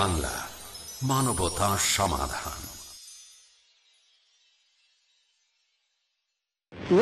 বাংলা মানবতা সমাধান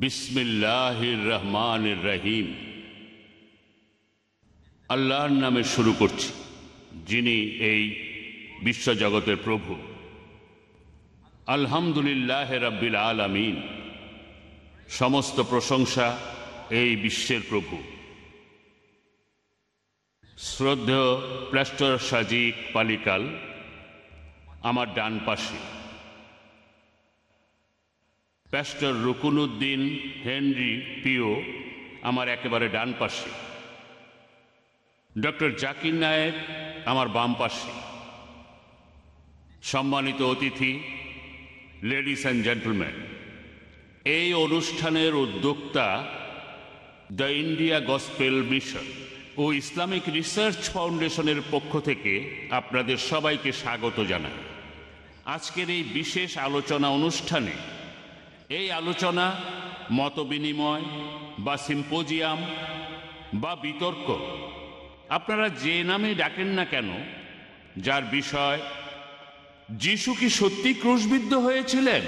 বিসমিল্লাহির রহমান রহিম। আল্লাহর নামে শুরু করছি, যিনি এই বিশ্বজগতের প্রভু। আলহামদুলিল্লাহ রাব্বিল আলামিন। সমস্ত প্রশংসা এই বিশ্বের প্রভু। শ্রদ্ধেয় প্লাস্টার সাজিক পালিকাল, আমার ডান পাশে। প্যাস্টর রুকুনুদ্দিন হেনরি পিও আমার একেবারে ডান পাশে। ডক্টর জাকির নায়েক আমার বাম পাশে। সম্মানিত অতিথি লেডিস অ্যান্ড জেন্টলম্যান এই অনুষ্ঠানের উদ্যোক্তা দ্য ইন্ডিয়া গসপেল মিশন ও ইসলামিক রিসার্চ ফাউন্ডেশনের পক্ষ থেকে আপনাদের সবাইকে স্বাগত জানাই। আজকের এই বিশেষ আলোচনা অনুষ্ঠানে এই আলোচনা মতবিনিময় বা সিম্পোজিয়াম বা বিতর্ক। আপনারা যে নামে ডাকেন না কেন, যার বিষয়, যিশু কি সত্যি ক্রুশবিদ্ধ হয়েছিলেন?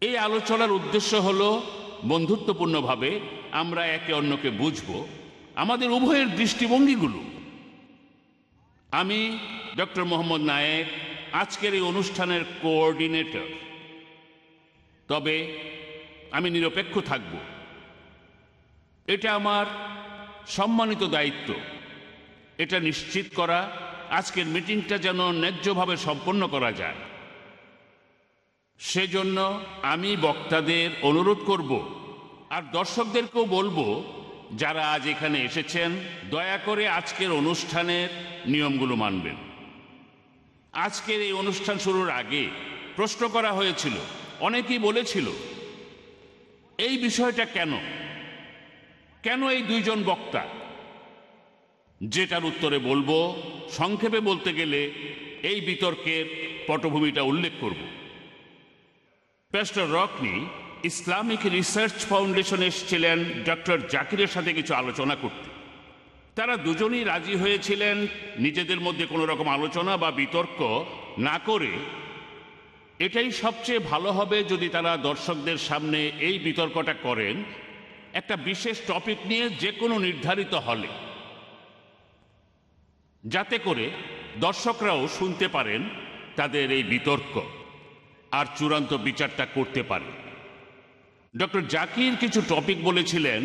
এই আলোচনার উদ্দেশ্য হল, বন্ধুত্বপূর্ণভাবে আমরা একে অন্যকে বুঝব আমাদের উভয়ের দৃষ্টিভঙ্গিগুলো। আমি ডক্টর মোহাম্মদ নায়েক, আজকের এই অনুষ্ঠানের কোঅর্ডিনেটর। তবে আমি নিরপেক্ষ থাকব। এটা আমার সম্মানিত দায়িত্ব। এটা নিশ্চিত করা, আজকের মিটিংটা যেন ন্যায্যভাবে সম্পন্ন করা যায়। সেজন্য আমি বক্তাদের অনুরোধ করব আর দর্শকদেরকেও বলব, যারা আজ এখানে এসেছেন, দয়া করে আজকের অনুষ্ঠানের নিয়মগুলো মানবেন। আজকের এই অনুষ্ঠান শুরুর আগে প্রশ্ন করা হয়েছিল অনেকেই বলেছিল, এই বিষয়টা কেন? কেন এই দুইজন বক্তা? যেটার উত্তরে বলব, সংক্ষেপে বলতে গেলে এই বিতর্কের পটভূমিটা উল্লেখ করব। প্যাস্টার রকনি ইসলামিক রিসার্চ ফাউন্ডেশন এসেছিলেন ডক্টর জাকিরের সাথে কিছু আলোচনা করতে। তারা দুজনই রাজি হয়েছিলেন, নিজেদের মধ্যে কোনো রকম আলোচনা বা বিতর্ক না করে এটাই সবচেয়ে ভালো হবে যদি তারা দর্শকদের সামনে এই বিতর্কটা করেন। একটা বিশেষ টপিক নিয়ে যে কোনো নির্ধারিত হলে। যাতে করে দর্শকরাও শুনতে পারেন তাদের এই বিতর্ক আর চূড়ান্ত বিচারটা করতে পারে। ডক্টর জাকির কিছু টপিক বলেছিলেন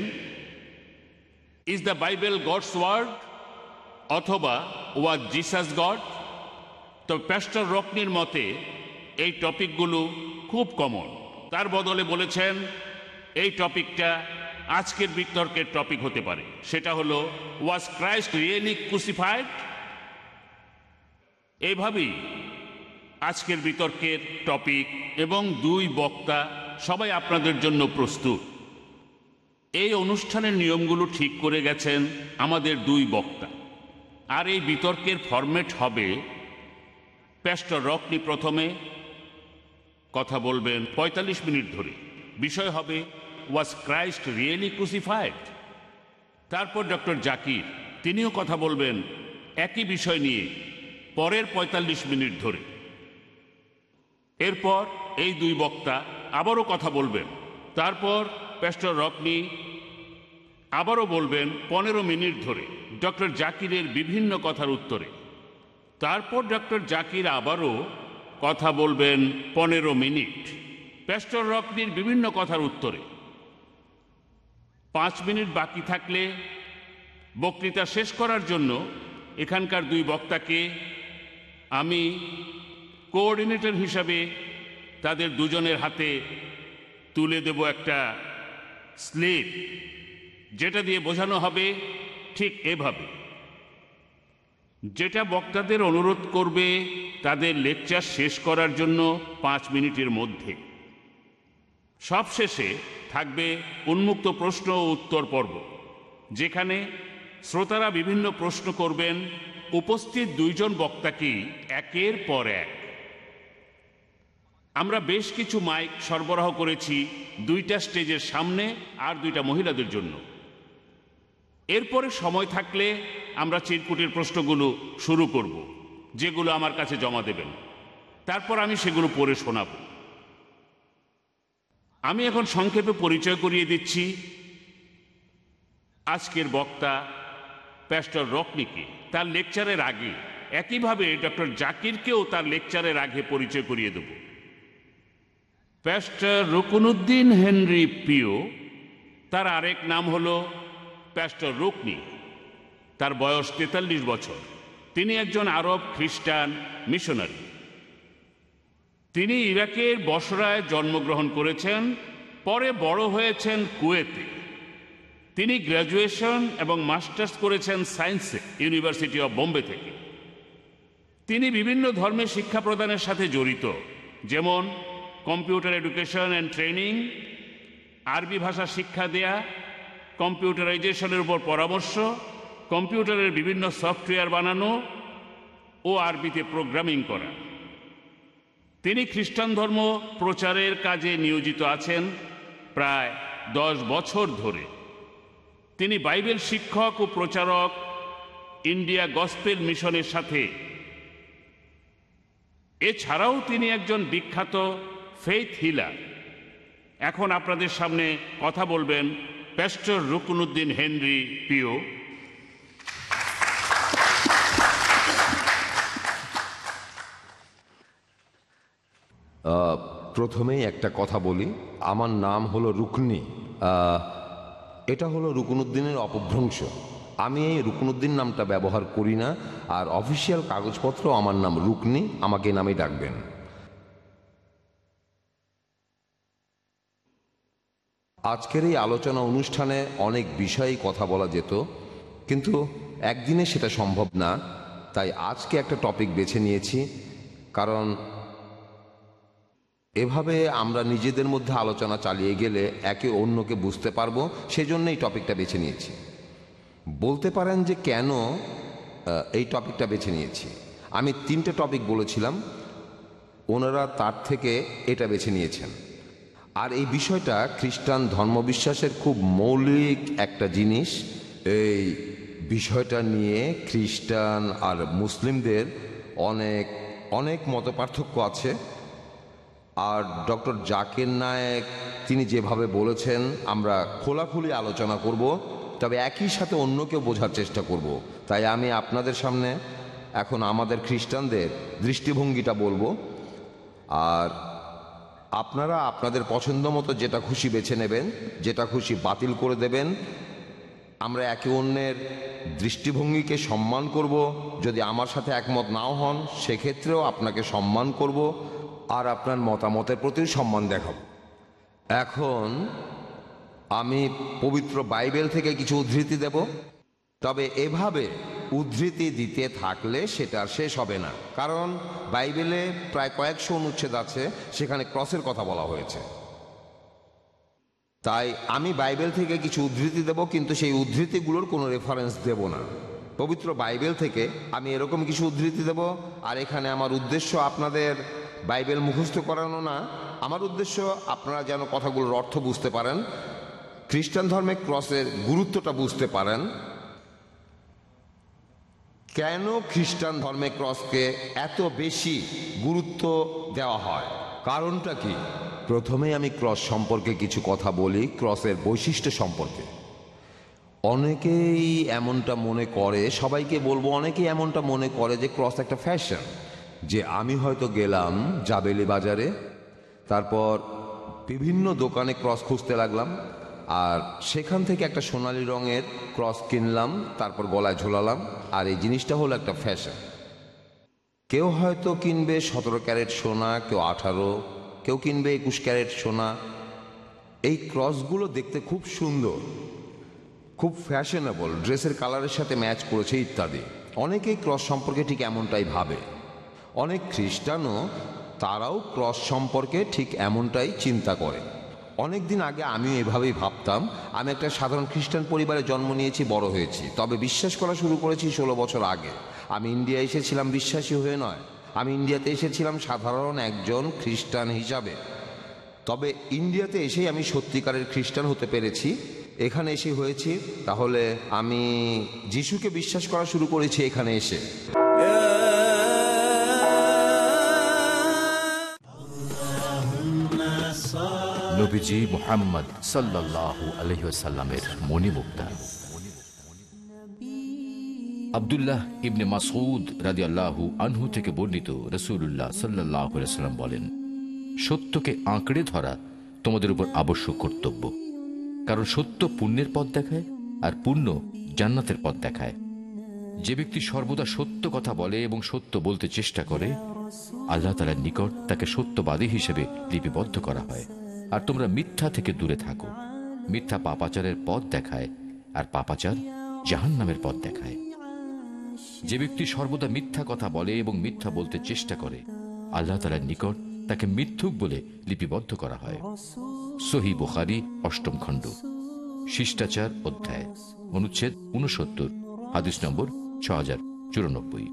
is the Bible God's word অথবা ওয়াজ জিসাস গড তবে প্যাস্টার রকনির মতে এই টপিকগুলো খুব কমন তার বদলে বলেছেন, এই টপিকটা আজকের বিতর্কের টপিক হতে পারে। সেটা হলো ওয়াজ ক্রাইস্ট রিয়েলি ক্রুসিফাইড এইভাবেই আজকের বিতর্কের টপিক এবং দুই বক্তা সবাই আপনাদের জন্য প্রস্তুত। এই অনুষ্ঠানের নিয়মগুলো ঠিক করে গেছেন আমাদের দুই বক্তা। আর এই বিতর্কের ফরম্যাট হবে প্যাস্টর রকনি প্রথমে কথা বলবেন ৪৫ মিনিট ধরে। বিষয় হবে ওয়াজ ক্রাইস্ট রিয়েলি ক্রুসিফাইড তারপর ডক্টর জাকির, তিনিও কথা বলবেন একই বিষয় নিয়ে, পরের ৪৫ মিনিট ধরে। এরপর এই দুই বক্তা আবারও কথা বলবেন। তারপর প্যাস্টর রকনি আবারও বলবেন পনেরো মিনিট ধরে, ডক্টর জাকিরের বিভিন্ন কথার উত্তরে। তারপর ডক্টর জাকির আবারও কথা বলবেন পনেরো মিনিট। প্যাস্টর রকনির বিভিন্ন কথার উত্তরে। পাঁচ মিনিট বাকি থাকলে বক্তৃতা শেষ করার জন্য এখানকার দুই বক্তাকে আমি কোঅর্ডিনেটর হিসাবে তাদের দুজনের হাতে তুলে দেব একটা স্লিপ, যেটা দিয়ে বোঝানো হবে ঠিক এভাবে। যেটা বক্তাদের অনুরোধ করবে তাদের লেকচার শেষ করার জন্য পাঁচ মিনিটের মধ্যে। সবশেষে থাকবে উন্মুক্ত প্রশ্ন ও উত্তর পর্ব, যেখানে শ্রোতারা বিভিন্ন প্রশ্ন করবেন, উপস্থিত দুইজন বক্তাকেই একের পর এক। আমরা বেশ কিছু মাইক সরবরাহ করেছি দুইটা স্টেজের সামনে আর দুইটা মহিলাদের জন্য। এরপরে সময় থাকলে আমরা চিরকুটের প্রশ্নগুলো শুরু করব, যেগুলো আমার কাছে জমা দেবেন। তারপর আমি সেগুলো পড়ে শোনাব। আমি এখন সংক্ষেপে পরিচয় করিয়ে দিচ্ছি। আজকের বক্তা প্যাস্টর রকনিকে। তার লেকচারের আগে একইভাবে ডক্টর জাকিরকেও তার লেকচারের আগে পরিচয় করিয়ে দেব। প্যাস্টর রুকুনুদ্দিন হেনরি পিও তার আরেক নাম হলো প্যাস্টর রুকনি। তার বয়স তেতাল্লিশ বছর। তিনি একজন আরব খ্রিস্টান মিশনারি। তিনি ইরাকের বসরায় জন্মগ্রহণ করেছেন, পরে বড় হয়েছেন কুয়েতে। তিনি গ্র্যাজুয়েশন এবং মাস্টার্স করেছেন সায়েন্সে, ইউনিভার্সিটি অব বোম্বে থেকে। তিনি বিভিন্ন ধর্মের শিক্ষা প্রদানের সাথে জড়িত, যেমন কম্পিউটার এডুকেশন অ্যান্ড ট্রেনিং, আরবি ভাষা শিক্ষা দেয়া কম্পিউটারাইজেশনের উপর পরামর্শ, কম্পিউটারের বিভিন্ন সফটওয়্যার বানানো ও আরবিতে প্রোগ্রামিং করা। তিনি খ্রিস্টান ধর্ম প্রচারের কাজে নিয়োজিত আছেন প্রায় দশ বছর ধরে। তিনি বাইবেল শিক্ষক ও প্রচারক ইন্ডিয়া গসপেল মিশনের সাথে। এছাড়াও তিনি একজন বিখ্যাত ফেইথ হিলার। এখন আপনাদের সামনে কথা বলবেন প্যাস্টর রুকনুদ্দিন হেনরি পিও প্রথমেই একটা কথা বলি। আমার নাম হলো রুকনি। এটা হলো রুকনুদ্দিনের অপভ্রংশ। আমি এই রুকনুদ্দিন নামটা ব্যবহার করি না, আর অফিসিয়াল কাগজপত্র আমার নাম রুকনি, আমাকে নামে ডাকবেন। আজকের এই আলোচনা অনুষ্ঠানে অনেক বিষয়েই কথা বলা যেত, কিন্তু একদিনে সেটা সম্ভব না, তাই আজকে একটা টপিক বেছে নিয়েছি, কারণ এভাবে আমরা নিজেদের মধ্যে আলোচনা চালিয়ে গেলে একে অন্যকে বুঝতে পারব সেজন্য এই টপিকটা বেছে নিয়েছি। বলতে পারেন যে কেন এই টপিকটা বেছে নিয়েছি। আমি তিনটে টপিক বলেছিলাম, ওনারা তার থেকে এটা বেছে নিয়েছেন। আর এই বিষয়টা খ্রিস্টান ধর্মবিশ্বাসের খুব মৌলিক একটা জিনিস। এই বিষয়টা নিয়ে খ্রিস্টান আর মুসলিমদের অনেক অনেক মত পার্থক্য আছে। আর ডক্টর জাকির নায়েক, তিনি যেভাবে বলেছেন, আমরা খোলাখুলি আলোচনা করব, তবে একই সাথে অন্যকেও বোঝার চেষ্টা করব। তাই আমি আপনাদের সামনে এখন আমাদের খ্রিস্টানদের দৃষ্টিভঙ্গিটা বলব। আর আপনারা আপনাদের পছন্দ মতো যেটা খুশি বেছে নেবেন, যেটা খুশি বাতিল করে দেবেন, আমরা একে অন্যের দৃষ্টিভঙ্গিকে সম্মান করব। যদি আমার সাথে একমত নাও হন, সেক্ষেত্রেও আপনাকে সম্মান করব আর আপনার মতামতের প্রতিও সম্মান দেখাবো। এখন আমি পবিত্র বাইবেল থেকে কিছু উদ্ধৃতি দেব। তবে এভাবে উদ্ধৃতি দিতে থাকলে সেটা শেষ হবে না। কারণ বাইবেলে প্রায় কয়েকশো অনুচ্ছেদ আছে, সেখানে ক্রসের কথা বলা হয়েছে। তাই আমি বাইবেল থেকে কিছু উদ্ধৃতি দেব, কিন্তু সেই উদ্ধৃতিগুলোর কোনো রেফারেন্স দেব না। পবিত্র বাইবেল থেকে আমি এরকম কিছু উদ্ধৃতি দেব, আর এখানে আমার উদ্দেশ্য আপনাদের বাইবেল মুখস্থ করানো না। আমার উদ্দেশ্য আপনারা যেন কথাগুলোর অর্থ বুঝতে পারেন, খ্রিস্টান ধর্মে ক্রসের গুরুত্বটা বুঝতে পারেন কেন খ্রিস্টান ধর্মে ক্রসকে এত বেশি গুরুত্ব দেওয়া হয়? কারণটা কি? প্রথমেই আমি ক্রস সম্পর্কে কিছু কথা বলি, ক্রসের বৈশিষ্ট্য সম্পর্কে। অনেকেই এমনটা মনে করে, সবাইকে বলব অনেকেই এমনটা মনে করে যে ক্রস একটা ফ্যাশন। যে আমি হয়তো গেলাম জাবেলি বাজারে, তারপর বিভিন্ন দোকানে ক্রস খুঁজতে লাগলাম আর সেখান থেকে একটা সোনালি রঙের ক্রস কিনলাম, তারপর গলায় ঝোলালাম, আর এই জিনিসটা হলো একটা ফ্যাশন কেউ হয়তো কিনবে সতেরো ক্যারেট সোনা, কেউ আঠারো, কেউ কিনবে একুশ ক্যারেট সোনা। এই ক্রসগুলো দেখতে খুব সুন্দর, খুব ফ্যাশনেবল ড্রেসের কালারের সাথে ম্যাচ করেছে ইত্যাদি। অনেকেই ক্রস সম্পর্কে ঠিক এমনটাই ভাবে। অনেক খ্রিস্টানও তারাও ক্রস সম্পর্কে ঠিক এমনটাই চিন্তা করে। অনেক দিন আগে আমিও এভাবেই ভাবতাম, আমি একটা সাধারণ খ্রিস্টান পরিবারে জন্ম নিয়েছি, বড় হয়েছি। তবে বিশ্বাস করা শুরু করেছি ষোলো বছর আগে। আমি ইন্ডিয়া এসেছিলাম, বিশ্বাসী হয়ে নয়। আমি ইন্ডিয়াতে এসেছিলাম সাধারণ একজন খ্রিস্টান হিসাবে। তবে ইন্ডিয়াতে এসেই আমি সত্যিকারের খ্রিস্টান হতে পেরেছি। এখানে এসে হয়েছি, তাহলে আমি যিশুকে বিশ্বাস করা শুরু করেছি এখানে এসে। নবীজি মোহাম্মদ সাল্লাল্লাহু আলহিসাল্লামের মণিমুক্তা। আবদুল্লাহ ইবনে মাসউদ রাজি আল্লাহু আনহু থেকে বর্ণিত রসুল্লাহ সাল্লাহ সাল্লাম বলেন, সত্যকে আঁকড়ে ধরা তোমাদের উপর আবশ্যক কর্তব্য। কারণ সত্য পুণ্যের পথ দেখায় আর পুণ্য জান্নাতের পথ দেখায়। যে ব্যক্তি সর্বদা সত্য কথা বলে এবং সত্য বলতে চেষ্টা করে, আল্লাহ তালার নিকট তাকে সত্যবাদী হিসেবে লিপিবদ্ধ করা হয়। আর তোমরা মিথ্যা থেকে দূরে থাকো। মিথ্যা পাপাচারের পথ দেখায় আর পাপাচার জাহান নামের পথ দেখায়। যে ব্যক্তি সর্বদা মিথ্যা কথা বলে এবং মিথ্যা বলতে চেষ্টা করে, আল্লাহ তালার নিকট তাকে মিথ্যুক বলে লিপিবদ্ধ করা হয়। সহি বুখারি, অষ্টম খণ্ড। শিষ্টাচার অধ্যায়, অনুচ্ছেদ উনসত্তর হাদিস নম্বর ছ হাজার চুরানব্বই।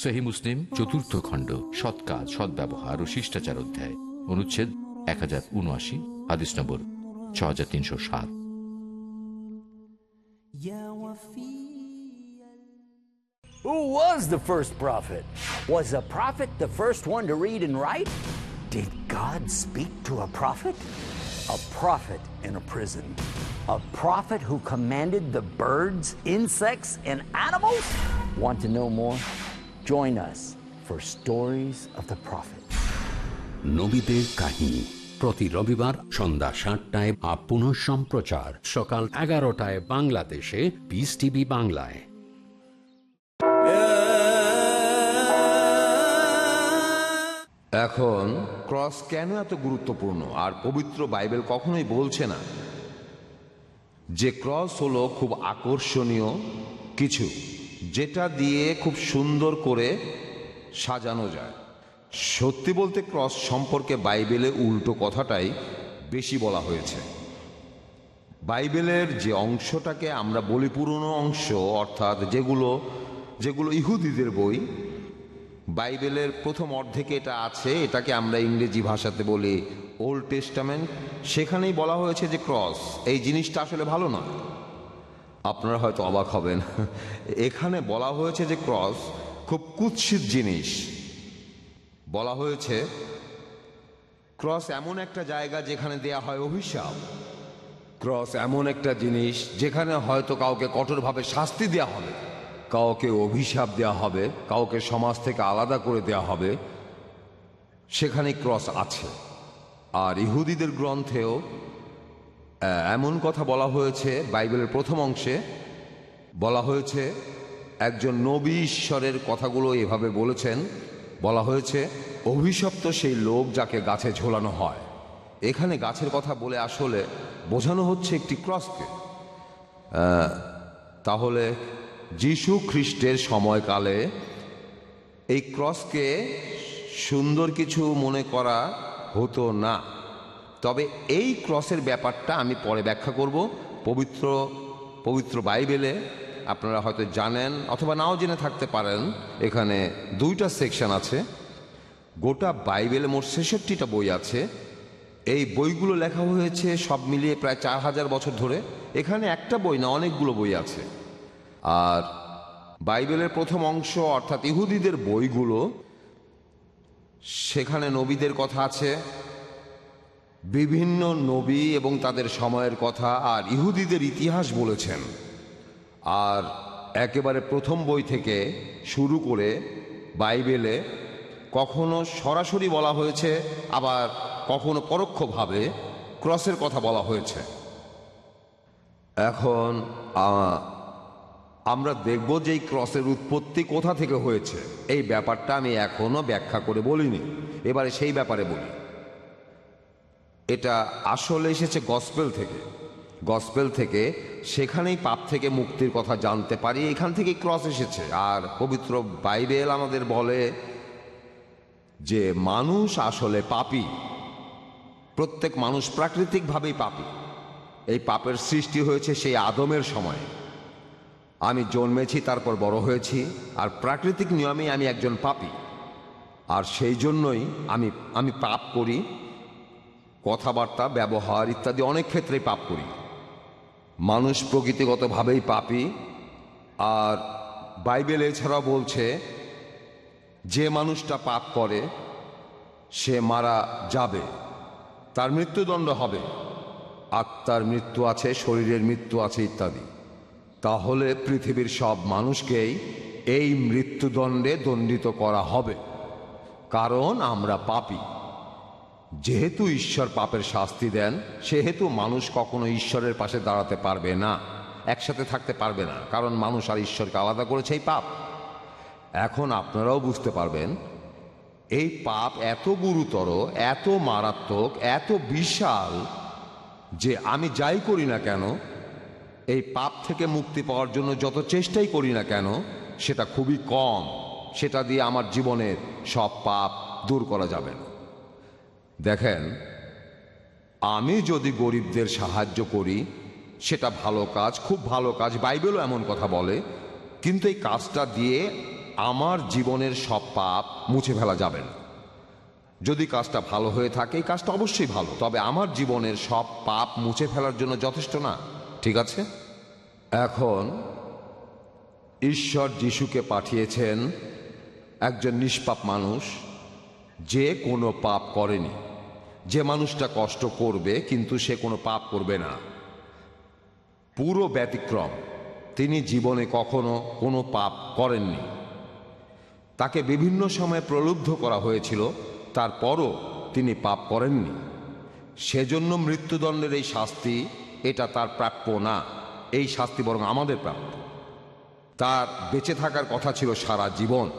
সহি মুসলিম, চতুর্থ খণ্ড, সৎ কাজ সদ্ব্যবহার ও শিষ্টাচার অধ্যায়, অনুচ্ছেদ এক হাজার উনআশি হাদিস নম্বর ছ হাজার তিনশো সাত Who was the first prophet? Was a prophet the first one to read and write? Did God speak to a prophet? A prophet in a prison. A prophet who commanded the birds, insects, and animals? Want to know more? Join us for Stories of the Prophet. নবীদের কাহিনী। প্রতি রবিবার সন্ধ্যা সাতটায় up পুনঃ সম্প্রচার। সকাল এগারোটায় বাংলাদেশে। পিস টিভি বাংলায়। এখন ক্রস কেন এত গুরুত্বপূর্ণ? আর পবিত্র বাইবেল কখনোই বলছে না যে ক্রস হলো খুব আকর্ষণীয় কিছু, যেটা দিয়ে খুব সুন্দর করে সাজানো যায়। সত্যি বলতে ক্রস সম্পর্কে বাইবেলে উল্টো কথাটাই বেশি বলা হয়েছে। বাইবেলের যে অংশটাকে আমরা বলি পুরনো অংশ, অর্থাৎ যেগুলো যেগুলো ইহুদিদের বই, বাইবেলের প্রথম অর্ধেকে এটা আছে, এটাকে আমরা ইংরেজি ভাষাতে বলি ওল্ড টেস্টামেন্ট সেখানেই বলা হয়েছে যে ক্রস, এই জিনিসটা আসলে ভালো নয়। আপনারা হয়তো অবাক হবেন। এখানে বলা হয়েছে যে ক্রস খুব কুৎসিত জিনিস। বলা হয়েছে, ক্রস এমন একটা জায়গা যেখানে দেয়া হয় অভিশাপ। ক্রস এমন একটা জিনিস যেখানে হয়তো কাউকে কঠোরভাবে শাস্তি দেওয়া হবে, কাউকে অভিশাপ দেওয়া হবে, কাউকে সমাজ থেকে আলাদা করে দেওয়া হবে, সেখানে ক্রস আছে। আর ইহুদিদের গ্রন্থেও এমন কথা বলা হয়েছে, বাইবেলের প্রথম অংশে, বলা হয়েছে, একজন নবী ঈশ্বরের কথাগুলো এভাবে বলেছেন বলা হয়েছে, অভিশপ্ত সেই লোক যাকে গাছে ঝোলানো হয়। এখানে গাছের কথা বলে আসলে বোঝানো হচ্ছে একটি ক্রসকে। তাহলে যিশু খ্রিস্টের সময়কালে এই ক্রসকে সুন্দর কিছু মনে করা হতো না। তবে এই ক্রসের ব্যাপারটা আমি পরে ব্যাখ্যা করব। পবিত্র পবিত্র বাইবেলে আপনারা হয়তো জানেন অথবা নাও জেনে থাকতে পারেন, এখানে দুইটা সেকশন আছে। গোটা বাইবেলে মোট ছেষট্টিটা বই আছে। এই বইগুলো লেখা হয়েছে সব মিলিয়ে প্রায় চার হাজার বছর ধরে। এখানে একটা বই না, অনেকগুলো বই আছে। আর বাইবেলের প্রথম অংশ, অর্থাৎ ইহুদিদের বইগুলো, সেখানে নবীদের কথা আছে। বিভিন্ন নবী এবং তাদের সময়ের কথা আর ইহুদিদের ইতিহাস বলেছেন। আর একেবারে প্রথম বই থেকে শুরু করে বাইবেলে কখনো সরাসরি বলা হয়েছে, আবার কখনো পরোক্ষভাবে ক্রসের কথা বলা হয়েছে। এখন আমরা দেখব যে এই ক্রসের উৎপত্তি কোথা থেকে হয়েছে। এই ব্যাপারটা আমি এখনও ব্যাখ্যা করে বলিনি। এবারে সেই ব্যাপারে বলি। এটা আসলে এসেছে গসপেল থেকে। গসপেল থেকে, সেখানেই পাপ থেকে মুক্তির কথা জানতে পারি। এখান থেকেই ক্রস এসেছে। আর পবিত্র বাইবেল আমাদের বলে যে মানুষ আসলে পাপি। প্রত্যেক মানুষ প্রাকৃতিকভাবেই পাপি। এই পাপের সৃষ্টি হয়েছে সেই আদমের সময়ে। আমি জন্মেছি, তারপর বড় হয়েছি, আর প্রাকৃতিক নিয়মে আমি একজন পাপি। আর সেই জন্যই আমি আমি পাপ করি। কথাবার্তা, ব্যবহার ইত্যাদি অনেক ক্ষেত্রেই পাপ করি। মানুষ প্রকৃতিগতভাবেই পাপি। আর বাইবেল এছাড়াও বলছে, যে মানুষটা পাপ করে, সে মারা যাবে। তার মৃত্যুদণ্ড হবে। আত্মার মৃত্যু আছে, শরীরের মৃত্যু আছে ইত্যাদি। তাহলে পৃথিবীর সব মানুষকেই এই মৃত্যুদণ্ডে দণ্ডিত করা হবে। কারণ আমরা পাপী। যেহেতু ঈশ্বর পাপের শাস্তি দেন, সেহেতু মানুষ কখনো ঈশ্বরের পাশে দাঁড়াতে পারবে না, একসাথে থাকতে পারবে না, কারণ মানুষ আর ঈশ্বরকে আলাদা করেছে এই পাপ। এখন আপনারাও বুঝতে পারবেন, এই পাপ এত গুরুতর, এত মারাত্মক, এত বিশাল যে আমি যাই করি না কেন, এই পাপ থেকে মুক্তি পাওয়ার জন্য যত চেষ্টাই করি না কেন, সেটা খুবই কম। সেটা দিয়ে আমার জীবনের সব পাপ দূর করা যাবে না। দেখেন, আমি যদি গরিবদের সাহায্য করি, সেটা ভালো কাজ, খুব ভালো কাজ, বাইবেলও এমন কথা বলে, কিন্তু এই কাজটা দিয়ে আমার জীবনের সব পাপ মুছে ফেলা যাবে না। যদি কাজটা ভালো হয়ে থাকে, এই কাজটা অবশ্যই ভালো, তবে আমার জীবনের সব পাপ মুছে ফেলার জন্য যথেষ্ট না, ঠিক আছে? এখন, ঈশ্বর যিশুকে পাঠিয়েছেন একজন নিষ্পাপ মানুষ যে কোনো পাপ করেনি। যে মানুষটা কষ্ট করবে, কিন্তু সে কোনো পাপ করবে না। পুরো ব্যতিক্রম। তিনি জীবনে কখনো কোনো পাপ করেননি। তাকে বিভিন্ন সময়ে প্রলুব্ধ করা হয়েছিল, তারপরও তিনি পাপ করেননি। সেজন্য মৃত্যুদণ্ডের এই শাস্তি, এটা তার প্রাপ্য না। এই শাস্তি বরং আমাদের প্রাপ্য। তার বেঁচে থাকার কথা ছিল সারা জীবন।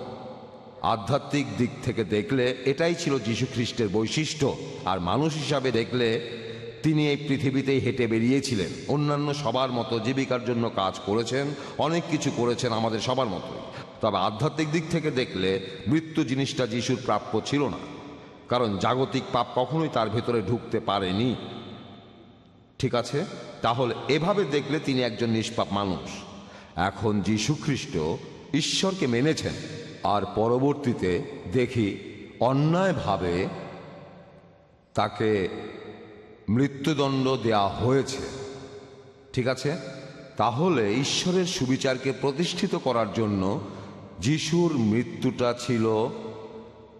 আধ্যাত্মিক দিক থেকে দেখলে এটাই ছিল যীশুখ্রিস্টের বৈশিষ্ট্য। আর মানুষ হিসাবে দেখলে তিনি এই পৃথিবীতেই হেঁটে বেরিয়েছিলেন। অন্যান্য সবার মতো জীবিকার জন্য কাজ করেছেন, অনেক কিছু করেছেন আমাদের সবার মতোই। তবে আধ্যাত্মিক দিক থেকে দেখলে মৃত্যু জিনিসটা যিশুর প্রাপ্য ছিল না। কারণ জাগতিক পাপ কখনোই তার ভেতরে ঢুকতে পারেনি। ঠিক আছে? তাহলে এভাবে দেখলে তিনি একজন নিষ্পাপ মানুষ। এখন যীশুখ্রিস্ট ঈশ্বরকে মেনেছেন। আর পরবর্তীতে দেখি অন্যায়ভাবে তাকে মৃত্যুদণ্ড দেয়া হয়েছে। ঠিক আছে? তাহলে ঈশ্বরের সুবিচারকে প্রতিষ্ঠিত করার জন্য যিশুর মৃত্যুটা ছিল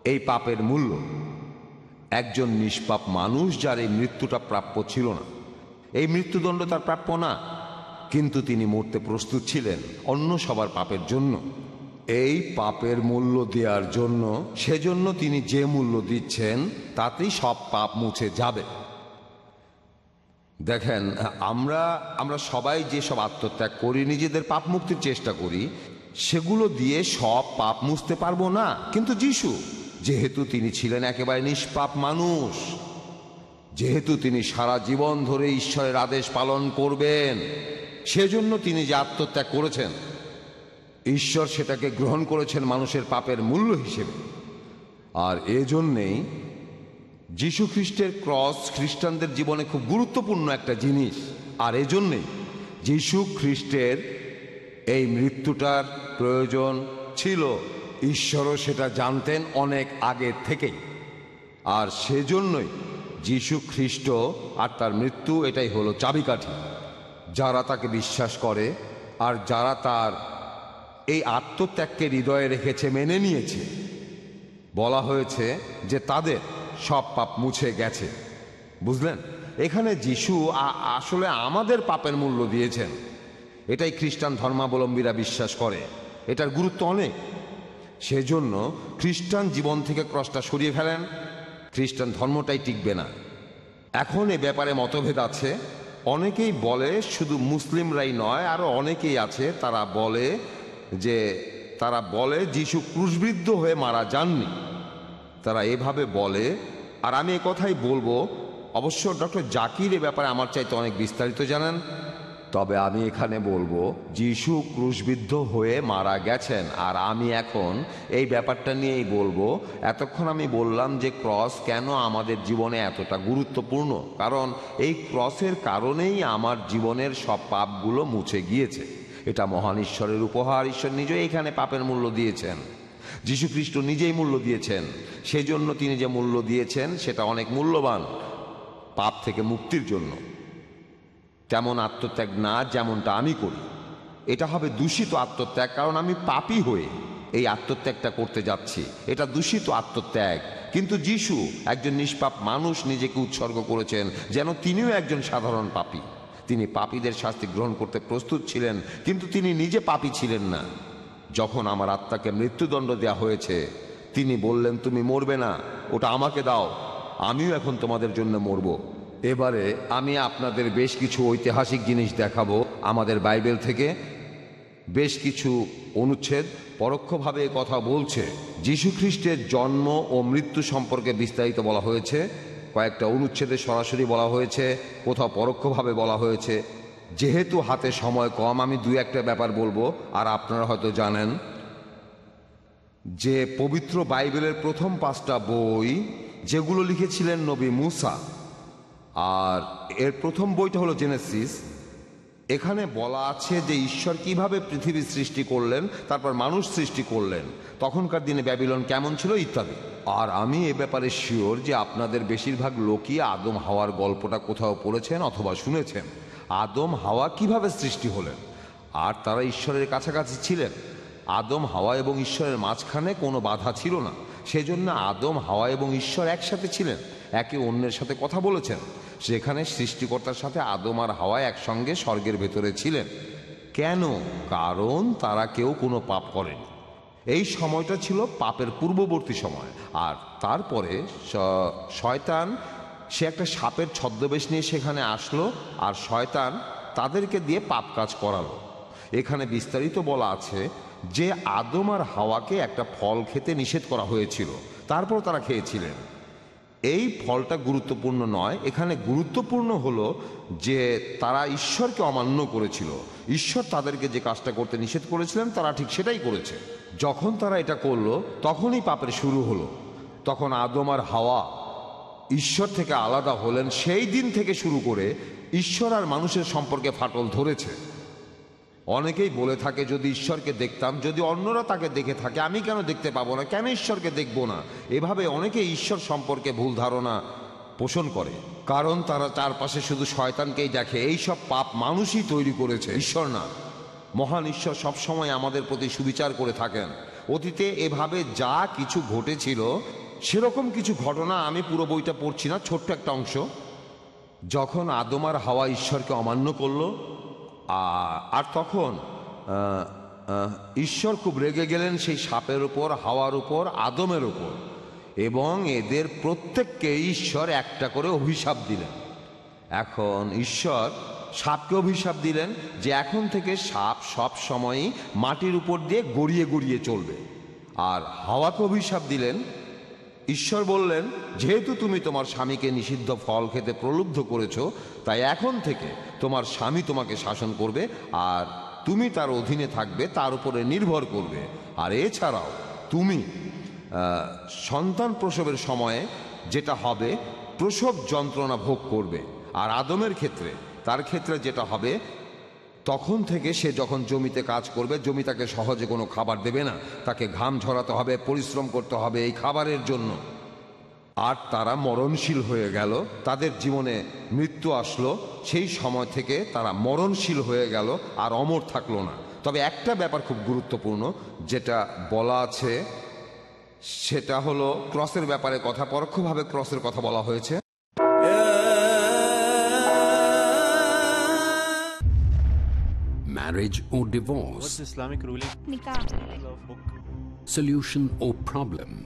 এই পাপের মূল্য। একজন নিষ্পাপ মানুষ যার এই মৃত্যুটা প্রাপ্য ছিল না। এই মৃত্যুদণ্ড তার প্রাপ্য না। কিন্তু তিনি মরতে প্রস্তুত ছিলেন অন্য সবার পাপের জন্য। এই পাপের মূল্য দেওয়ার জন্য, সেজন্য তিনি যে মূল্য দিচ্ছেন, তাতেই সব পাপ মুছে যাবে। দেখেন, আমরা আমরা সবাই যে সব আত্মত্যাগ করি, নিজেদের পাপ মুক্তির চেষ্টা করি, সেগুলো দিয়ে সব পাপ মুছতে পারব না। কিন্তু যিশু, যেহেতু তিনি ছিলেন একেবারে নিষ্পাপ মানুষ, যেহেতু তিনি সারা জীবন ধরে ঈশ্বরের আদেশ পালন করবেন, সেজন্য তিনি যে আত্মত্যাগ করেছেন ঈশ্বর সেটাকে গ্রহণ করেছেন মানুষের পাপের মূল্য হিসেবে। আর এজন্যেই যীশু খ্রিস্টের ক্রস খ্রিস্টানদের জীবনে খুব গুরুত্বপূর্ণ একটা জিনিস। আর এজন্যেই যীশু খ্রিস্টের এই মৃত্যুটার প্রয়োজন ছিল। ঈশ্বরও সেটা জানতেন অনেক আগে থেকেই। আর সেজন্যই যীশু খ্রিস্ট আর তার মৃত্যু এটাই হলো চাবিকাঠি। যারা তাকে বিশ্বাস করে আর যারা তার এই আত্মত্যাগকে হৃদয়ে রেখেছে, মেনে নিয়েছে। বলা হয়েছে যে তাদের সব পাপ মুছে গেছে। বুঝলেন? এখানে যিশু আসলে আমাদের পাপের মূল্য দিয়েছেন। এটাই খ্রিস্টান ধর্মাবলম্বীরা বিশ্বাস করে। এটার গুরুত্ব অনেক। সেজন্য খ্রিস্টান জীবন থেকে ক্রসটা সরিয়ে ফেলেন। খ্রিস্টান ধর্মটাই টিকবে না। এখন এ ব্যাপারে মতভেদ আছে। অনেকেই বলে শুধু মুসলিমরাই নয় আরও অনেকেই আছে, তারা বলে যে তারা বলে, যিশু ক্রুশবিদ্ধ হয়ে মারা যাননি। তারা এভাবে বলে, আর আমি কথাই বলব, অবশ্য ডক্টর জাকির এ ব্যাপারে আমার চাইতে অনেক বিস্তারিত জানেন, তবে আমি এখানে বলব, যিশু ক্রুশবিদ্ধ হয়ে মারা গেছেন, আর আমি এখন এই ব্যাপারটা নিয়েই বলব, এতক্ষণ আমি বললাম যে ক্রস কেন আমাদের জীবনে এতটা গুরুত্বপূর্ণ? কারণ এই ক্রসের কারণেই আমার জীবনের সব পাপগুলো মুছে গিয়েছে। এটা মহান ঈশ্বরের উপহার। ঈশ্বর নিজেই এখানে পাপের মূল্য দিয়েছেন। যীশু খ্রিস্ট নিজেই মূল্য দিয়েছেন। সেই জন্য তিনি যে মূল্য দিয়েছেন, সেটা অনেক মূল্যবান পাপ থেকে মুক্তির জন্য। তেমন আত্মত্যাগ না, যেমনটা আমি করি। এটা হবে দূষিত আত্মত্যাগ, কারণ আমি পাপী হয়ে এই আত্মত্যাগটা করতে যাচ্ছি। এটা দূষিত আত্মত্যাগ। কিন্তু যিশু একজন নিষ্পাপ মানুষ নিজেকে উৎসর্গ করেছেন, যেন তিনিও একজন সাধারণ পাপী। তিনি পাপীদের শাস্তি গ্রহণ করতে প্রস্তুত ছিলেন, কিন্তু তিনি নিজে পাপী ছিলেন না। যখন আমার আত্মাকে মৃত্যুদণ্ড দেওয়া হয়েছে, তিনি বললেন, তুমি মরবে না, ওটা আমাকে দাও, আমিও এখন তোমাদের জন্য মরব। এবারে আমি আপনাদের বেশ কিছু ঐতিহাসিক জিনিস দেখাবো আমাদের বাইবেল থেকে। বেশ কিছু অনুচ্ছেদ পরোক্ষভাবে কথা বলছে। যীশু খ্রিস্টের জন্ম ও মৃত্যু সম্পর্কে বিস্তারিত বলা হয়েছে। কয়েকটা অনুচ্ছেদে সরাসরি বলা হয়েছে, কোথাও পরোক্ষভাবে বলা হয়েছে। যেহেতু হাতে সময় কম, আমি দু একটা ব্যাপার বলব, আর আপনারা হয়তো জানেন যে পবিত্র বাইবেলের প্রথম পাঁচটা বই, যেগুলো লিখেছিলেন নবী মুসা, আর এর প্রথম বইটা হলো জেনেসিস এখানে বলা আছে যে ঈশ্বর কীভাবে পৃথিবী সৃষ্টি করলেন, তারপর মানুষ সৃষ্টি করলেন। তখনকার দিনে ব্যাবিলন কেমন ছিল ইত্যাদি। আর আমি এ ব্যাপারে শিওর যে আপনাদের বেশিরভাগ লোকই আদম হাওয়ার গল্পটা কোথাও পড়েছেন অথবা শুনেছেন। আদম হাওয়া কীভাবে সৃষ্টি হলেন? আর তারা ঈশ্বরের কাছাকাছি ছিলেন। আদম হাওয়া এবং ঈশ্বরের মাঝখানে কোনো বাধা ছিল না। সেজন্য আদম হাওয়া এবং ঈশ্বর একসাথে ছিলেন। একে অন্যের সাথে কথা বলেছেন। সেখানে সৃষ্টিকর্তার সাথে আদম আর হাওয়া একসঙ্গে স্বর্গের ভেতরে ছিলেন। কেন? কারণ তারা কেউ কোনো পাপ করেনি। এই সময়টা ছিল পাপের পূর্ববর্তী সময়। আর তারপরে শয়তান, সে একটা সাপের ছদ্মবেশ নিয়ে সেখানে আসলো আর শয়তান তাদেরকে দিয়ে পাপ কাজ করালো। এখানে বিস্তারিত বলা আছে যে আদম আর হাওয়াকে একটা ফল খেতে নিষেধ করা হয়েছিল। তারপর তারা খেয়েছিলেন। এই ফলটা গুরুত্বপূর্ণ নয়। এখানে গুরুত্বপূর্ণ হলো যে তারা ঈশ্বরকে অমান্য করেছিল। ঈশ্বর তাদেরকে যে কাজটা করতে নিষেধ করেছিলেন, তারা ঠিক সেটাই করেছে। যখন তারা এটা করল, তখনই পাপের শুরু হলো। তখন আদম আর হাওয়া ঈশ্বর থেকে আলাদা হলেন। সেই দিন থেকে শুরু করে ঈশ্বর আর মানুষের সম্পর্কে ফাটল ধরেছে। অনেকেই বলে থাকে, যদি ঈশ্বরকে দেখতাম, যদি অন্যরা তাকে দেখে থাকে, আমি কেন দেখতে পাবো না? কেন ঈশ্বরকে দেখব না? এভাবে অনেকে ঈশ্বর সম্পর্কে ভুল ধারণা পোষণ করে। কারণ তারা চারপাশে শুধু শয়তানকেই দেখে। এই সব পাপ মানুষই তৈরি করেছে। ঈশ্বর না। মহান ঈশ্বর সবসময় আমাদের প্রতি সুবিচার করে থাকেন। অতীতে এভাবে যা কিছু ঘটেছিল, সেরকম কিছু ঘটনা আমি পুরো বইটা পড়ছি না, ছোট্ট একটা অংশ। যখন আদম আর হাওয়া ঈশ্বরকে অমান্য করল আর তখন ঈশ্বর খুব রেগে গেলেন সেই সাপের উপর, হাওয়ার উপর, আদমের উপর। এবং এদের প্রত্যেককে ঈশ্বর একটা করে অভিশাপ দিলেন। এখন ঈশ্বর সাপকে অভিশাপ দিলেন যে এখন থেকে সাপ সব সময়ই মাটির উপর দিয়ে গড়িয়ে গড়িয়ে চলবে। আর হাওয়াকে অভিশাপ দিলেন, ঈশ্বর বললেন, যেহেতু তুমি তোমার স্বামীকে নিষিদ্ধ ফল খেতে প্রলুব্ধ করেছ তাই এখন থেকে তোমার স্বামী তোমাকে শাসন করবে আর তুমি তার অধীনে থাকবে, তার উপরে নির্ভর করবে। আর এছাড়াও তুমি সন্তান প্রসবের সময়ে যেটা হবে, প্রসব যন্ত্রণা ভোগ করবে। আর আদমের ক্ষেত্রে, তার ক্ষেত্রে যেটা হবে, তখন থেকে সে যখন জমিতে কাজ করবে, জমি তাকে সহজে কোনো খাবার দেবে না। তাকে ঘাম ঝরাতে হবে, পরিশ্রম করতে হবে এই খাবারের জন্য। আর তারা মরণশীল হয়ে গেল তাদের জীবনে মৃত্যু আসলো সেই সময় থেকে তারা মরণশীল হয়ে গেল আর অমর থাকল না। তবে একটা ব্যাপার খুব গুরুত্বপূর্ণ যেটা বলা আছে সেটা হলো ক্রসের ব্যাপারে কথা পরোক্ষভাবে ক্রসের কথা বলা হয়েছে। Marriage or divorce, Islamic ruling? Nikah. solution or problem,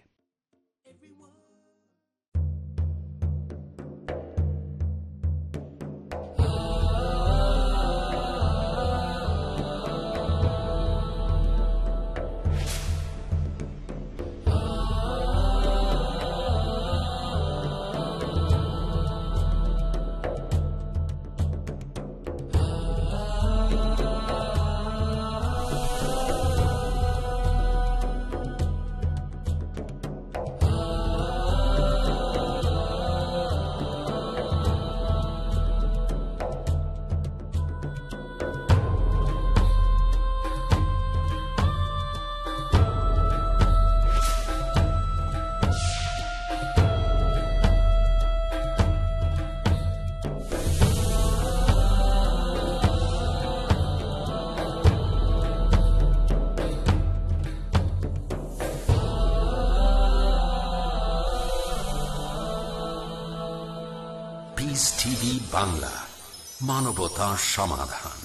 মানবতা সমাধান।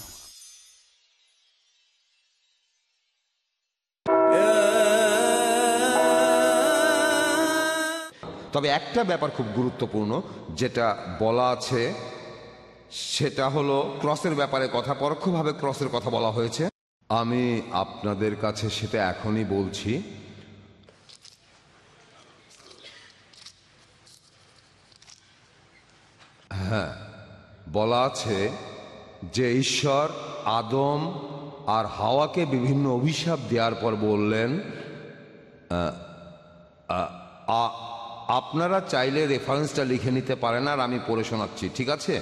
তবে একটা ব্যাপার খুব গুরুত্বপূর্ণ, যেটা বলা আছে, সেটা হলো ক্রসের ব্যাপারে কথা, পরোক্ষভাবে ক্রসের কথা বলা হয়েছে। আমি আপনাদের কাছে সেটা এখনই বলছি। হ্যাঁ বলা আছে যে ঈশ্বর, আদম আর হাওয়াকে বিভিন্ন অভিশাপ দেওয়ার পর বললেন আপনারা চাইলে রেফারেন্সটা লিখে নিতে পারেন আর আমি পড়ে শোনাচ্ছি, ঠিক আছে?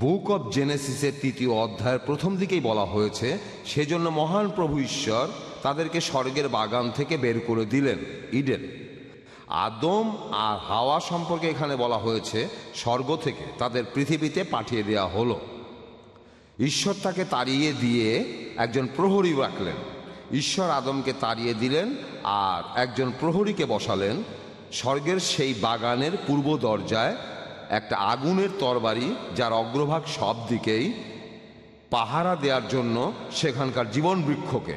বুক অব জেনেসিসের তৃতীয় অধ্যায়ের প্রথম দিকেই বলা হয়েছে, সেজন্য মহান প্রভু ঈশ্বর তাদেরকে স্বর্গের বাগান থেকে বের করে দিলেন, ইডেন। আদম আর হাওয়া সম্পর্কে এখানে বলা হয়েছে, স্বর্গ থেকে তাদের পৃথিবীতে পাঠিয়ে দেওয়া হলো। ঈশ্বর তাকে তাড়িয়ে দিয়ে একজন প্রহরী রাখলেন। ঈশ্বর আদমকে তাড়িয়ে দিলেন আর একজন প্রহরীকে বসালেন। স্বর্গের সেই বাগানের পূর্ব দরজায় একটা আগুনের তরবারি যার অগ্রভাগ সব দিকেই পাহারা দেওয়ার জন্য সেখানকার জীবন বৃক্ষকে।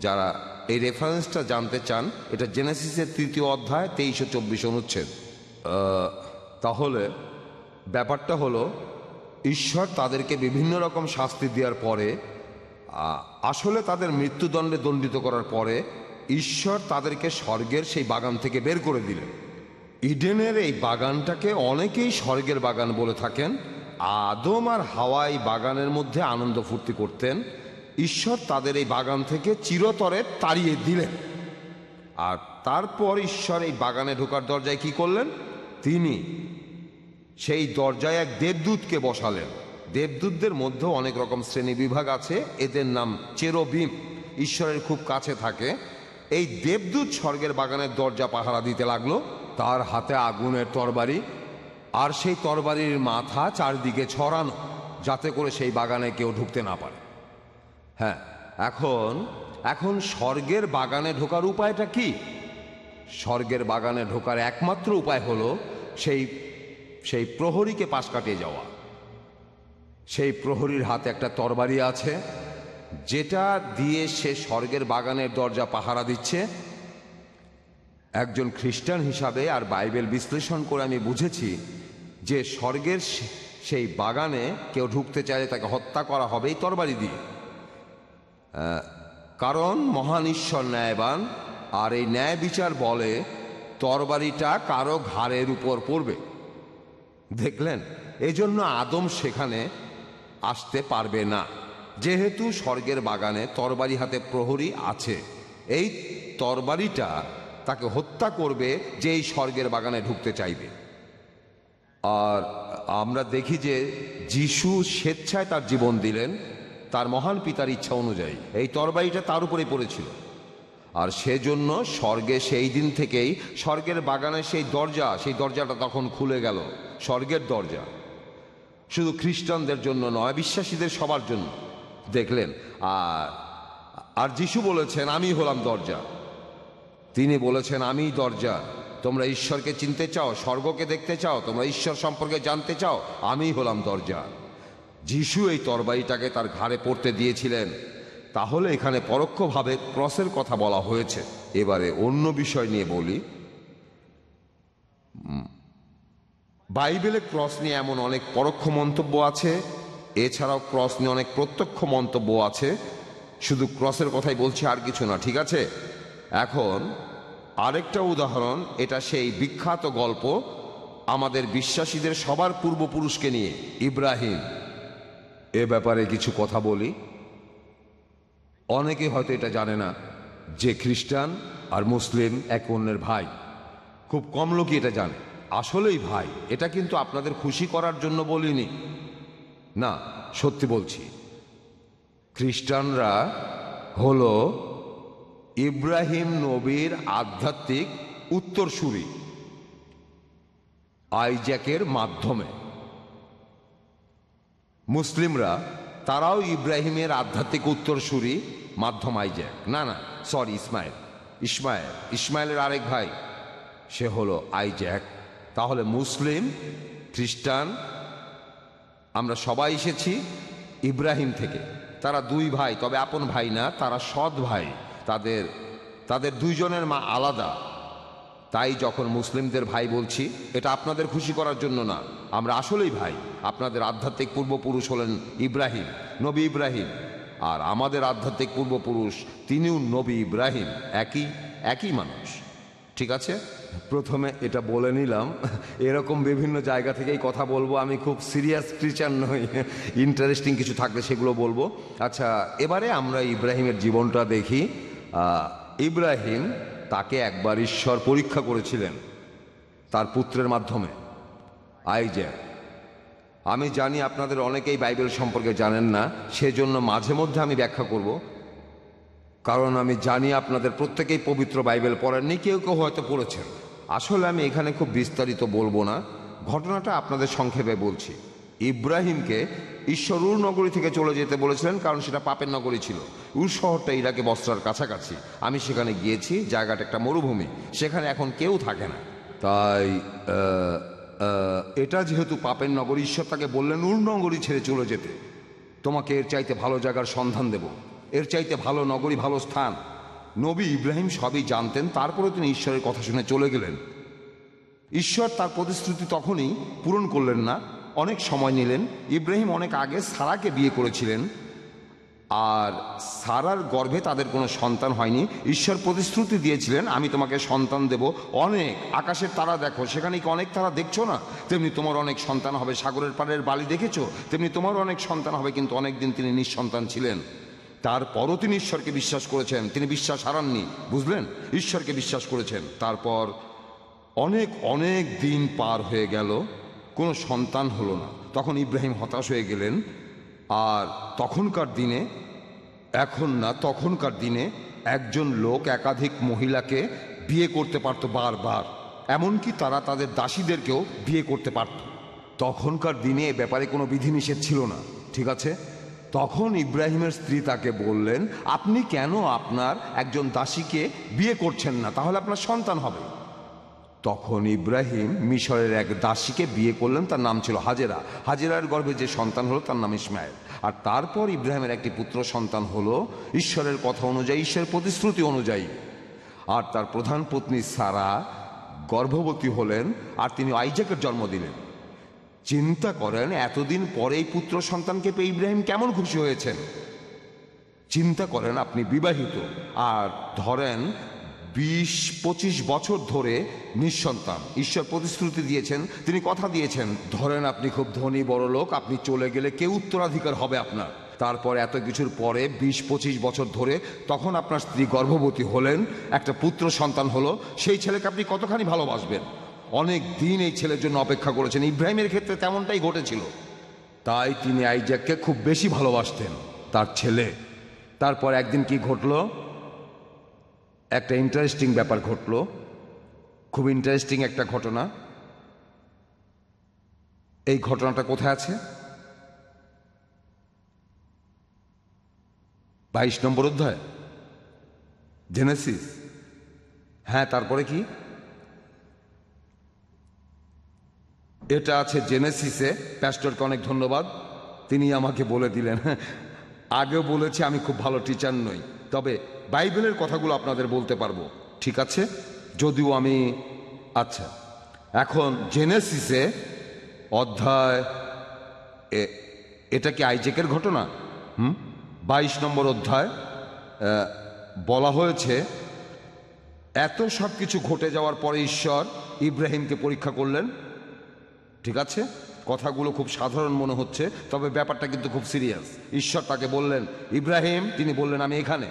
যারা এই রেফারেন্সটা জানতে চান, এটা জেনেসিসের তৃতীয় অধ্যায় তেইশো চব্বিশ অনুচ্ছেদ। তাহলে ব্যাপারটা হলো ঈশ্বর তাদেরকে বিভিন্ন রকম শাস্তি দেওয়ার পরে আসলে তাদের মৃত্যুদণ্ডে দণ্ডিত করার পরে ঈশ্বর তাদেরকে স্বর্গের সেই বাগান থেকে বের করে দিলেন। ইডেনের এই বাগানটাকে অনেকেই স্বর্গের বাগান বলে থাকেন। আদম আর হাওয়া এই বাগানের মধ্যে আনন্দ ফুর্তি করতেন। ঈশ্বর তাদের এই বাগান থেকে চিরতরে তাড়িয়ে দিলেন। আর তারপর ঈশ্বর এই বাগানে ঢোকার দরজায় কি করলেন? তিনি সেই দরজায় এক দেবদূতকে বসালেন। দেবদূতদের মধ্যেও অনেক রকম শ্রেণি বিভাগ আছে, এদের নাম চেরোবিম, ঈশ্বরের খুব কাছে থাকে। এই দেবদূত স্বর্গের বাগানের দরজা পাহারা দিতে লাগল, তার হাতে আগুনের তরবারি আর সেই তরবারির মাথা চারদিকে ছড়ানো, যাতে করে সেই বাগানে কেউ ঢুকতে না পারে। হ্যাঁ এখন এখন স্বর্গের বাগানে ঢোকার উপায়টা কি? স্বর্গের বাগানে ঢোকার একমাত্র উপায় হলো সেই সেই প্রহরীকে পাশ কাটিয়ে যাওয়া। সেই প্রহরীর হাতে একটা তরবারি আছে, যেটা দিয়ে সে স্বর্গের বাগানের দরজা পাহারা দিচ্ছে। একজন খ্রিস্টান হিসাবে আর বাইবেল বিশ্লেষণ করে আমি বুঝেছি যে স্বর্গের সেই বাগানে কেউ ঢুকতে চাইলে তাকে হত্যা করা হবে এই তরবারি দিয়ে। কারণ মহান ঈশ্বর ন্যায়বান, আর এই ন্যায় বিচার বলে তরবারিটা কারও ঘাড়ের উপর পড়বে। দেখলেন, এজন্য আদম সেখানে আসতে পারবে না। যেহেতু স্বর্গের বাগানে তরবারি হাতে প্রহরী আছে, এই তরবারিটা তাকে হত্যা করবে যে এই স্বর্গের বাগানে ঢুকতে চাইবে। আর আমরা দেখি যে যিশু স্বেচ্ছায় তার জীবন দিলেন, তার মহান পিতার ইচ্ছা অনুযায়ী। এই তরবারিটা তার উপরে পড়েছিল। আর সেজন্য স্বর্গে সেই দিন থেকেই, স্বর্গের বাগানে সেই দরজা, সেই দরজাটা তখন খুলে গেল। স্বর্গের দরজা। শুধু খ্রিস্টানদের জন্য নয়, বিশ্বাসীদের সবার জন্য। দেখলেন, আর আর যিশু বলেছেন, আমি হলাম দরজা। তিনি বলেছেন আমিই দরজা। তোমরা ঈশ্বরকে চিনতে চাও, স্বর্গকে দেখতে চাও, তোমরা ঈশ্বর সম্পর্কে জানতে চাও আমিই হলাম দরজা। যিশু এই তরবারিটাকে তার ঘাড়ে পড়তে দিয়েছিলেন। তাহলে এখানে পরোক্ষভাবে ক্রসের কথা বলা হয়েছে। এবারে অন্য বিষয় নিয়ে বলি। বাইবেলে ক্রস নিয়ে এমন অনেক পরোক্ষ মন্তব্য আছে, এছাড়াও ক্রস নিয়ে অনেক প্রত্যক্ষ মন্তব্য আছে। শুধু ক্রসের কথাই বলছি আর কিছু না, ঠিক আছে? এখন আরেকটা উদাহরণ, এটা সেই বিখ্যাত গল্প আমাদের বিশ্বাসীদের সবার পূর্বপুরুষকে নিয়ে, ইব্রাহিম। এ ব্যাপারে কিছু কথা বলি। অনেকে হয়তো এটা জানে না যে খ্রিস্টান আর মুসলিম এক অন্যের ভাই। খুব কম লোকই এটা জানে। আসলেই ভাই, এটা কিন্তু আপনাদের খুশি করার জন্য বলিনি। না, সত্যি বলছি। খ্রিস্টানরা হল ইব্রাহিম নবীর আধ্যাত্মিক উত্তরসূরি, আইজ্যাকের মাধ্যমে। মুসলিমরা তারাও ইব্রাহিমের আধ্যাত্মিক উত্তরসূরি, মাধ্যম আইজ্যাক। না না সরি ইসমাইল। ইসমাইল, ইসমাইলের আরেক ভাই, সে হলো আইজ্যাক। তাহলে মুসলিম, খ্রিস্টান, আমরা সবাই এসেছি ইব্রাহিম থেকে। তারা দুই ভাই, তবে আপন ভাই না, তারা সৎ ভাই। তাদের তাদের দুইজনের মা আলাদা। তাই যখন মুসলিমদের ভাই বলছি, এটা আপনাদের খুশি করার জন্য না। আমরা আসলেই ভাই। আপনাদের আধ্যাত্মিক পূর্বপুরুষ হলেন ইব্রাহিম, নবী ইব্রাহিম। আর আমাদের আধ্যাত্মিক পূর্বপুরুষ তিনিও নবী ইব্রাহিম। একই একই মানুষ। ঠিক আছে? প্রথমে এটা বলে নিলাম। এরকম বিভিন্ন জায়গা থেকেই কথা বলব। আমি খুব সিরিয়াস টিচার নই। ইন্টারেস্টিং কিছু থাকলে সেগুলো বলব। আচ্ছা এবারে আমরা ইব্রাহিমের জীবনটা দেখি। ইব্রাহিম তাকে একবার ঈশ্বর পরীক্ষা করেছিলেন তার পুত্রের মাধ্যমে। আইজ্যাক আমি জানি আপনাদের অনেকেই বাইবেল সম্পর্কে জানেন না, সেজন্য মাঝে মধ্যে আমি ব্যাখ্যা করব। কারণ আমি জানি আপনাদের প্রত্যেকেই পবিত্র বাইবেল পড়েননি, কেউ কেউ হয়তো পড়েছেন। আসলে আমি এখানে খুব বিস্তারিত বলব না। ঘটনাটা আপনাদের সংক্ষেপে বলছি। ইব্রাহিমকে ঈশ্বর উর নগরী থেকে চলে যেতে বলেছিলেন, কারণ সেটা পাপের নগরী ছিল। উর শহরটা ইরাকে বস্ত্রার কাছাকাছি। আমি সেখানে গিয়েছি, জায়গাটা একটা মরুভূমি। সেখানে এখন কেউ থাকে না। তাই এটা যেহেতু পাপের নগরী, ঈশ্বর তাকে বললেন, উর নগরী ছেড়ে চলে যেতে। তোমাকে এর চাইতে ভালো জায়গার সন্ধান দেব। এর চাইতে ভালো নগরী, ভালো স্থান। নবী ইব্রাহিম সবই জানতেন, তারপরে তিনি ঈশ্বরের কথা শুনে চলে গেলেন। ঈশ্বর তার প্রতিশ্রুতি তখনই পূরণ করলেন না, অনেক সময় নিলেন। ইব্রাহিম অনেক আগে সারাকে বিয়ে করেছিলেন। আর সারার গর্ভে তাদের কোনো সন্তান হয়নি। ঈশ্বর প্রতিশ্রুতি দিয়েছিলেন, আমি তোমাকে সন্তান দেব। অনেক, আকাশের তারা দেখো, সেখানে কি অনেক তারা দেখছ না? তেমনি তোমার অনেক সন্তান হবে, সাগরের পাড়ের বালি দেখেছ? তেমনি তোমার অনেক সন্তান হবে, কিন্তু অনেক দিন তিনি নিঃসন্তান ছিলেন। তারপরও তিনি ঈশ্বরকে বিশ্বাস করেছেন। তিনি বিশ্বাস হারাননি, বুঝলেন? ঈশ্বরকে বিশ্বাস করেছেন। তারপর অনেক অনেক দিন পার হয়ে গেল, কোনো সন্তান হলো না। তখন ইব্রাহিম হতাশ হয়ে গেলেন, আর তখনকার দিনে, এখন না, তখনকার দিনে একজন লোক, একাধিক মহিলাকে বিয়ে করতে পারতো বারবার। এমনকি তারা তাদের দাসীদেরকেও বিয়ে করতে পারত। তখনকার দিনে এ ব্যাপারে কোনো বিধিনিষেধ ছিল না। ঠিক আছে? তখন ইব্রাহিমের স্ত্রী তাকে বললেন, আপনি কেন আপনার একজন দাসীকে বিয়ে করছেন না? তাহলে আপনার সন্তান হবে। তখন ইব্রাহিম মিশরের এক দাসীকে বিয়ে করলেন, তার নাম ছিল হাজেরা। হাজেরার গর্ভে যে সন্তান হলো, তার নাম ইসমাইল। আর তারপর ইব্রাহিমের একটি পুত্র সন্তান হলো, ঈশ্বরের কথা অনুযায়ী, ঈশ্বরের প্রতিশ্রুতি অনুযায়ী। আর তার প্রধান পত্নী সারা গর্ভবতী হলেন, আর তিনি আইজাকের জন্ম দিলেন। চিন্তা করেন, এতদিন পরে এই পুত্র সন্তানকে পেয়ে ইব্রাহিম কেমন খুশি হয়েছেন? চিন্তা করেন আপনি বিবাহিত, আর ধরেন বিশ, পঁচিশ বছর ধরে নিঃসন্তান। ঈশ্বর প্রতিশ্রুতি দিয়েছেন, তিনি কথা দিয়েছেন, ধরেন আপনি খুব ধনী, বড় লোক, আপনি চলে গেলে কেউ উত্তরাধিকার হবে আপনার? তারপর এত কিছুর পরে বিশ, পঁচিশ বছর ধরে তখন আপনার স্ত্রী গর্ভবতী হলেন, একটা পুত্র সন্তান হলো, সেই ছেলেকে আপনি কতখানি ভালোবাসবেন? অনেক দিন এই ছেলের জন্য অপেক্ষা করেছেন। ইব্রাহিমের ক্ষেত্রে তেমনটাই ঘটেছিল। তাই তিনি আইজাককে খুব বেশি ভালোবাসতেন, তার ছেলে। তারপর একদিন কি ঘটলো? একটা ইন্টারেস্টিং ব্যাপার ঘটলো। খুব ইন্টারেস্টিং একটা ঘটনা। এই ঘটনাটা কোথায় আছে? বাইশ নম্বর অধ্যায়। জেনেসিস হ্যাঁ তারপরে কি? এটা আছে জেনেসিসে প্যাস্টরকে অনেক ধন্যবাদ। তিনি আমাকে বলে দিলেন। আগেও বলেছি, আমি খুব ভালো টিচার নই। তবে বাইবেলের কথাগুলো আপনাদের বলতে পারব। ঠিক আছে? যদিও আমি আচ্ছা। এখন জেনেসিসে অধ্যায় এটা কি আইজেকের ঘটনা? হুম? বাইশ নম্বর অধ্যায় বলা হয়েছে, এত সব কিছু ঘটে যাওয়ার পরে ঈশ্বর ইব্রাহিমকে পরীক্ষা করলেন। ঠিক আছে? কথাগুলো খুব সাধারণ মনে হচ্ছে, তবে ব্যাপারটা কিন্তু খুব সিরিয়াস ঈশ্বর তাকে বললেন, ইব্রাহিম, তিনি বললেন, আমি এখানে।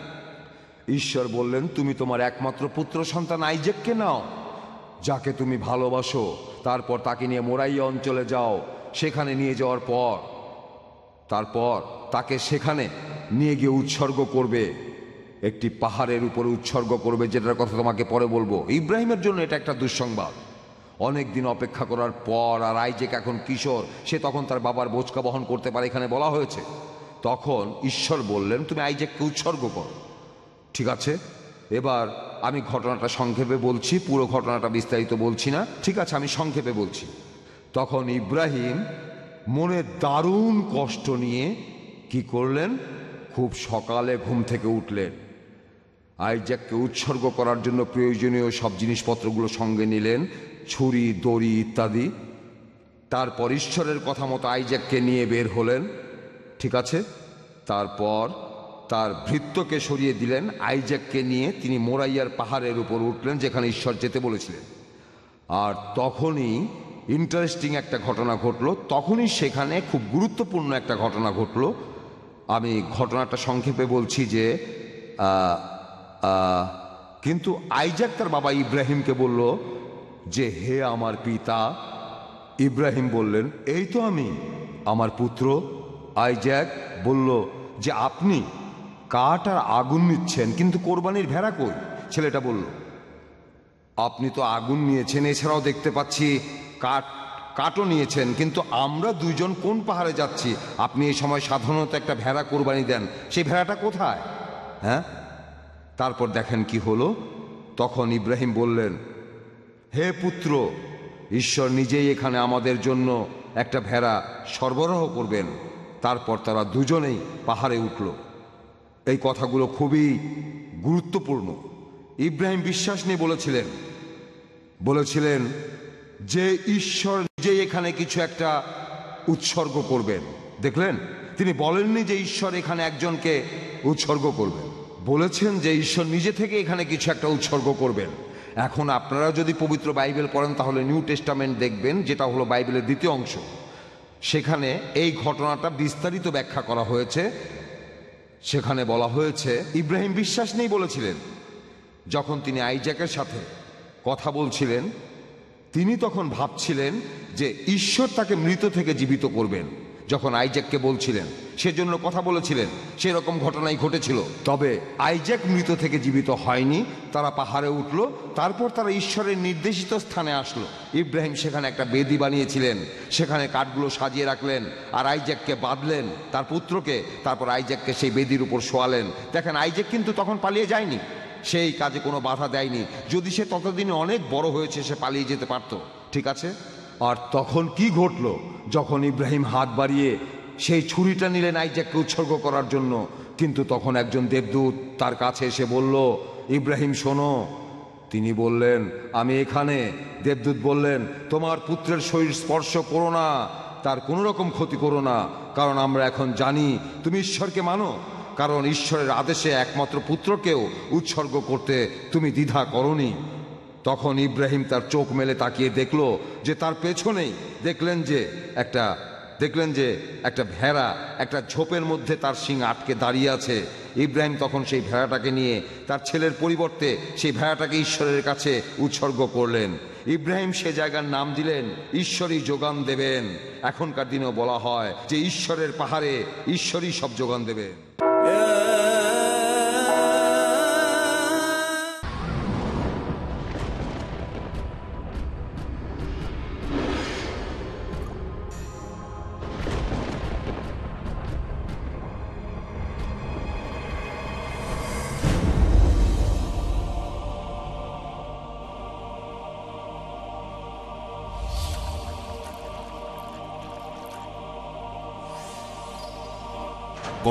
ঈশ্বর বললেন, তুমি তোমার একমাত্র পুত্র সন্তান আইজেককে নাও, যাকে তুমি ভালোবাসো। তারপর তাকে নিয়ে মোরাইয়া অঞ্চলে যাও, সেখানে নিয়ে যাওয়ার পর, তারপর তাকে সেখানে নিয়ে গিয়ে উৎসর্গ করবে। একটি পাহাড়ের উপরে উৎসর্গ করবে, যেটার কথা তোমাকে পরে বলব। ইব্রাহিমের জন্য এটা একটা দুঃসংবাদ। অনেক দিন অপেক্ষা করার পর আর আইজেক এখন কিশোর, সে তখন তার বাবার বোঝকা বহন করতে পারে এখানে বলা হয়েছে। তখন ঈশ্বর বললেন, তুমি আইজেককে উৎসর্গ করো। ঠিক আছে, এবার আমি ঘটনাটা সংক্ষেপে বলছি, পুরো ঘটনাটা বিস্তারিত বলছি না। ঠিক আছে, আমি সংক্ষেপে বলছি। তখন ইব্রাহিম মনে দারুণ কষ্ট নিয়ে কি করলেন? খুব সকালে ঘুম থেকে উঠলেন। আইজ্যাককে উৎসর্গ করার জন্য প্রয়োজনীয় সব জিনিসপত্রগুলো সঙ্গে নিলেন। ছুরি, দড়ি ইত্যাদি। তারপর ঈশ্বরের কথা মতো আইজ্যাককে নিয়ে বের হলেন। ঠিক আছে? তারপর তার ভৃত্যকে সরিয়ে দিলেন। আইজ্যাককে নিয়ে তিনি মোরাইয়ার পাহাড়ের উপর উঠলেন, যেখানে ঈশ্বর যেতে বলেছিলেন। আর তখনই ইন্টারেস্টিং একটা ঘটনা ঘটলো। তখনই সেখানে খুব গুরুত্বপূর্ণ একটা ঘটনা ঘটলো। আমি ঘটনাটা সংক্ষেপে বলছি যে কিন্তু আইজাক তার বাবা ইব্রাহিমকে বলল যে হে আমার পিতা, ইব্রাহিম বললেন, এই তো আমি। আমার পুত্র আইজ্যাক বলল, যে আপনি কাঠ আর আগুন নিচ্ছেন, কিন্তু কোরবানির ভেড়া কই? ছেলেটা বলল, আপনি তো আগুন নিয়েছেন, এছাড়াও দেখতে পাচ্ছি কাঠ, কাঠও নিয়েছেন, কিন্তু আমরা দুইজন কোন পাহাড়ে যাচ্ছি? আপনি এই সময় সাধারণত একটা ভেড়া কোরবানি দেন, সেই ভেড়াটা কোথায়? হ্যাঁ? তারপর দেখেন কি হলো, তখন ইব্রাহিম বললেন হে পুত্র, ঈশ্বর নিজেই এখানে আমাদের জন্য একটা ভেড়া সরবরাহ করবেন। তারপর তারা দুজনেই পাহাড়ে উঠল। এই কথাগুলো খুবই গুরুত্বপূর্ণ। ইব্রাহিম বিশ্বাস নিয়ে বলেছিলেন বলেছিলেন যে ঈশ্বর নিজেই এখানে কিছু একটা উৎসর্গ করবেন। দেখলেন, তিনি বলেননি যে ঈশ্বর এখানে একজনকে উৎসর্গ করবেন। বলেছেন যে ঈশ্বর নিজে থেকে এখানে কিছু একটা উৎসর্গ করবেন। এখন আপনারা যদি পবিত্র বাইবেল পড়েন, তাহলে নিউ টেস্টামেন্ট দেখবেন, যেটা হলো বাইবেলের দ্বিতীয় অংশ। সেখানে এই ঘটনাটা বিস্তারিত ব্যাখ্যা করা হয়েছে। সেখানে বলা হয়েছে, ইব্রাহিম বিশ্বাস নেই বলেছিলেন। যখন তিনি আইজাকের সাথে কথা বলছিলেন, তিনি তখন ভাবছিলেন যে ঈশ্বর তাকে মৃত থেকে জীবিত করবেন। যখন আইজ্যাককে বলছিলেন, সেজন্য কথা বলেছিলেন, সেরকম ঘটনাই ঘটেছিল। তবে আইজ্যাক মৃত থেকে জীবিত হয়নি, তারা পাহাড়ে উঠল, তারপর তারা ঈশ্বরের নির্দেশিত স্থানে আসলো। ইব্রাহিম সেখানে একটা বেদি বানিয়েছিলেন, সেখানে কাঠগুলো সাজিয়ে রাখলেন, আর আইজ্যাককে বাঁধলেন, তার পুত্রকে, তারপর আইজ্যাককে সেই বেদির উপর শোয়ালেন। দেখেন, আইজ্যাক কিন্তু তখন পালিয়ে যায়নি। সেই কাজে কোনো বাধা দেয়নি। যদি সে ততদিনে অনেক বড় হয়েছে, সে পালিয়ে যেতে পারত। ঠিক আছে? আর তখন কি ঘটল? যখন ইব্রাহিম হাত বাড়িয়ে সেই ছুরিটা নিলেন আইজ্যাককে উৎসর্গ করার জন্য, কিন্তু তখন একজন দেবদূত তার কাছে এসে বলল, ইব্রাহিম, শোনো। তিনি বললেন, আমি এখানে। দেবদূত বললেন, তোমার পুত্রের শরীর স্পর্শ করো না, তার কোনো রকম ক্ষতি করো না, কারণ আমরা এখন জানি তুমি ঈশ্বরকে মানো, কারণ ঈশ্বরের আদেশে একমাত্র পুত্রকেও উৎসর্গ করতে তুমি দ্বিধা করনি। তখন ইব্রাহিম তার চোখ মেলে তাকিয়ে দেখল যে তার পেছনেই দেখলেন যে একটা, দেখলেন যে একটা ভেড়া, একটা ঝোপের মধ্যে তার শিং আটকে দাঁড়িয়ে আছে। ইব্রাহিম তখন সেই ভেড়াটাকে নিয়ে তার ছেলের পরিবর্তে সেই ভেড়াটাকে ঈশ্বরের কাছে উৎসর্গ করলেন। ইব্রাহিম সে জায়গার নাম দিলেন, ঈশ্বরই যোগান দেবেন। এখনকার দিনেও বলা হয় যে ঈশ্বরের পাহাড়ে ঈশ্বরই সব যোগান দেবেন।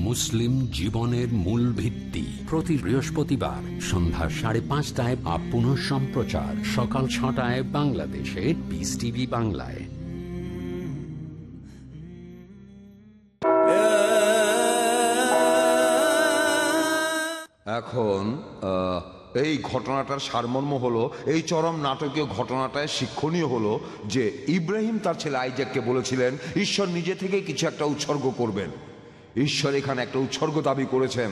মুসলিম জীবনের মূল ভিত্তি। প্রতি বৃহস্পতিবার সন্ধ্যা সাড়ে পাঁচটায় বা পুনঃ সম্প্রচার। সকাল ছটায় বাংলাদেশে পিস টিভি বাংলায়। এখন এই ঘটনাটার সারমর্ম হলো, এই চরম নাটকীয় ঘটনাটায় শিক্ষণীয় হলো যে ইব্রাহিম তার ছেলে আইজাককে বলেছিলেন, ঈশ্বর নিজে থেকেই কিছু একটা উৎসর্গ করবেন। ঈশ্বর এখানে একটা উৎসর্গ দাবি করেছেন।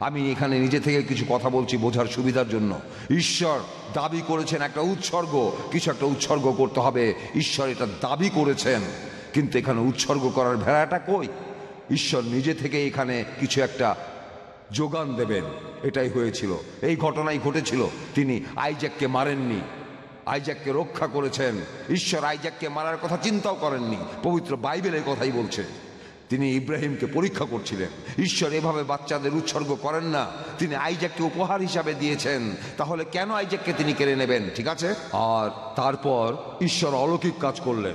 আমি এখানে নিজে থেকে কিছু কথা বলছি বোঝার সুবিধার জন্য। ঈশ্বর দাবি করেছেন একটা উৎসর্গ। কিছু একটা উৎসর্গ করতে হবে। ঈশ্বর এটা দাবি করেছেন। কিন্তু এখানে উৎসর্গ করার ভেড়াটা কই? ঈশ্বর নিজে থেকে এখানে কিছু একটা যোগান দেবেন। এটাই হয়েছিল। এই ঘটনাই ঘটেছিল। তিনি আইজ্যাককে মারেননি। আইজ্যাককে রক্ষা করেছেন। ঈশ্বর আইজ্যাককে মারার কথা চিন্তাও করেননি। পবিত্র বাইবেলের কথাই বলছে। তিনি ইব্রাহিমকে পরীক্ষা করছিলেন। ঈশ্বর এভাবে বাচ্চাদের উৎসর্গ করেন না। তিনি আইজ্যাককে উপহার হিসাবে দিয়েছেন। তাহলে কেন আইজ্যাককে তিনি কেড়ে নেবেন? ঠিক আছে? আর তারপর ঈশ্বর অলৌকিক কাজ করলেন।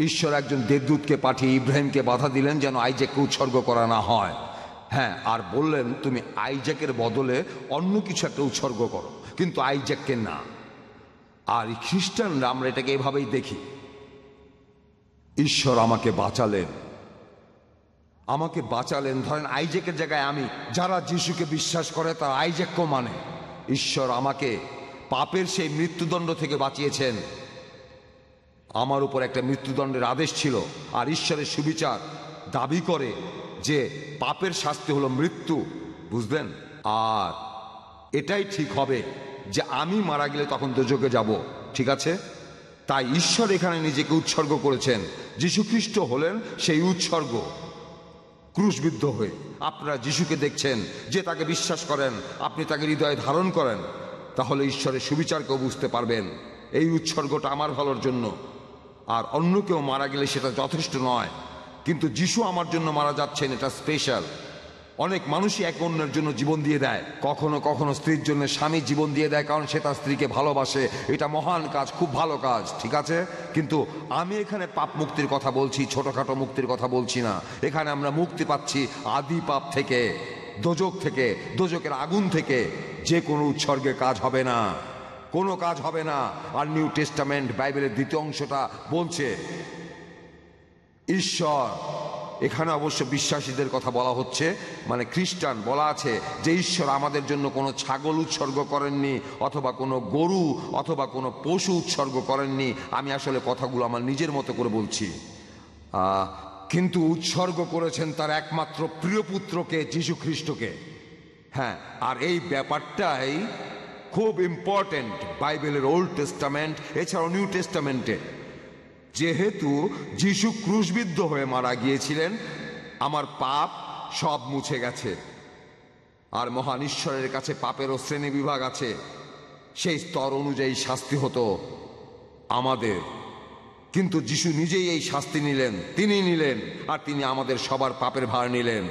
ঈশ্বর একজন দেবদূতকে পাঠিয়ে ইব্রাহিমকে বাধা দিলেন যেন আইজ্যাককে উৎসর্গ করা না হয়। হ্যাঁ আর বললেন, তুমি আইজ্যাকের বদলে অন্য কিছু একটা উৎসর্গ করো। কিন্তু আইজ্যাককে না। আর খ্রিস্টানরা আমরা এটাকে এভাবেই দেখি। ঈশ্বর আমাকে বাঁচালেন। আমাকে বাঁচালেন। ধরেন আইজেকের জায়গায় আমি, যারা যিশুকে বিশ্বাস করে তারা আইজেককেও মানে? ঈশ্বর আমাকে পাপের সেই মৃত্যুদণ্ড থেকে বাঁচিয়েছেন। আমার উপর একটা মৃত্যুদণ্ডের আদেশ ছিল, আর ঈশ্বরের সুবিচার দাবি করে যে পাপের শাস্তি হলো মৃত্যু, বুঝলেন? আর এটাই ঠিক হবে যে আমি মারা গেলে তখন দোজকে যাব, ঠিক আছে? তাই ঈশ্বর এখানে নিজেকে উৎসর্গ করেছেন। যীশু খ্রিস্ট হলেন সেই উৎসর্গ। ক্রুশবিদ্ধ হয়ে। আপনারা যিশুকে দেখছেন, যে তাকে বিশ্বাস করেন, আপনি তাকে হৃদয়ে ধারণ করেন, তাহলে ঈশ্বরের সুবিচারকেও বুঝতে পারবেন। এই উৎসর্গটা আমার ভালোর জন্য। আর অন্য কেউ মারা গেলে সেটা যথেষ্ট নয়। কিন্তু যিশু আমার জন্য মারা যাচ্ছেন, এটা স্পেশাল অনেক মানুষই এক অন্যের জন্য জীবন দিয়ে দেয়। কখনো কখনো স্ত্রীর জন্য স্বামী জীবন দিয়ে দেয়, কারণ সে তার স্ত্রীকে ভালোবাসে। এটা মহান কাজ, খুব ভালো কাজ, ঠিক আছে? কিন্তু আমি এখানে পাপ মুক্তির কথা বলছি, ছোটখাটো মুক্তির কথা বলছি না। এখানে আমরা মুক্তি পাচ্ছি আদি পাপ থেকে, দোজক থেকে, দোজকের আগুন থেকে। যে কোনো উৎসর্গে কাজ হবে না। কোনো কাজ হবে না। আর নিউ টেস্টামেন্ট, বাইবেলের দ্বিতীয় অংশটা বলছে, ঈশ্বর এখানে অবশ্য বিশ্বাসীদের কথা বলা হচ্ছে মানে খ্রিস্টান বলা আছে যে ঈশ্বর আমাদের জন্য কোনো ছাগল উৎসর্গ করেননি, অথবা কোনো গরু, অথবা কোনো পশু উৎসর্গ করেননি। আমি আসলে কথাগুলো আমার নিজের মতো করে বলছি। কিন্তু উৎসর্গ করেছেন তার একমাত্র প্রিয় পুত্রকে যীশু খ্রিস্টকে। হ্যাঁ আর এই ব্যাপারটাই খুব ইম্পর্টেন্ট বাইবেলের ওল্ড টেস্টামেন্ট এছাড়াও নিউ টেস্টামেন্টে যেহেতু যিশু ক্রুশবিদ্ধ হয়ে মারা গিয়েছিলেন, আমার পাপ সব মুছে গেছে। আর মহান ঈশ্বরের কাছে পাপেরও শ্রেণি বিভাগ আছে। সেই স্তর অনুযায়ী শাস্তি হতো আমাদের। কিন্তু যিশু নিজেই এই শাস্তি নিলেন তিনি নিলেন, আর তিনি আমাদের সবার পাপের ভার নিলেন।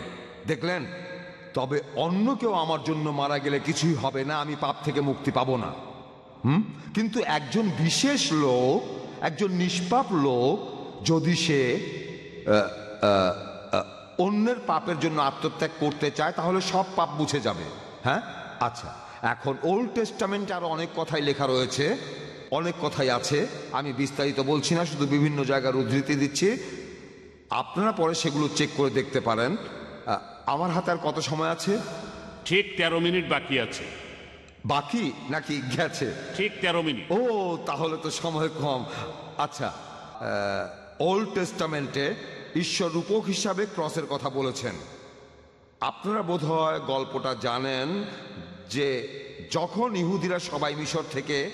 দেখলেন? তবে অন্য কেউ আমার জন্য মারা গেলে কিছুই হবে না, আমি পাপ থেকে মুক্তি পাবো না। হুম? কিন্তু একজন বিশেষ লোক একজন নিষ্পাপ লোক যদি সে অন্যের পাপের জন্য আত্মত্যাগ করতে চায়, তাহলে সব পাপ বুঝে যাবে। হ্যাঁ? আচ্ছা এখন ওল্ড টেস্টামেন্টে আরও অনেক কথাই লেখা রয়েছে, অনেক কথাই আছে। আমি বিস্তারিত বলছি না, শুধু বিভিন্ন জায়গার উদ্ধৃতি দিচ্ছি। আপনারা পরে সেগুলো চেক করে দেখতে পারেন। আমার হাতে আর কত সময় আছে? ঠিক তেরো মিনিট বাকি আছে। বাকি নাকি গেছে? ঠিক তেরো মিনিট। ও তাহলে তো সময় কম। আচ্ছা ওল্ড টেস্টামেন্টে ঈশ্বর রূপক হিসাবে ক্রসের কথা বলেছেন। আপনারা বোধহয় গল্পটা জানেন যে যখন ইহুদিরা সবাই মিশর থেকে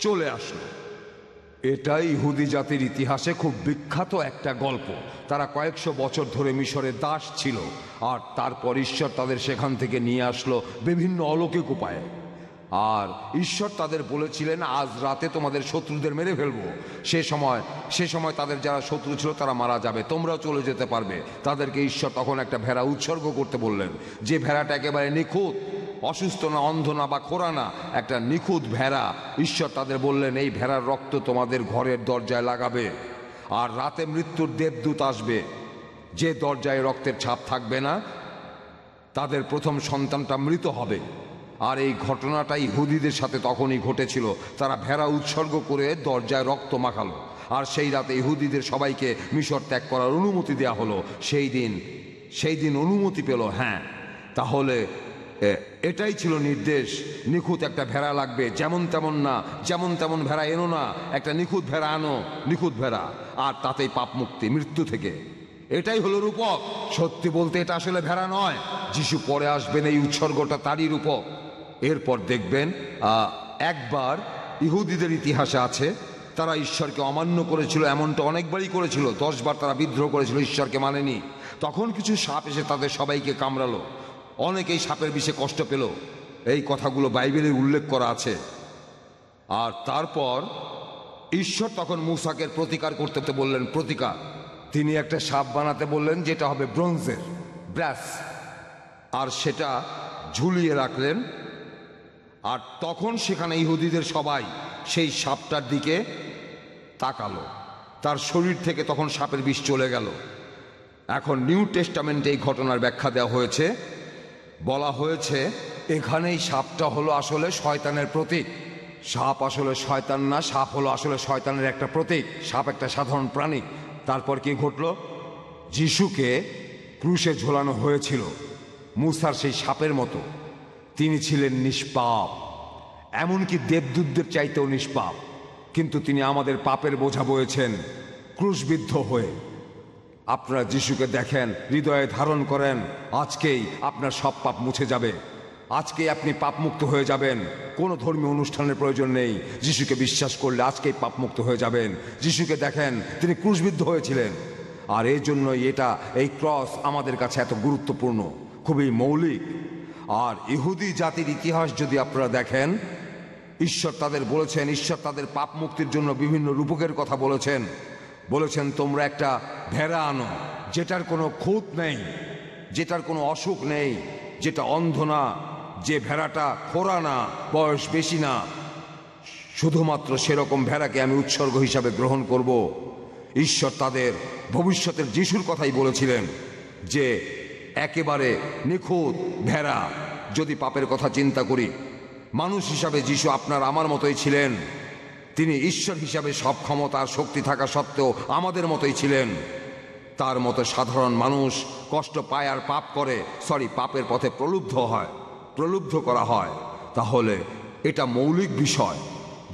চলে আসলো এটাই ইহুদি জাতির ইতিহাসে খুব বিখ্যাত একটা গল্প। তারা কয়েকশো বছর ধরে মিশরে দাস ছিল আর তারপর ঈশ্বর তাদের সেখান থেকে নিয়ে আসলো বিভিন্ন অলৌকিক উপায়ে। আর ঈশ্বর তাদের বলেছিলেন, আজ রাতে তোমাদের শত্রুদের মেরে ফেলব। সে সময় সে সময় তাদের যারা শত্রু ছিল তারা মারা যাবে, তোমরাও চলে যেতে পারবে। তাদেরকে ঈশ্বর তখন একটা ভেড়া উৎসর্গ করতে বললেন। যে ভেড়াটা একেবারে নিখুঁত, অসুস্থ না, অন্ধ না বা খোরা না, একটা নিখুঁত ভেড়া, ঈশ্বর তাদের বললেন, এই ভেড়ার রক্ত তোমাদের ঘরের দরজায় লাগাবে আর রাতে মৃত্যুর দেবদূত আসবে। যে দরজায় রক্তের ছাপ থাকবে না, তাদের প্রথম সন্তানটা মৃত হবে। আর এই ঘটনাটা ইহুদিদের সাথে তখনই ঘটেছিল। তারা ভেড়া উৎসর্গ করে দরজায় রক্ত মাখালো। আর সেই রাতে ইহুদিদের সবাইকে মিশর ত্যাগ করার অনুমতি দেওয়া হলো। সেই দিন সেই দিন অনুমতি পেল হ্যাঁ। তাহলে এটাই ছিল নির্দেশ। নিখুঁত একটা ভেড়া লাগবে, যেমন তেমন না, যেমন তেমন ভেড়া এনো না, একটা নিখুঁত ভেড়া আনো, নিখুঁত ভেড়া। আর তাতেই পাপ মুক্তি, মৃত্যু থেকে। এটাই হলো রূপক। সত্যি বলতে এটা আসলে ভেড়া নয়। যিশু পরে আসবেন এই উৎসর্গটা তারই রূপক। এরপর দেখবেন একবার ইহুদিদের ইতিহাসে আছে, তারা ঈশ্বরকে অমান্য করেছিল, এমনটা অনেকবারই করেছিল, দশবার তারা বিদ্রোহ করেছিল, ঈশ্বরকে মানেনি। তখন কিছু সাপ এসে তাদের সবাইকে কামড়ালো। অনেকেই সাপের বিষে কষ্ট পেল। এই কথাগুলো বাইবেলে উল্লেখ করা আছে। আর তারপর ঈশ্বর তখন মুসাকে প্রতিকার করতে বললেন, প্রতিকার। তিনি একটা সাপ বানাতে বললেন, যেটা হবে ব্রোঞ্জের ব্রাস। আর সেটা ঝুলিয়ে রাখলেন আর তখন সেখানে ইহুদিদের সবাই সেই সাপটার দিকে তাকালো। তার শরীর থেকে তখন সাপের বিষ চলে গেল। এখন নিউ টেস্টামেন্টে এই ঘটনার ব্যাখ্যা দেওয়া হয়েছে। বলা হয়েছে, এখানেই সাপটা হলো আসলে শয়তানের প্রতীক। সাপ আসলে শয়তান না, সাপ হলো আসলে শয়তানের একটা প্রতীক। সাপ একটা সাধারণ প্রাণী। তারপর কি ঘটলো? যিশুকে ক্রুশে ঝোলানো হয়েছিল, মুসার সেই সাপের মতো। তিনি ছিলেন নিষ্পাপ। এমনকি দেবদূতদের চাইতেও নিষ্পাপ। কিন্তু তিনি আমাদের পাপের বোঝা বয়েছেন, ক্রুশবিদ্ধ হয়ে। আপনারা যিশুকে দেখেন, হৃদয়ে ধারণ করেন, আজকেই আপনার সব পাপ মুছে যাবে। আজকেই আপনি পাপমুক্ত হয়ে যাবেন। কোনো ধর্মীয় অনুষ্ঠানের প্রয়োজন নেই। যিশুকে বিশ্বাস করলে আজকেই পাপমুক্ত হয়ে যাবেন। যিশুকে দেখেন, তিনি ক্রুশবিদ্ধ হয়েছিলেন। আর এই জন্যই এটা, এই ক্রস আমাদের কাছে এত গুরুত্বপূর্ণ। খুবই মৌলিক। আর ইহুদি জাতির ইতিহাস যদি আপনারা দেখেন, ঈশ্বর তাদের বলেছেন, ঈশ্বর তাদের পাপ মুক্তির জন্য বিভিন্ন রূপকের কথা বলেছেন। বলেছেন, তোমরা একটা ভেড়া আনো, যেটার কোনো খুঁত নেই, যেটার কোনো অসুখ নেই, যেটা অন্ধ না, যে ভেড়াটা খোরা না, বয়স বেশি না। শুধুমাত্র সেরকম ভেড়াকে আমি উৎসর্গ হিসাবে গ্রহণ করব। ঈশ্বর তাদের ভবিষ্যতের যিশুর কথাই বলেছিলেন যে একেবারে নিখুঁত ভেড়া। যদি পাপের কথা চিন্তা করি, মানুষ হিসাবে যিশু আপনার আমার মতোই ছিলেন, তিনি ঈশ্বর হিসাবে সব ক্ষমতা আর শক্তি থাকা সত্ত্বেও আমাদের মতোই ছিলেন। তার মতো সাধারণ মানুষ কষ্ট পায় আর পাপ করে, সরি, পাপের পথে প্রলুব্ধ হয়, প্রলুব্ধ করা হয়। তাহলে এটা মৌলিক বিষয়।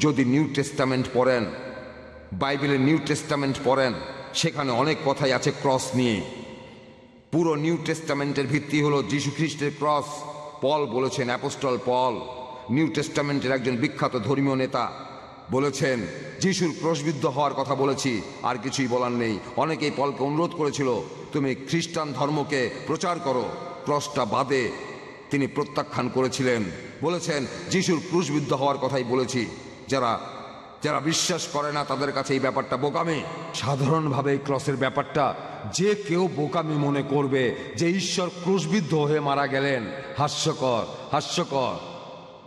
যদি নিউ টেস্টামেন্ট পড়েন বাইবেলের নিউ টেস্টামেন্ট পড়েন, সেখানে অনেক কথাই আছে ক্রস নিয়ে। পুরো নিউ টেস্টামেন্টের ভিত্তি হলো যীশু খ্রিস্টের ক্রস। পল বলেছেন, অ্যাপোস্টল পল, নিউ টেস্টামেন্টের একজন বিখ্যাত ধর্মীয় নেতা বলেছেন, যিশুর ক্রসবিদ্ধ হওয়ার কথা বলেছি, আর কিছুই বলার নেই। অনেকেই পলকে অনুরোধ করেছিল, তুমি খ্রিস্টান ধর্মকে প্রচার করো। ক্রসটা বাদে তিনি প্রত্যাখ্যান করেছিলেন। বলেছেন, যিশুর ক্রুশবিদ্ধ হওয়ার কথাই বলেছি। যারা যারা বিশ্বাস করে না তাদের কাছে এই ব্যাপারটা বোকামি। সাধারণভাবে এই ক্রসের ব্যাপারটা যে কেউ বোকামি মনে করবে যে ঈশ্বর ক্রুশবিদ্ধ হয়ে মারা গেলেন। হাস্যকর হাস্যকর।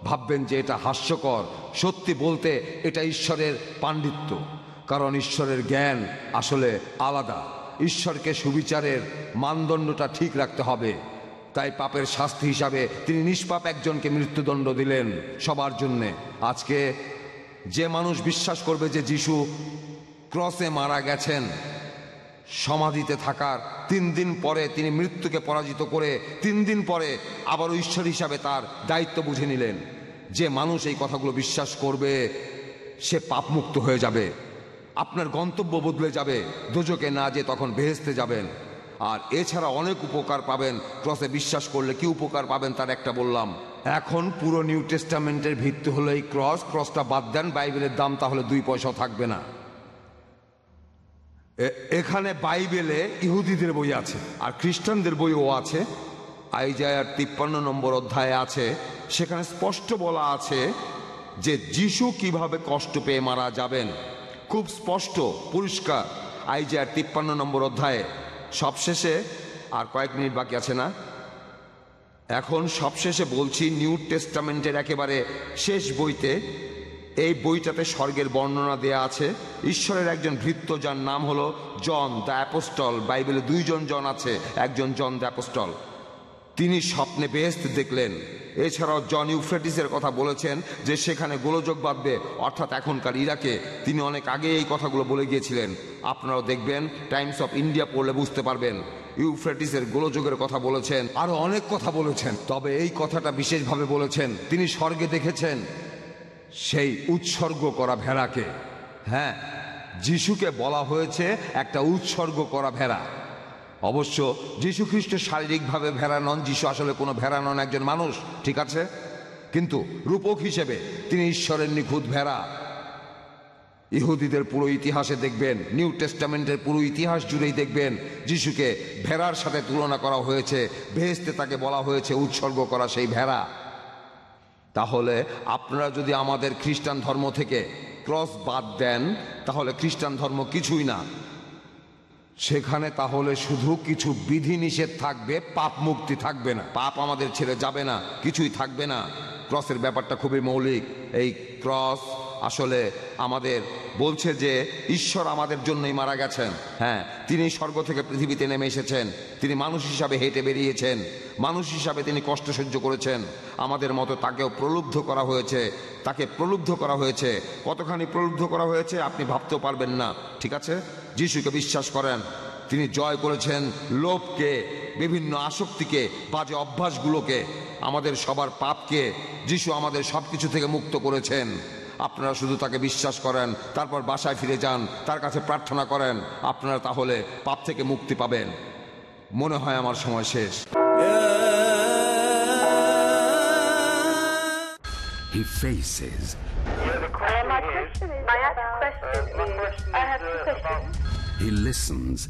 ভাববেন যে এটা হাস্যকর। সত্যি বলতে এটা ঈশ্বরের পাণ্ডিত্য। কারণ ঈশ্বরের জ্ঞান আসলে আলাদা। ঈশ্বরকে সুবিচারের মানদণ্ডটা ঠিক রাখতে হবে। তাই পাপের শাস্তি হিসাবে তিনি নিষ্পাপ একজনকে মৃত্যুদণ্ড দিলেন সবার জন্যে। আজকে যে মানুষ বিশ্বাস করবে যে যিশু ক্রসে মারা গেছেন, সমাধিতে থাকার তিন দিন পরে তিনি মৃত্যুকে পরাজিত করে তিন দিন পরে আবারও ঈশ্বর হিসাবে তার দায়িত্ব বুঝে নিলেন। যে মানুষ এই কথাগুলো বিশ্বাস করবে, সে পাপমুক্ত হয়ে যাবে। আপনার গন্তব্য বদলে যাবে, দুজকে না যে তখন বেহেস্তে যাবেন। আর এছাড়া অনেক উপকার পাবেন, ক্রসে বিশ্বাস করলে কি উপকার পাবেন তার একটা বললাম। এখন পুরো নিউ টেস্টামেন্টের ভিত্তি হলো এই ক্রস। ক্রসটা বাদ দেন, বাইবেলের দাম তাহলে দুই পয়সাও থাকবে না। এখানে বাইবেলে ইহুদিদের বই আছে, আর খ্রিস্টানদের বইও আছে। আইজায়ার তিপ্পান্ন নম্বর অধ্যায়ে আছে, সেখানে স্পষ্ট বলা আছে যে যিশু কীভাবে কষ্ট পেয়ে মারা যাবেন। খুব স্পষ্ট, পরিষ্কার, আইজায়ার তিপ্পান্ন নম্বর অধ্যায়ে। সবশেষে আর কয়েক মিনিট বাকি আছে না? এখন সবশেষে বলছি, নিউ টেস্টামেন্টের একেবারে শেষ বইতে, এই বইটাতে স্বর্গের বর্ণনা দেয়া আছে। ঈশ্বরের একজন ভৃত্য, যার নাম হলো জন দ্য অ্যাপোস্টল। বাইবেলে দুইজন জন আছে, একজন জন দ্য অ্যাপোস্টল। তিনি স্বপ্নে বেহেস্ত দেখলেন। এছাড়াও জন ইউফ্রেটিসের কথা বলেছেন যে সেখানে গোলযোগ বাঁধবে, অর্থাৎ এখনকার ইরাকে। তিনি অনেক আগে এই কথাগুলো বলে গিয়েছিলেন। আপনারাও দেখবেন, টাইমস অফ ইন্ডিয়া পড়লে বুঝতে পারবেন। ইউফ্রেটিসের গোলযোগের কথা বলেছেন, আরও অনেক কথা বলেছেন। তবে এই কথাটা বিশেষভাবে বলেছেন, তিনি স্বর্গে দেখেছেন সেই উৎসর্গ করা ভেড়াকে। হ্যাঁ যিশুকে বলা হয়েছে একটা উৎসর্গ করা ভেড়া। অবশ্য যীশু খ্রিস্ট শারীরিকভাবে ভেড়া নন, যিশু আসলে কোনো ভেড়া নন, একজন মানুষ, ঠিক আছে? কিন্তু রূপক হিসেবে তিনি ঈশ্বরের নিখুঁত ভেড়া। ইহুদিদের পুরো ইতিহাসে দেখবেন, নিউ টেস্টামেন্টের পুরো ইতিহাস জুড়েই দেখবেন, যিশুকে ভেড়ার সাথে তুলনা করা হয়েছে, ভেস্তে তাকে বলা হয়েছে, উৎসর্গ করা সেই ভেড়া। তাহলে আপনারা যদি আমাদের খ্রিস্টান ধর্ম থেকে ক্রস বাদ দেন, তাহলে খ্রিস্টান ধর্ম কিছুই না। সেখানে তাহলে শুধু কিছু বিধি নিষেধ থাকবে, পাপ মুক্তি থাকবে না। পাপ আমাদের ছেড়ে যাবে না, কিছুই থাকবে না। ক্রসের ব্যাপারটা খুবই মৌলিক। এই ক্রস আসলে আমাদের বলছে যে ঈশ্বর আমাদের জন্যই মারা গেছেন। হ্যাঁ তিনি স্বর্গ থেকে পৃথিবীতে নেমে এসেছেন। তিনি মানুষ হিসাবে হেঁটে বেরিয়েছেন। মানুষ হিসাবে তিনি কষ্ট সহ্য করেছেন। আমাদের মতো তাকেও প্রলুব্ধ করা হয়েছে। তাকে প্রলুব্ধ করা হয়েছে। কতখানি প্রলুব্ধ করা হয়েছে আপনি ভাবতেও পারবেন না। ঠিক আছে? যিশুকে বিশ্বাস করেন। তিনি জয় করেছেন লোভকে, বিভিন্ন আসক্তিকে, বাজে অভ্যাসগুলোকে, আমাদের সবার পাপকে। যিশু আমাদের সব কিছু থেকে মুক্ত করেছেন। আপনারা শুধু তাকে বিশ্বাস করেন তারপর বাসায় ফিরে যান তার কাছে প্রার্থনা করেন আপনারা তাহলে পাপ থেকে মুক্তি পাবেন। মনে হয় আমার সময় শেষ। He faces, My question? Is, my question is, I have two questions. he listens,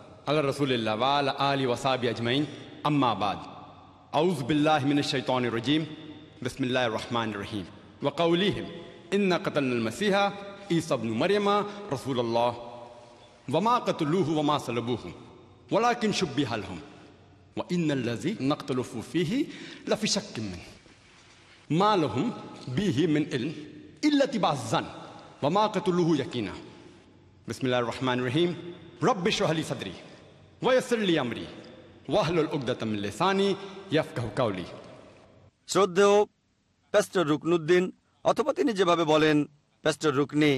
Rasulillah wa ala ali wa sahbihi ajmain. Amma ba'd. أعوذ بالله من الشيطان الرجيم. بسم الله الرحمن الرحيم. وقولهم إن قتلنا المسيح عيسى ابن مريم رسول الله. وما قتلوه وما صلبوه ولكن شبه لهم. وإن الذي نقتلف فيه لفي شك منه. ما لهم به من علم إلا اتباع الظن. وما قتلوه يقينا. بسم الله الرحمن الرحيم. رب اشرح لي صدري. ওয়াসল্লি আমরি ওয়াহলুল উকদাতাম শ্রদ্ধেয় প্যাস্টর রুকনুদ্দিন, অথবা তিনি যেভাবে বলেন, pastor Rukni,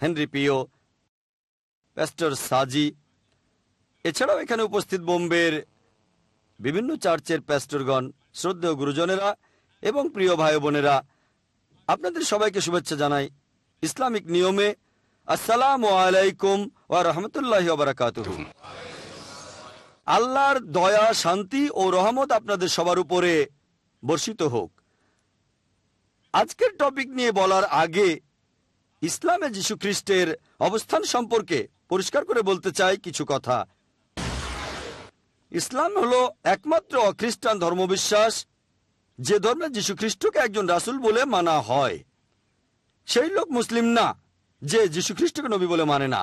Henry Pio, pastor Saji, এছাড়াও এখানে উপস্থিত বোম্বের বিভিন্ন চার্চের প্যাস্টরগণ, শ্রদ্ধেয় গুরুজনেরা এবং প্রিয় ভাই বোনেরা আপনাদের সবাইকে শুভেচ্ছা জানাই ইসলামিক নিয়মে আসসালামু আলাইকুম ওয়া রহমতুল্লাহ বারাকাতুহু। আল্লাহর দয়া, শান্তি ও রহমত আপনাদের সবার উপরে বর্ষিত হোক। আজকের টপিক নিয়ে বলার আগে ইসলামে যীশু খ্রিস্টের অবস্থান সম্পর্কে পরিষ্কার করে বলতে চাই কিছু কথা। ইসলাম হলো একমাত্র অখ্রিস্টান ধর্মবিশ্বাস, যে ধর্মে যীশু খ্রিস্টকে একজন রাসুল বলে মানা হয়। সেই লোক মুসলিম না, যে যীশু খ্রিস্টকে নবী বলে মানে না।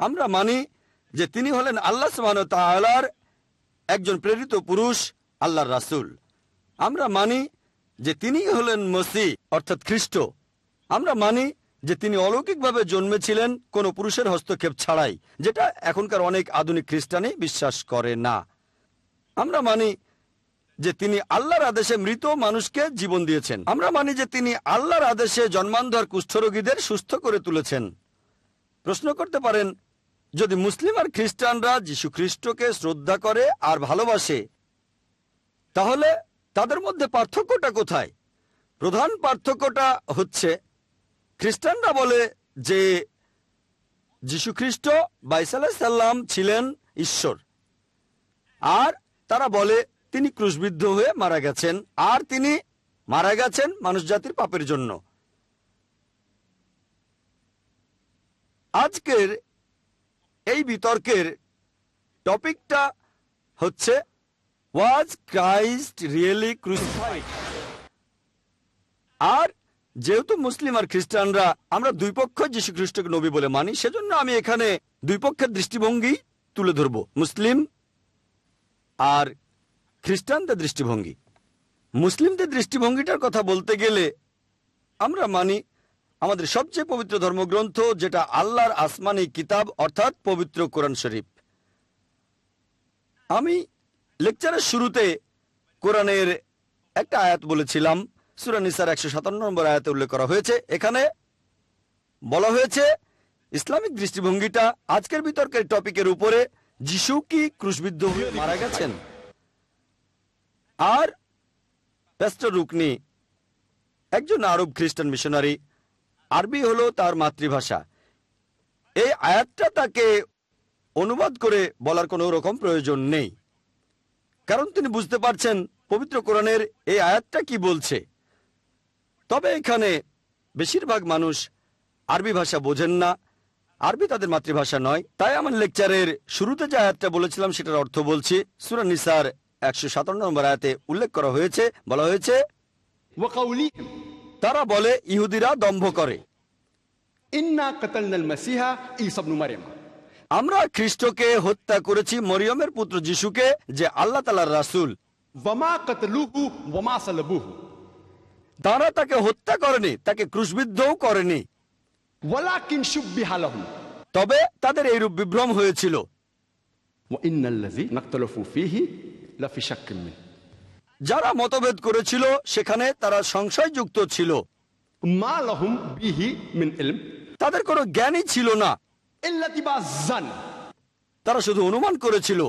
আমরা মানি যে তিনি হলেন আল্লাহ তাআলার একজন প্রেরিত পুরুষ, আল্লাহর রাসুল। আমরা মানি যে তিনি হলেন মসি অর্থাৎ খ্রিস্ট। আমরা মানি যে তিনি অলৌকিকভাবে জন্মেছিলেন কোনো পুরুষের হস্তক্ষেপ ছাড়াই, যেটা এখনকার অনেক আধুনিক খ্রিস্টানই বিশ্বাস করে না। আমরা মানি যে তিনি আল্লাহর আদেশে মৃত মানুষকে জীবন দিয়েছেন। আমরা মানি যে তিনি আল্লাহর আদেশে জন্মান্ধর কুষ্ঠরোগীদের সুস্থ করে তুলেছেন। প্রশ্ন করতে পারেন যদি মুসলিম আর খ্রিস্টানরা যীশু খ্রিস্টকে শ্রদ্ধা করে আর ভালোবাসে, তাহলে তাদের মধ্যে পার্থক্যটা কোথায়? প্রধান পার্থক্যটা হচ্ছে, খ্রিস্টানরা বলে যে যীশু খ্রিস্ট সাল্লাম ছিলেন ঈশ্বর। আর তারা বলে তিনি ক্রুশবিদ্ধ হয়ে মারা গেছেন, আর তিনি মারা গেছেন মানুষ জাতির পাপের জন্য। আজকের এই বিতর্কের টপিকটা হচ্ছে ওয়াজ ক্রাইস্ট রিয়েলি ক্রুসিফাইড আর যেহেতু মুসলিম আর খ্রিস্টানরা, আমরা দুই পক্ষ যীশু খ্রিস্টকে নবী বলে মানি, সেজন্য আমি এখানে দুই পক্ষের দৃষ্টিভঙ্গি তুলে ধরব, মুসলিম আর খ্রিস্টানদের দৃষ্টিভঙ্গি। মুসলিমদের দৃষ্টিভঙ্গিটার কথা বলতে গেলে আমরা মানি আমাদের সবচেয়ে পবিত্র ধর্মগ্রন্থ, যেটা আল্লাহর আসমানি কিতাব, অর্থাৎ পবিত্র কোরআন শরীফ। আমি লেকচারের শুরুতে কোরআনের একটা আয়াত বলেছিলাম। সুরানিসার একশো সাতান্ন নম্বর আয়াতে উল্লেখ করা হয়েছে। এখানে বলা হয়েছে, ইসলামিক দৃষ্টিভঙ্গিটা আজকের বিতর্কের টপিকের উপরে যিশু কি ক্রুশবিদ্ধ হয়ে মারা গেছেন? আর প্যাস্টার রুকনি, একজন আরব খ্রিস্টান মিশনারি আরবি হলো তার মাতৃভাষা। এই আয়াতটা তাকে অনুবাদ করে বলার কোনো রকম প্রয়োজন নেই। কারণ তিনি বুঝতে পারছেন পবিত্র কোরআনের এই আয়াতটা কি বলছে। তবে এখানে বেশিরভাগ মানুষ আরবি ভাষা বোঝেন না। আরবি তাদের মাতৃভাষা নয়। তাই আমার লেকচারের শুরুতে যে আয়াতটা বলেছিলাম সেটার অর্থ বলছি, সুরা নিসার একশো সাতান্ন নম্বর আয়াতে উল্লেখ করা হয়েছে, বলা হয়েছে তারা বলে ইহুদিরা দম্ভ করে। আমরা খ্রিস্টকে হত্যা করেছি মরিয়মের পুত্র যিশুকে যে আল্লাহ তালার রাসুল। তারা তাকে হত্যা করেনি তাকে ক্রুশবিদ্ধও করেনি। তবে তাদের এইরূপ বিভ্রম হয়েছিল। যারা মতভেদ করেছিল সেখানে তারা সংশয়যুক্ত ছিল। তাদের কোনো জ্ঞানই ছিল না। তারা শুধু অনুমান করেছিল।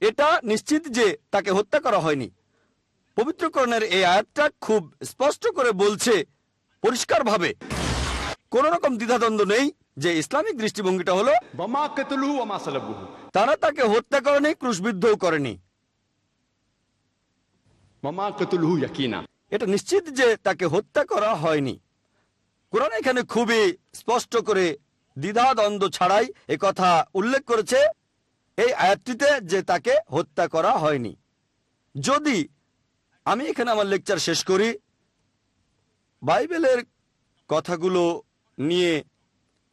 এটা নিশ্চিত যে তাকে হত্যা করা হয়নি। পবিত্রকরণের এই আয়াতটা খুব স্পষ্ট করে বলছে পরিষ্কারভাবে। কোন রকম দ্বিধাদ্বন্দ্ব নেই যে ইসলামিক দৃষ্টিভঙ্গিটা হলো তারা তাকে হত্যা করেনি ক্রুশবিদ্ধও করেনি। এটা নিশ্চিত যে তাকে হত্যা করা হয়নি। কোরআন এখানে খুবই স্পষ্ট করে দ্বিধা দ্বন্দ্ব ছাড়াই এ কথা উল্লেখ করেছে এই আয়াতটিতে যে তাকে হত্যা করা হয়নি। যদি আমি এখানে আমার লেকচার শেষ করি, বাইবেলের কথাগুলো নিয়ে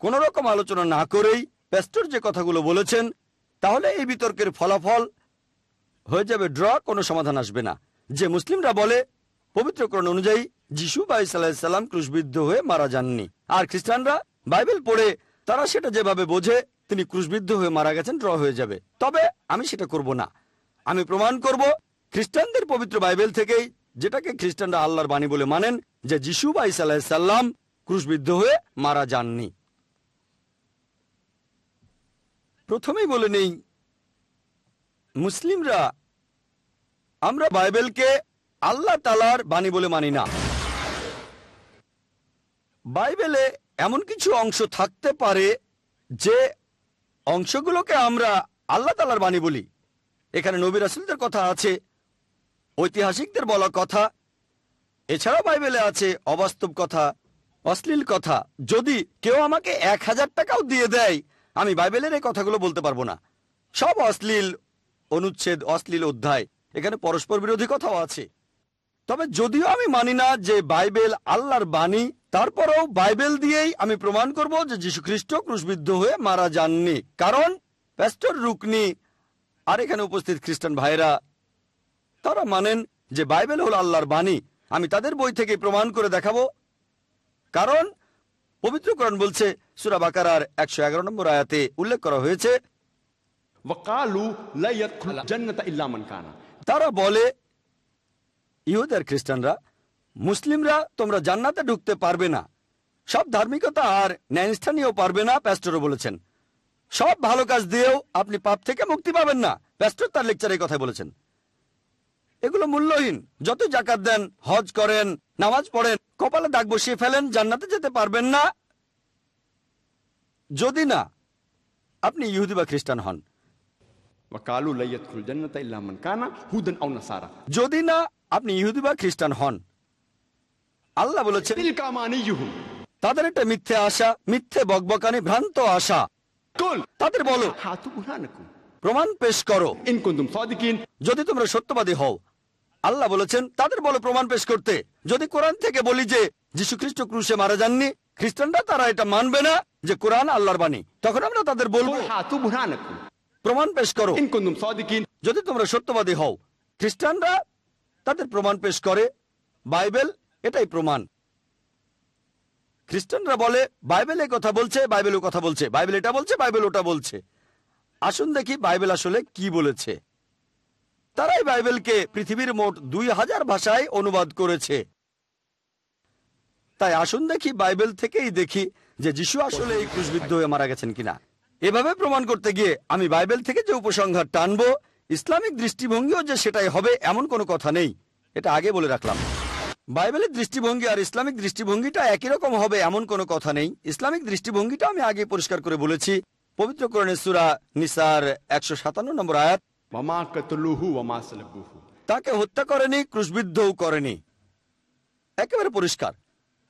কোনো রকম আলোচনা না করেই প্যাস্টর যে কথাগুলো বলেছেন, তাহলে এই বিতর্কের ফলাফল হয়ে যাবে, ড্র, কোনো সমাধান আসবে না। যে মুসলিমরা বলে, পবিত্রকরণ অনুযায়ী যিশু বাই সাল্লাম ক্রুশবিদ্ধ হয়ে মারা যাননি। আর খ্রিস্টানরা বাইবেল পড়ে, তারা সেটা যেভাবে বোঝে, তিনি ক্রুশবিদ্ধ হয়ে মারা গেছেন, ড্র হয়ে যাবে। তবে আমি সেটা করব না। আমি প্রমাণ করব, খ্রিস্টানদের পবিত্র বাইবেল থেকেই যেটাকে খ্রিস্টানরা আল্লাহর বাণী বলে মানেন, যে যিশু বা ইসাল্লাম ক্রুশবিদ্ধ হয়ে মারা যাননি। প্রথমেই বলে নেই, মুসলিমরা আমরা বাইবেলকে আল্লাহ তালার বাণী বলে মানি না। বাইবেলে এমন কিছু অংশ থাকতে পারে যে অংশগুলোকে আমরা আল্লাহ তালার বাণী বলি। এখানে নবী রাসুলদের কথা আছে, ঐতিহাসিকদের বলা কথা এছাড়া বাইবেলে আছে অবাস্তব কথা, অশ্লীল কথা। যদি কেউ আমাকে এক হাজার টাকাও দিয়ে দেয়, আমি বাইবেলের এই কথাগুলো বলতে পারব না। সব অশ্লীল, অনুচ্ছেদ, অশ্লীল অধ্যায়। এখানে পরস্পর বিরোধী কথাও আছে। তবে যদিও আমি মানি না যে বাইবেল আল্লাহর বাণী, তারপরেও বাইবেল দিয়েই আমি প্রমাণ করব যে যীশুখ্রিস্ট ক্রুশবিদ্ধ হয়ে মারা যাননি। কারণ, প্যাস্টর রুকনি আর এখানে উপস্থিত খ্রিস্টান ভাইরা তারা মানেন যে বাইবেল হল আল্লাহর বাণী। আমি তাদের বই থেকে প্রমাণ করে দেখাবো। কারণ, পবিত্রকরণ বলছে, সুরা বাকারার একশো এগারো নম্বর আয়াতে উল্লেখ করা হয়েছে তারা বলে, ইহুদের খ্রিস্টানরা, মুসলিমরা তোমরা জান্নাতে ঢুকতে পারবে না। সব ধার্মিকতা আর ন্যায়স্থানীয় পারবে না, প্যাস্টরও বলেছেন। সব ভালো কাজ দিয়েও আপনি পাপ থেকে মুক্তি পাবেন না, প্যাস্টর তার লেকচারে কথা বলেছেন। এগুলো মূল্যহীন। যত জাকাত দেন, হজ করেন, নামাজ পড়েন, কপালে দাগ বসিয়ে ফেলেন, জান্নাতে যেতে পারবেন না। যদি না, আপনি ইহুদি বা খ্রিস্টান হন। যদি না আপনি ইহুদি বা খ্রিস্টান হন। আল্লাহ বলেছেন তাদের একটা মিথ্যে আশা মিথ্যে বকবকানি ভ্রান্ত আশা। তাদের বলো প্রমাণ পেশ করো। যদি তোমরা সত্যবাদী হও আল্লাহ বলেছেন তাদের বলো প্রমাণ পেশ করতে। যদি কোরআন থেকে বলি যে যীশু খ্রিস্ট ক্রুশে মারা যাননি খ্রিস্টানরা তারা এটা মানবে না যে কোরআন আল্লাহর বাণী। তখন আমরা তাদের বলব প্রমাণ পেশ করো। যদি তোমরা সত্যবাদী হও খ্রিস্টানরা তাদের প্রমাণ পেশ করে বাইবেল এটাই প্রমাণ। খ্রিস্টানরা বলে বাইবেল কথা বলছে বাইবেল কথা বলছে। বাইবেল এটা বলছে বাইবেল ওটা বলছে। আসুন দেখি বাইবেল আসলে কি বলেছে। তারাই বাইবেলকে পৃথিবীর মোট দুই হাজার ভাষায় অনুবাদ করেছে। তাই আসুন দেখি বাইবেল থেকেই দেখি যে যিশু আসলে এই ক্রুশবিদ্ধ হয়ে মারা গেছেন কিনা। এভাবে প্রমাণ করতে গিয়ে আমি বাইবেল থেকে যে উপসংহার টানব ইসলামিক দৃষ্টিভঙ্গিও যে সেটাই হবে এমন কোনো কথা নেই। এটা আগে বলে রাখলাম। বাইবেলের দৃষ্টিভঙ্গি আর ইসলামিক দৃষ্টিভঙ্গিটা একই রকম হবে এমন কোনো কথা নেই। ইসলামিক দৃষ্টিভঙ্গিটা আমি আগে পরিষ্কার করে বলেছি। পবিত্র করণের সুরা নিসার একশো সাতান্ন নম্বর আয়াত। তাকে হত্যা করেনি ক্রুশবিদ্ধও করেনি। একেবারে পরিষ্কার।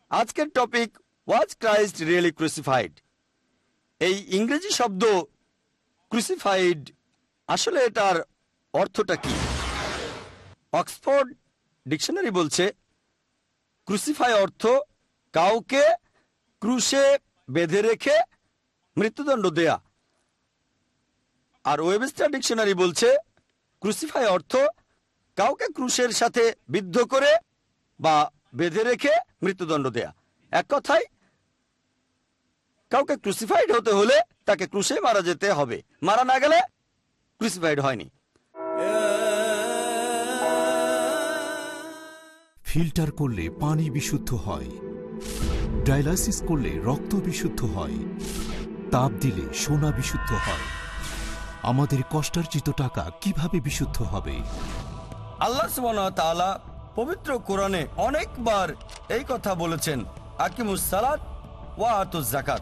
আজকের topic was Christ really crucified? এই ইংরেজি শব্দ ক্রুসিফাইড আসলে এটার অর্থটা কি? অক্সফোর্ড ডিকশনারি বলছে ক্রুসিফাই অর্থ কাউকে ক্রুশে বেঁধে রেখে মৃত্যুদণ্ড দেয়া। আর ওয়েবস্টার ডিকশনারি বলছে ক্রুসিফাই অর্থ কাউকে ক্রুশের সাথে বিদ্ধ করে বা বেঁধে রেখে মৃত্যুদণ্ড দেয়া। এক কথায় কাউকে ক্রুসিফাইড হতে হলে তাকে ক্রুশে মারা যেতে হবে। মারা না গেলে ক্রুসিফাইড হয়নি। ফিল্টার করলে পানি বিশুদ্ধ হয়। ডায়ালাইসিস করলে রক্ত বিশুদ্ধ হয়। তাপ দিলে সোনা বিশুদ্ধ হয়। আমাদের কষ্টার্জিত টাকা কীভাবে বিশুদ্ধ হবে? আল্লাহ তাআলা পবিত্র কোরআনে অনেকবার এই কথা বলেছেন। আকিমুস সালাত ওয়া জাকাত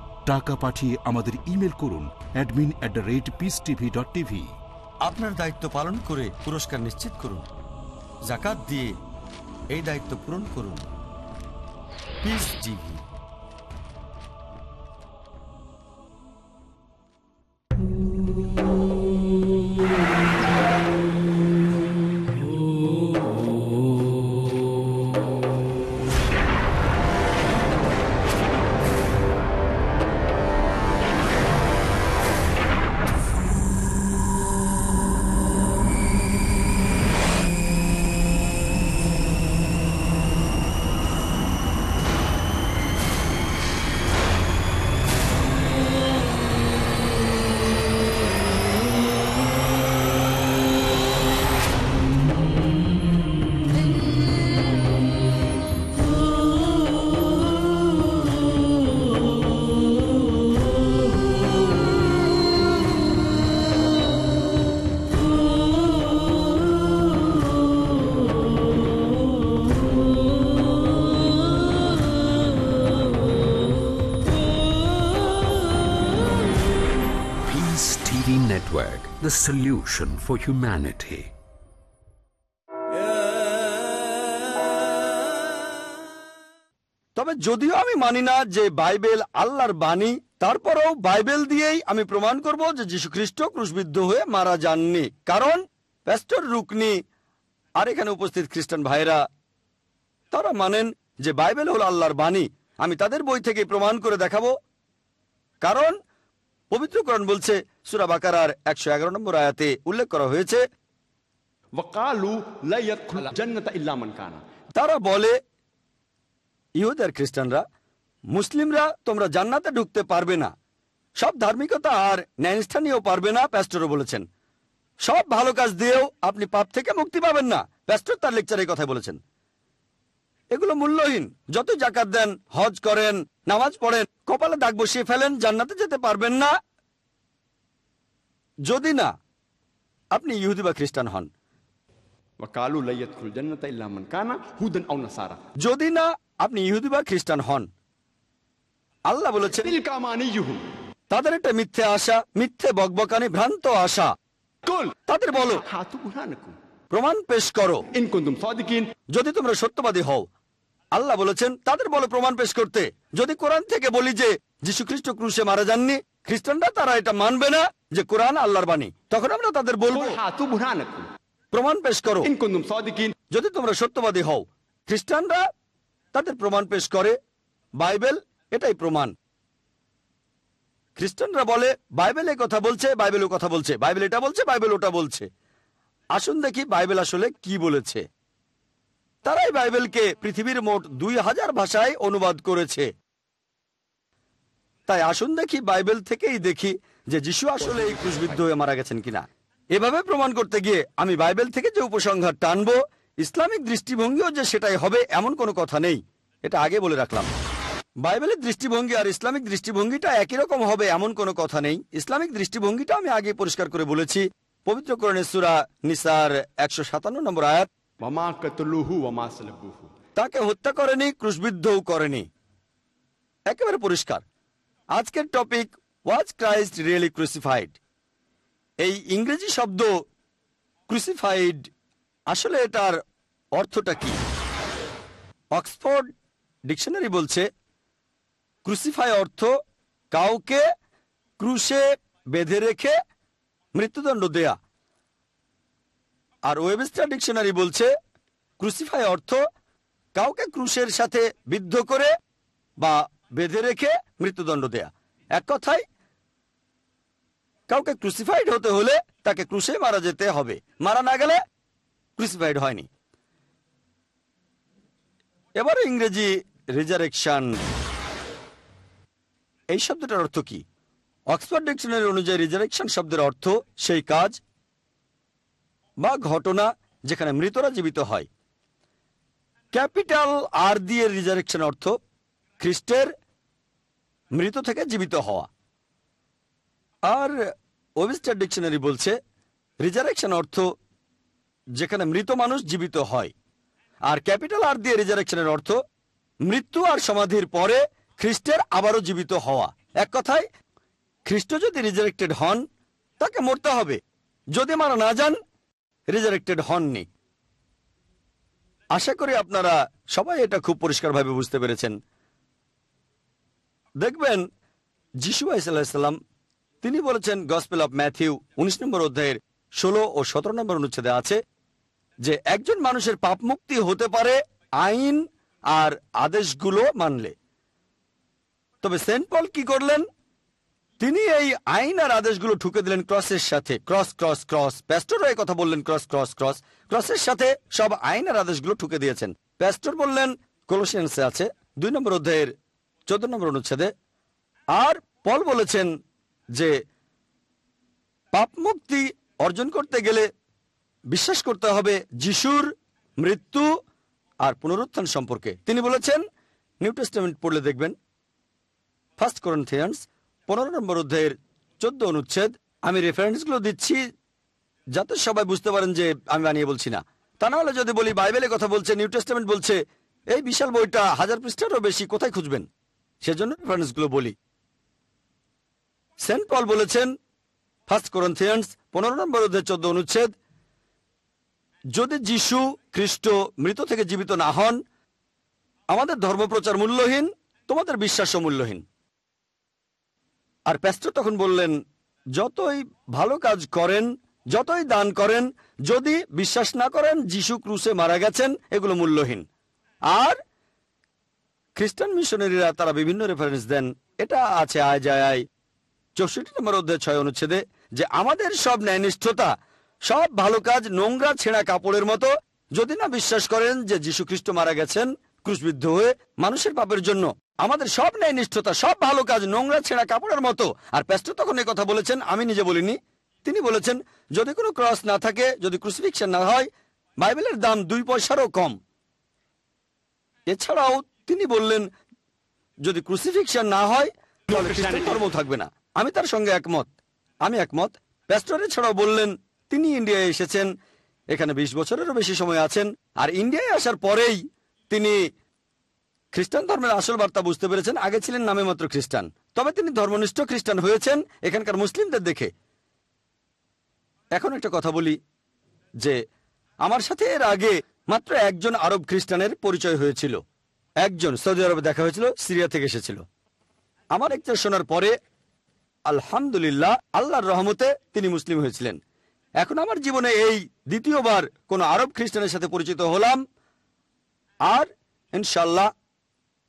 টাকা পাঠিয়ে আমাদের ইমেল করুন admin at the rate Peace TV dot TV আপনার দায়িত্ব পালন করে পুরস্কার নিশ্চিত করুন। জাকাত দিয়ে এই দায়িত্ব পূরণ করুন। Peace TV Peace the solution for humanity. তবে যদিও আমি মানি না যে বাইবেল আল্লাহর বাণী, তারপরেও বাইবেল দিয়েই আমি প্রমাণ করব যে যীশু খ্রিস্ট ক্রুশবিদ্ধ হয়ে মারা যাননি। কারণ, প্যাস্টর রুকনি আর এখানে উপস্থিত খ্রিস্টান ভাইরা তারা মানেন যে বাইবেল হল আল্লাহর বাণী। আমি তাদের বই থেকে প্রমাণ করে দেখাবো। কারণ পবিত্রকরণ বলছে সুরা বাকারার একশো এগারো নম্বর আয়াতে উল্লেখ করা হয়েছে তারা বলে ইহুদ আর খ্রিস্টানরা মুসলিমরা তোমরা জান্নাতে ঢুকতে পারবে না। সব ধার্মিকতা আর ন্যায়নিষ্ঠা পারবে না প্যাস্টরও বলেছেন। সব ভালো কাজ দিয়েও আপনি পাপ থেকে মুক্তি পাবেন না প্যাস্টর তার লেকচারে কথা বলেছেন। এগুলো মূল্যহীন। যত জাকাত দেন হজ করেন নামাজ পড়েন কপালে দাগ বসিয়ে ফেলেন জান্নাতে যেতে পারবেন না। যদি না আপনি ইহুদি বা খ্রিস্টান হন। যদি না আপনি ইহুদি বা খ্রিস্টান হন। আল্লাহ তাদের একটা মিথ্যে আশা মিথ্যে বকবকানি ভ্রান্ত আশা। তাদের বলো প্রমাণ পেশ করো। যদি তোমরা সত্যবাদী হও আল্লাহ বলেছেন তাদের বলো প্রমাণ পেশ করতে। যদি কোরআন থেকে বলি যে যীশু খ্রিস্ট ক্রুশে মারা যাননি খ্রিস্টানরা তারা এটা মানবে না যে কোরআন আল্লাহর বাণী। তখন আমরা তাদের বলব প্রমাণ পেশ করো। যদি তোমরা সত্যবাদী হও খ্রিস্টানরা তাদের প্রমাণ পেশ করে বাইবেল এটাই প্রমাণ। খ্রিস্টানরা বলে বাইবেল এই কথা বলছে বাইবেল ও কথা বলছে। বাইবেল এটা বলছে বাইবেল ওটা বলছে। আসুন দেখি বাইবেল আসলে কি বলেছে। তারাই বাইবেলকে পৃথিবীর মোট দুই হাজার ভাষায় অনুবাদ করেছে। তাই আসুন দেখি বাইবেল থেকেই দেখি যে যিশু আসলে এই ক্রুশবিদ্ধ হয়ে মারা গেছেন কিনা। এভাবে প্রমাণ করতে গিয়ে আমি বাইবেল থেকে যে উপসংহার টানব, ইসলামিক দৃষ্টিভঙ্গিও যে সেটাই হবে এমন কোনো কথা নেই। এটা আগে বলে রাখলাম। বাইবেলের দৃষ্টিভঙ্গি আর ইসলামিক দৃষ্টিভঙ্গিটা একই রকম হবে এমন কোনো কথা নেই। ইসলামিক দৃষ্টিভঙ্গিটা আমি আগে পরিষ্কার করে বলেছি। পবিত্র করণের সুরা নিসার একশো সাতান্ন নম্বর আয়াত। তাকে হত্যা করেনি, ক্রুশবিদ্ধও করেনি। একেবারে পরিষ্কার। আজকের topic was Christ really crucified এই ইংরেজি শব্দ ক্রুসিফাইড আসলে এটার অর্থটা কি? অক্সফোর্ড ডিকশনারি বলছে ক্রুসিফাই অর্থ, কাউকে ক্রুশে বেঁধে রেখে মৃত্যুদণ্ড দেয়া। আর ওয়েবস্টার ডিকশনারি বলছে ক্রুসিফাই অর্থ কাউকে ক্রুশের সাথে বিদ্ধ করে বা বেঁধে রেখে মৃত্যুদণ্ড দেয়া। এক কথায়, কাউকে ক্রুসিফাইড হতে হলে তাকে ক্রুশে মারা যেতে হবে। মারা না গেলে ক্রুসিফাইড হয়নি। এবারে ইংরেজি রিজারেকশন এই শব্দটার অর্থ কি? অক্সফোর্ড ডিকশনারি অনুযায়ী রিজারেকশন শব্দের অর্থ সেই কাজ বা ঘটনা যেখানে মৃতরা জীবিত হয়। ক্যাপিটাল আর দিয়ে রিজারেকশন অর্থ খ্রিস্টের মৃত থেকে জীবিত হওয়া। আর ওবিস্টার ডিকশনারি বলছে রিজারেকশন অর্থ যেখানে মৃত মানুষ জীবিত হয়। আর ক্যাপিটাল আর দিয়ে রিজারেকশনের অর্থ মৃত্যু আর সমাধির পরে খ্রিস্টের আবারও জীবিত হওয়া। এক কথায়, খ্রিস্ট যদি রিজারেক্টেড হন, তাকে মরতে হবে। যদি মারা না যান রিজারেক্টেড হননি। আশা করি আপনারা সবাই এটা খুব পরিষ্কারভাবে বুঝতে পেরেছেন। দেখবেন, যিশু আলাইসাল্লাম তিনি বলেছেন গসপেল অফ ম্যাথিউ উনিশ নম্বর অধ্যায়ের ষোলো ও সতেরো নম্বর অনুচ্ছেদে আছে যে, একজন মানুষের পাপ মুক্তি হতে পারে আইন আর আদেশগুলো মানলে। তবে সেন্ট পল কি করলেন? তিনি এই আইন আর আদেশগুলো ঠুকে দিলেন ক্রসের সাথে। Cross cross cross. প্যাস্টরও এই কথা বললেন, ক্রস ক্রস ক্রস। ক্রসের সাথে সব আইন আর আদেশগুলো ঠুকে দিয়েছেন। প্যাস্টর বললেন, কোলোসিয়ান্সে আছে, দুই নম্বর অধ্যায়ের চোদ্দ নম্বর অনুচ্ছেদে। আর পল বলেছেন যে পাপ মুক্তি অর্জন করতে গেলে বিশ্বাস করতে হবে যিশুর মৃত্যু আর পুনরুত্থান সম্পর্কে। তিনি বলেছেন, নিউ টেস্টামেন্ট পড়লে দেখবেন, ফার্স্ট করন্থিয়ান্স পনেরো নম্বর অধ্যায়ের চোদ্দ অনুচ্ছেদ। আমি রেফারেন্সগুলো দিচ্ছি যাতে সবাই বুঝতে পারেন যে আমি বানিয়ে বলছি না। তা না হলে যদি বলি বাইবেলে কথা বলছে, নিউ টেস্টামেন্ট বলছে, এই বিশাল বইটা হাজার পৃষ্ঠারও বেশি কোথায় খুঁজবেন? সেজন্য রেফারেন্সগুলো বলি। সেন্ট পল বলেছেন ফার্স্ট করন্থিয়ান্স পনেরো নম্বর অধ্যায় চোদ্দ অনুচ্ছেদ, যদি যিশু খ্রিস্ট মৃত থেকে জীবিত না হন, আমাদের ধর্মপ্রচার মূল্যহীন, তোমাদের বিশ্বাসও মূল্যহীন। আর প্যাস্টর তখন বললেন, যতই ভালো কাজ করেন, যতই দান করেন, যদি বিশ্বাস না করেন, যিশু ক্রুসে মারা গেছেন, এগুলো মূল্যহীন। আর খ্রিস্টান মিশনারিরা তারা বিভিন্ন রেফারেন্স দেন। এটা আছে আয় যায় আয় চৌষট্টি নম্বর অধ্যায় ছয় অনুচ্ছেদে যে আমাদের সব ন্যায়নিষ্ঠতা, সব ভালো কাজ নোংরা ছেঁড়া কাপড়ের মতো। যদি না বিশ্বাস করেন যে যীশু খ্রিস্ট মারা গেছেন, ক্রুশবিদ্ধ হয়ে মানুষের পাপের জন্য আমাদের সব ন্যায় নিষ্ঠতা সব ভালো কাজ নোংরা ছেঁড়া কাপড়ের মতো। আর প্যাস্টর তখন এই কথা বলেছেন আমি নিজে বলিনি। তিনি বলেছেন যদি কোনো ক্রস না থাকে যদি ক্রুসিফিকশন না হয় বাইবেলের দাম দুই পয়সারও কম। এছাড়াও তিনি বললেন যদি ক্রুসিফিকশন না হয় তাহলে খ্রিস্টান ধর্ম থাকবে না। আমি তার সঙ্গে একমত। আমি একমত। প্যাস্টর ছাড়াও বললেন তিনি ইন্ডিয়ায় এসেছেন এখানে ২০ বছরেরও বেশি সময় আছেন আর ইন্ডিয়ায় আসার পরেই তিনি খ্রিস্টান ধর্মের আসল বার্তা বুঝতে পেরেছেন, আগে ছিলেন নামে মাত্র খ্রিস্টান। তবে তিনি ধর্মনিষ্ঠ খ্রিস্টান হয়েছেন এখানকার মুসলিমদের দেখে। এখন একটা কথা বলি, যে আমার সাথে এর আগে মাত্র একজন আরব খ্রিস্টানের পরিচয় হয়েছিল। একজন সৌদি আরবে দেখা হয়েছিল, সিরিয়া থেকে এসেছিল। আমার একটা শোনার পরে, আলহামদুলিল্লাহ, আল্লাহর রহমতে তিনি মুসলিম হয়েছিলেন। এখন আমার জীবনে এই দ্বিতীয়বার কোন আরব খ্রিস্টানের সাথে পরিচিত হলাম। আর ইনশাল্লাহ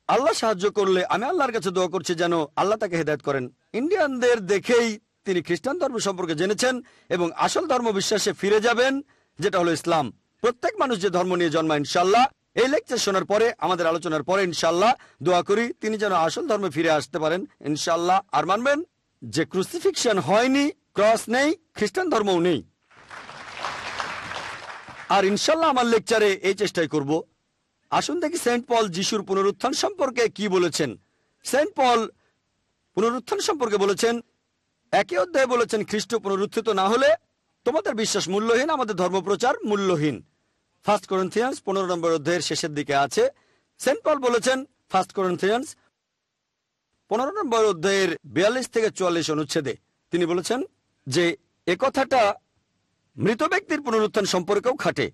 আল্লাহ সাহায্য করলে আমি আল্লাহর কাছে দোয়া করছি যেন আল্লাহ তাকে হেদায়ত করেন। ইন্ডিয়ানদের দেখেই তিনি খ্রিস্টান ধর্ম সম্পর্কে জেনেছেন এবং আসল ধর্ম বিশ্বাসে ফিরে যাবেন, যেটা হলো ইসলাম। প্রত্যেক মানুষ যে ধর্ম নিয়ে জন্মায় ইনশাল্লাহ এই লেকচার শোনার পরে, আমাদের আলোচনার পরে ইনশাল্লাহ দোয়া করি তিনি যেন আসল ধর্মে ফিরে আসতে পারেন ইনশাল্লাহ আর মানবেন, যে ক্রুসিফিকশন হয়নি, ক্রস নেই, খ্রিস্টান ধর্মও নেই। আর ইনশাল্লাহ আমার লেকচারে এই চেষ্টাই করব। আসুন দেখি সেন্ট পল যিশুর পুনরুত্থান সম্পর্কে কি বলেছেন। সেন্ট পল পুনরুত্থান সম্পর্কে বলেছেন, একে অধ্যায়ে বলেছেন, খ্রিস্ট পুনরুত্থিত না হলে তোমাদের বিশ্বাস মূল্যহীন, আমাদের ধর্মপ্রচার মূল্যহীন। ফার্স্ট করন্থিয়ান্স পনেরো নম্বর অধ্যায়ের শেষের দিকে আছে। সেন্ট পল বলেছেন ফার্স্ট করন্থিয়ান্স পনেরো নম্বর অধ্যায়ের বিয়াল্লিশ থেকে চুয়াল্লিশ অনুচ্ছেদে তিনি বলেছেন যে, এ কথাটা মৃত ব্যক্তির পুনরুত্থান সম্পর্কেও খাটে,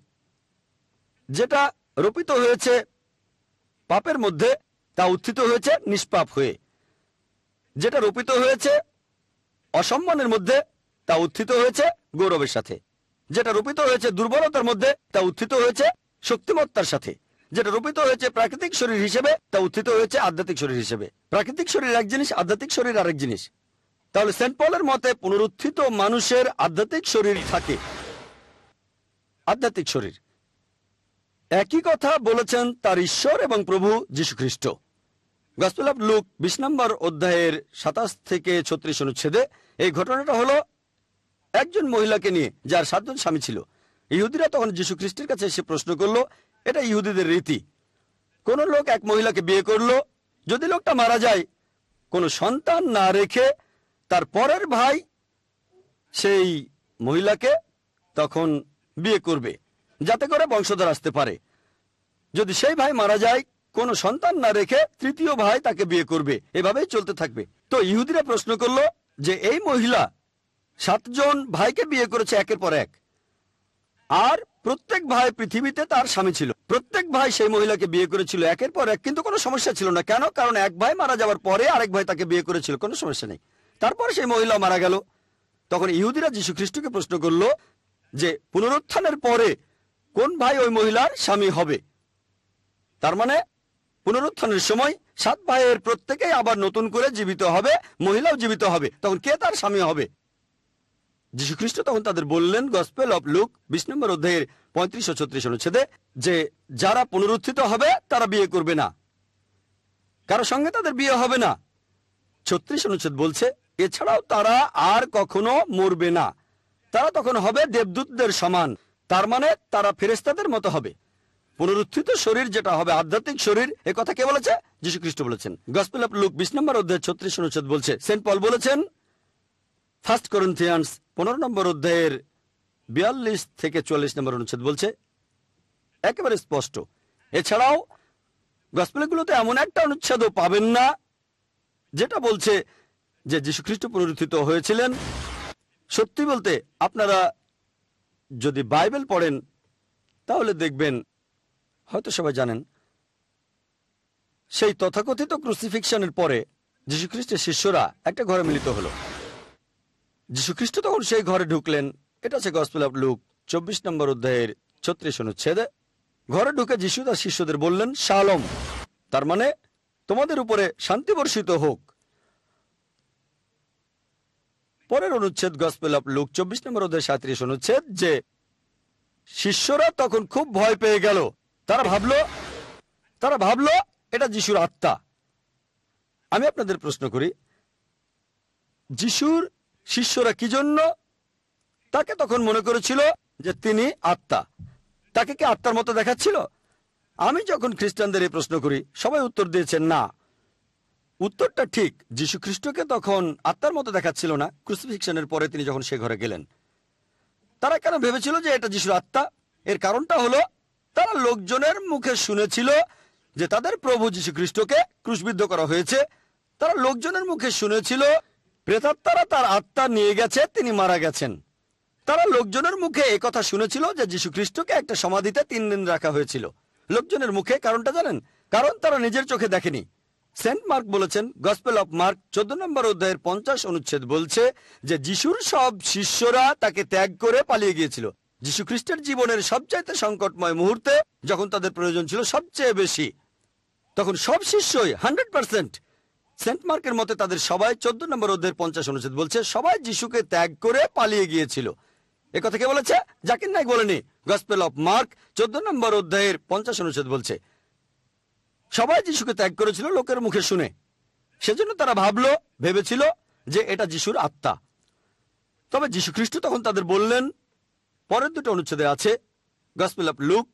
যেটা রোপিত হয়েছে, পাপের মধ্যে তা উত্থিত হয়েছে নিষ্পাপ হয়ে। যেটা রোপিত হয়েছে, অসম্মানের মধ্যে তা উত্থিত হয়েছে গৌরবের সাথে। যেটা রোপিত হয়েছে দুর্বলতার মধ্যে তা উত্থিত হয়েছে শক্তিমত্তার সাথে। যেটা রোপিত হয়েছে প্রাকৃতিক শরীর হিসেবে তা উত্থিত হয়েছে আধ্যাত্মিক শরীর হিসেবে। প্রাকৃতিক শরীর এক জিনিস, আধ্যাত্মিক শরীর আরেক জিনিস। তাহলে সেন্ট পলের মতে পুনরুত্থিত মানুষের আধ্যাত্মিক শরীর থাকে। আধ্যাত্মিক শরীর। একই কথা বলেছেন তার ঈশ্বর এবং প্রভু যীশু খ্রিস্ট গসপেল অফ লুক বিশ নম্বর অধ্যায়ের সাতাশ থেকে ছত্রিশ অনুচ্ছেদে এই ঘটনাটা হলো একজন মহিলাকে নিয়ে, যার সাতজন স্বামী ছিল। ইহুদিরা তখন যীশু খ্রিস্টের কাছে এসে প্রশ্ন করল, এটা ইহুদিদের রীতি। কোন লোক এক মহিলাকে বিয়ে করল, যদি লোকটা মারা যায়, কোনো সন্তান না রেখে তার পরের ভাই সেই মহিলাকে তখন বিয়ে করবে। যাতে করে বংশধর আসতে পারে। যদি সেই ভাই মারা যায়, কোনো সন্তান না রেখে তৃতীয় ভাই তাকে বিয়ে করবে। এভাবেই চলতে থাকবে। তো ইহুদিরা প্রশ্ন করল যে, এই মহিলা সাতজন ভাইকে বিয়ে করেছে একের পর এক। আর প্রত্যেক ভাই পৃথিবীতে তার স্বামী ছিল। প্রত্যেক ভাই সেই মহিলাকে বিয়ে করেছিল একের পর এক, কিন্তু কোনো সমস্যা ছিল না। কেন? কারণ এক ভাই মারা যাওয়ার পরে আরেক ভাই তাকে বিয়ে করেছিল। কোনো সমস্যা নেই। তারপরে সেই মহিলা মারা গেল। তখন ইহুদিরা যীশু খ্রিস্টকে প্রশ্ন করল যে, পুনরুত্থানের পরে কোন ভাই ওই মহিলার স্বামী হবে? তার মানে পুনরুত্থানের সময় সাত ভাইয়ের প্রত্যেকেই আবার নতুন করে জীবিত হবে, মহিলাও জীবিত হবে। তখন কে তার স্বামী হবে? যীশুখ্রিস্ট তখন তাদের বললেন, গসপেল অফ লুক, বিশ নম্বর অধ্যায়ের পঁয়ত্রিশ ও ছত্রিশ অনুচ্ছেদে, যে যারা পুনরুত্থিত হবে, তারা বিয়ে করবে না। কারও সঙ্গে তাদের বিয়ে হবে না? ছত্রিশ অনুচ্ছেদ বলছে, এছাড়াও তারা আর কখনো মরবে না। তারা তখন হবে দেবদূতদের সমান। তার মানে তারা ফেরেস্তাদের মতো হবে। পুনরুত্থিত শরীর যেটা হবে, আধ্যাত্মিক শরীর, এ কথা কে বলেছে? যীশু খ্রিস্ট বলেছেন। গসপেল অফ লুক বিশ নম্বর অধ্যায় ছত্রিশ অনুচ্ছেদ বলছে, সেন্ট পল বলেছেন, ফার্স্ট করন্থিয়ান্স পনেরো নম্বর অধ্যায়ের বিয়াল্লিশ থেকে চুয়াল্লিশ নম্বর অনুচ্ছেদ বলছে, একেবারে স্পষ্ট। এছাড়াও, গসপেলগুলোতে এমন একটা অনুচ্ছেদও পাবেন না, যেটা বলছে যে যীশুখ্রিস্ট পুনরুত্থিত হয়েছিলেন। সত্যি বলতে, আপনারা যদি বাইবেল পড়েন, তাহলে দেখবেন, হয়তো সবাই জানেন, সেই তথাকথিত ক্রুসিফিকশনের পরে যীশুখ্রিস্টের শিষ্যরা একটা ঘরে মিলিত হলো। যীশুখ্রিস্ট তখন সেই ঘরে ঢুকলেন। এটা আছে গসপেল অফ লুক, চব্বিশ নম্বর অধ্যায়ের ছত্রিশ অনুচ্ছেদে। ঘরে ঢুকে যিশু তার শিষ্যদের বললেন, শালম, তার মানে তোমাদের উপরে শান্তি বর্ষিত হোক। পরের অনুচ্ছেদ গসপেল অফ লুক চব্বিশ নম্বর অধ্যায় সাঁত্রিশ অনুচ্ছেদ যে, শিষ্যরা তখন খুব ভয় পেয়ে গেল। তারা ভাবলো তারা ভাবলো, এটা যিশুর আত্মা। আমি আপনাদের প্রশ্ন করি, যিশুর শিষ্যরা কি জন্য? তাকে তখন মনে করেছিল যে তিনি আত্মা। তাকে কি আত্মার মতো দেখাচ্ছিল? আমি যখন খ্রিস্টানদের এই প্রশ্ন করি, সবাই উত্তর দিয়েছেন না। উত্তরটা ঠিক। যীশু খ্রিস্টকে তখন আত্মার মতো দেখাচ্ছিল না। ক্রুসিফিকশনের পরে তিনি যখন সে ঘরে গেলেন, তারা কেন ভেবেছিল যে এটা যিশুর আত্মা? এর কারণটা হলো, তারা লোকজনের মুখে শুনেছিল যে তাদের প্রভু যীশু খ্রিস্টকে ক্রুশবিদ্ধ করা হয়েছে। তারা লোকজনের মুখে শুনেছিল, প্রেতাত্মারা তার আত্মা নিয়ে গেছে, তিনি মারা গেছেন। তারা লোকজনের মুখে এই কথা শুনেছিল যে যীশু খ্রিস্টকে একটা সমাধিতে তিন দিন রাখা হয়েছিল। লোকজনের মুখে কারণটা জানেন? কারণ তারা নিজের চোখে দেখেনি। সেন্ট মার্ক বলেছেন, গসপেল অফ মার্ক চোদ্দ নম্বর অধ্যায়ের পঞ্চাশ অনুচ্ছেদ বলছে যে, যিশুর সব শিষ্যরা তাকে ত্যাগ করে পালিয়ে গিয়েছিল। যীশু খ্রিস্টের জীবনের সবচাইতে সংকটময় মুহূর্তে যখন তাদের প্রয়োজন ছিল সবচেয়ে বেশি, তখন সব শিষ্যই হান্ড্রেড পার্সেন্ট সেন্ট মার্কের মতে তাদের সবাই চোদ্দ নম্বর অধ্যায়ের পঞ্চাশ অনুচ্ছেদ বলছে, সবাই যিশুকে ত্যাগ করে পালিয়ে গিয়েছিল। কথা কে বলেছে? জাকির নাইক বলেনি। গসপেল অফ মার্ক চোদ্দ নম্বর অধ্যায়ের পঞ্চাশ অনুচ্ছেদ বলছে সবাই যিশুকে ত্যাগ করেছিল, লোকের মুখে শুনে। সেজন্য তারা ভাবলো, ভেবেছিল যে এটা যিশুর আত্মা। তবে যীশু খ্রিস্ট তখন তাদের বললেন, পরের দুটো অনুচ্ছেদে আছে গসপেল অফ লুক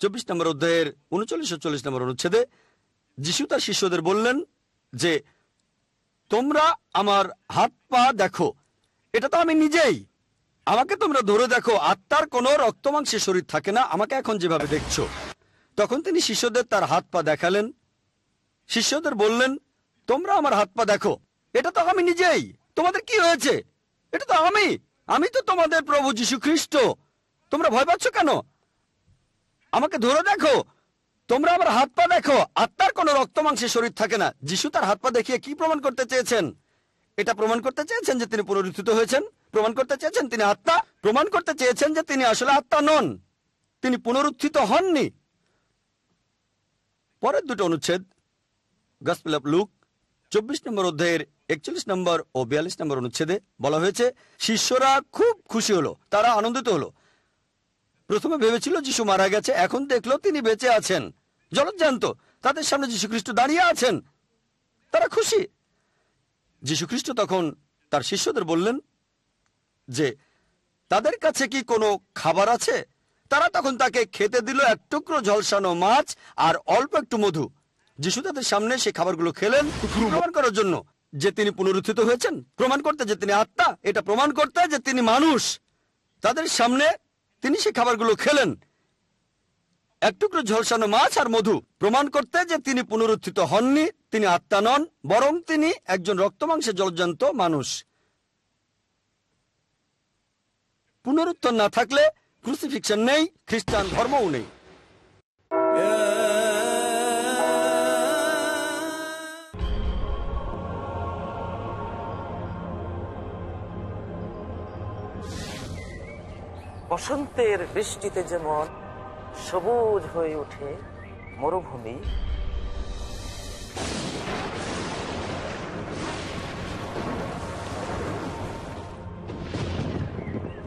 চব্বিশ নম্বর অধ্যায়ের উনচল্লিশ চল্লিশ নম্বর অনুচ্ছেদে, যিশু তার শিষ্যদের বললেন যে, তোমরা আমার হাত পা দেখো, এটা তো আমি নিজেই। আমাকে তোমরা ধরে দেখো, আত্মার কোনো রক্তমাংসের শরীর থাকে না, আমাকে এখন যেভাবে দেখছ। তখন তিনি শিষ্যদের তার হাত পা দেখালেন। শিষ্যদের বললেন, তোমরা আমার হাত পা দেখো। এটা তো আমি নিজেই। তোমাদের কি হয়েছে? এটা তো আমি। আমি তো তোমাদের প্রভু যীশু খ্রিস্ট তোমরা ভয় পাচ্ছ কেন? আমাকে ধরে দেখো। তোমরা আমার হাত পা দেখো। আত্মার কোনো রক্তমাংসের শরীর থাকে না। যিশু তার হাত পা দেখিয়ে কি প্রমাণ করতে চেয়েছেন? এটা প্রমাণ করতে চেয়েছেন যে তিনি পুনরুত্থিত হয়েছেন? প্রমাণ করতে চেয়েছেন তিনি আত্মা? প্রমাণ করতে চেয়েছেন যে তিনি আসলে আত্মা নন। তিনি পুনরুত্থিত হননি। পরের দুটো অনুচ্ছেদ গসপেল অফ লুক চব্বিশ নম্বর অধ্যায়ের একচল্লিশ নম্বর ও বিয়াল্লিশ নম্বর অনুচ্ছেদে বলা হয়েছে, শিষ্যরা খুব খুশি হলো, তারা আনন্দিত হলো। প্রথমে ভেবেছিল যিশু মারা গেছে, এখন দেখল তিনি বেঁচে আছেন। জলজ্জান্ত তাদের সামনে যীশু খ্রিস্ট দাঁড়িয়ে আছেন। তারা খুশি। যীশু খ্রিস্ট তখন তার শিষ্যদের বললেন যে, তাদের কাছে কি কোনো খাবার আছে? তারা তখন তাকে খেতে দিল এক টুকরো ঝলসানো মাছ আর অল্প একটু মধু। যিশু তাদের সামনে সেই খাবারগুলো খেলেন প্রমাণ করার জন্য যে তিনি পুনরুত্থিত হয়েছেন, প্রমাণ করতে যে তিনি আত্মা, এটা প্রমাণ করতে যে তিনি মানুষ। তাদের সামনে তিনি সেই খাবারগুলো খেলেন। এক টুকরো ঝলসানো মাছ আর মধু, প্রমাণ করতে যে তিনি পুনরুত্থিত হননি, তিনি আত্মা নন, বরং তিনি একজন রক্তমাংসে জলজান্ত মানুষ। পুনরুত্থান না থাকলে ক্রুসিফিকশন নেই খ্রিস্টান ধর্মও নেই। বসন্তের বৃষ্টিতে যেমন সবুজ হয়ে ওঠে মরুভূমি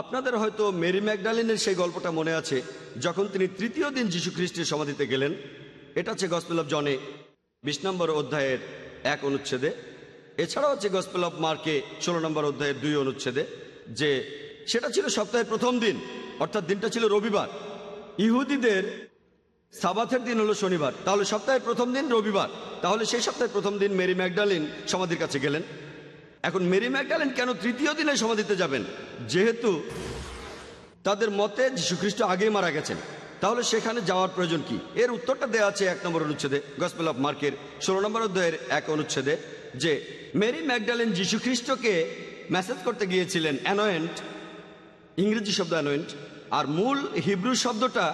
আপনাদের হয়তো মেরি ম্যাকডালিনের সেই গল্পটা মনে আছে, যখন তিনি তৃতীয় দিন যীশু খ্রিস্টের সমাধিতে গেলেন। এটা হচ্ছে গসপেল অফ জনে, বিশ নম্বর অধ্যায়ের এক অনুচ্ছেদে। এছাড়াও হচ্ছে গসপেল অফ মার্কে, ষোলো নম্বর অধ্যায়ের দুই অনুচ্ছেদে, যে সেটা ছিল সপ্তাহের প্রথম দিন, অর্থাৎ দিনটা ছিল রবিবার। ইহুদিদের সাবাথের দিন হলো শনিবার, তাহলে সপ্তাহের প্রথম দিন রবিবার, তাহলে সেই সপ্তাহের প্রথম দিন মেরি ম্যাকডালিন সমাধির কাছে গেলেন। এখন মেরি ম্যাকডালেন কেন তৃতীয় দিনে সমাধিতে যাবেন? যেহেতু তাদের মতে যীশুখ্রিস্ট আগেই মারা গেছেন। তাহলে সেখানে যাওয়ার প্রয়োজন কি? এর উত্তরটা দেওয়া আছে এক নম্বর অনুচ্ছেদে গসপেল অফ মার্কের ষোলো নম্বর অধ্যায়ের এক অনুচ্ছেদে, যে মেরি ম্যাকডালেন যীশুখ্রিস্টকে মেসেজ করতে গিয়েছিলেন, অ্যানোয়েন্ট, ইংরেজি শব্দ অ্যানোয়েন্ট, আর মূল হিব্রু শব্দটা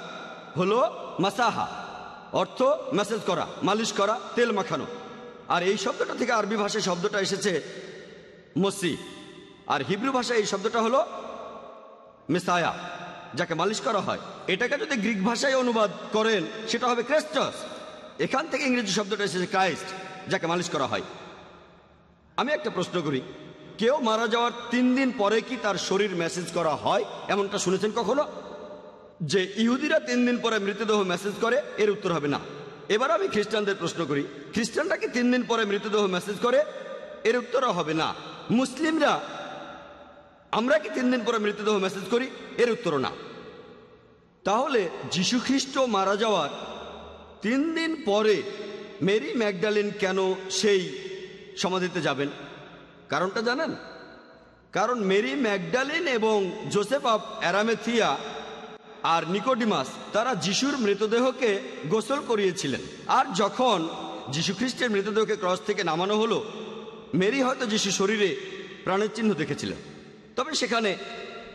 হলো মাসাহা, অর্থ মেসেজ করা, মালিশ করা, তেল মাখানো। আর এই শব্দটা থেকে আরবি ভাষায় শব্দটা এসেছে মসি। আর হিব্রু ভাষায় এই শব্দটা হলো মেসায়া, যাকে মালিশ করা হয়। এটাকে যদি গ্রিক ভাষায় অনুবাদ করেন, সেটা হবে ক্রেস্টস। এখান থেকে ইংরেজি শব্দটা এসেছে ক্রাইস্ট, যাকে মালিশ করা হয়। আমি একটা প্রশ্ন করি, কেউ মারা যাওয়ার তিন দিন পরে কি তার শরীর মেসেজ করা হয়? এমনটা শুনেছেন কখনো? যে ইহুদিরা তিন দিন পরে মৃতদেহ মেসেজ করে, এর উত্তর হবে না। এবার আমি খ্রিস্টানদের প্রশ্ন করি, খ্রিস্টানরা কি তিন দিন পরে মৃতদেহ মেসেজ করে? এর উত্তরও হবে না। মুসলিমরা, আমরা কি তিন দিন পরে মৃতদেহ মেসেজ করি? এর উত্তরও না। তাহলে যীশু খ্রিস্ট মারা যাওয়ার তিন দিন পরে মেরি ম্যাকডালিন কেন সেই সমাধিতে যাবেন? কারণটা জানেন? কারণ মেরি ম্যাকডালিন এবং জোসেফ অফ অ্যারামেথিয়া আর নিকোডিমাস, তারা যিশুর মৃতদেহকে গোসল করিয়েছিলেন। আর যখন যীশু খ্রিস্টের মৃতদেহকে ক্রস থেকে নামানো হলো মেরি হয়তো যিশু শরীরে প্রাণের চিহ্ন দেখেছিলেন। তবে সেখানে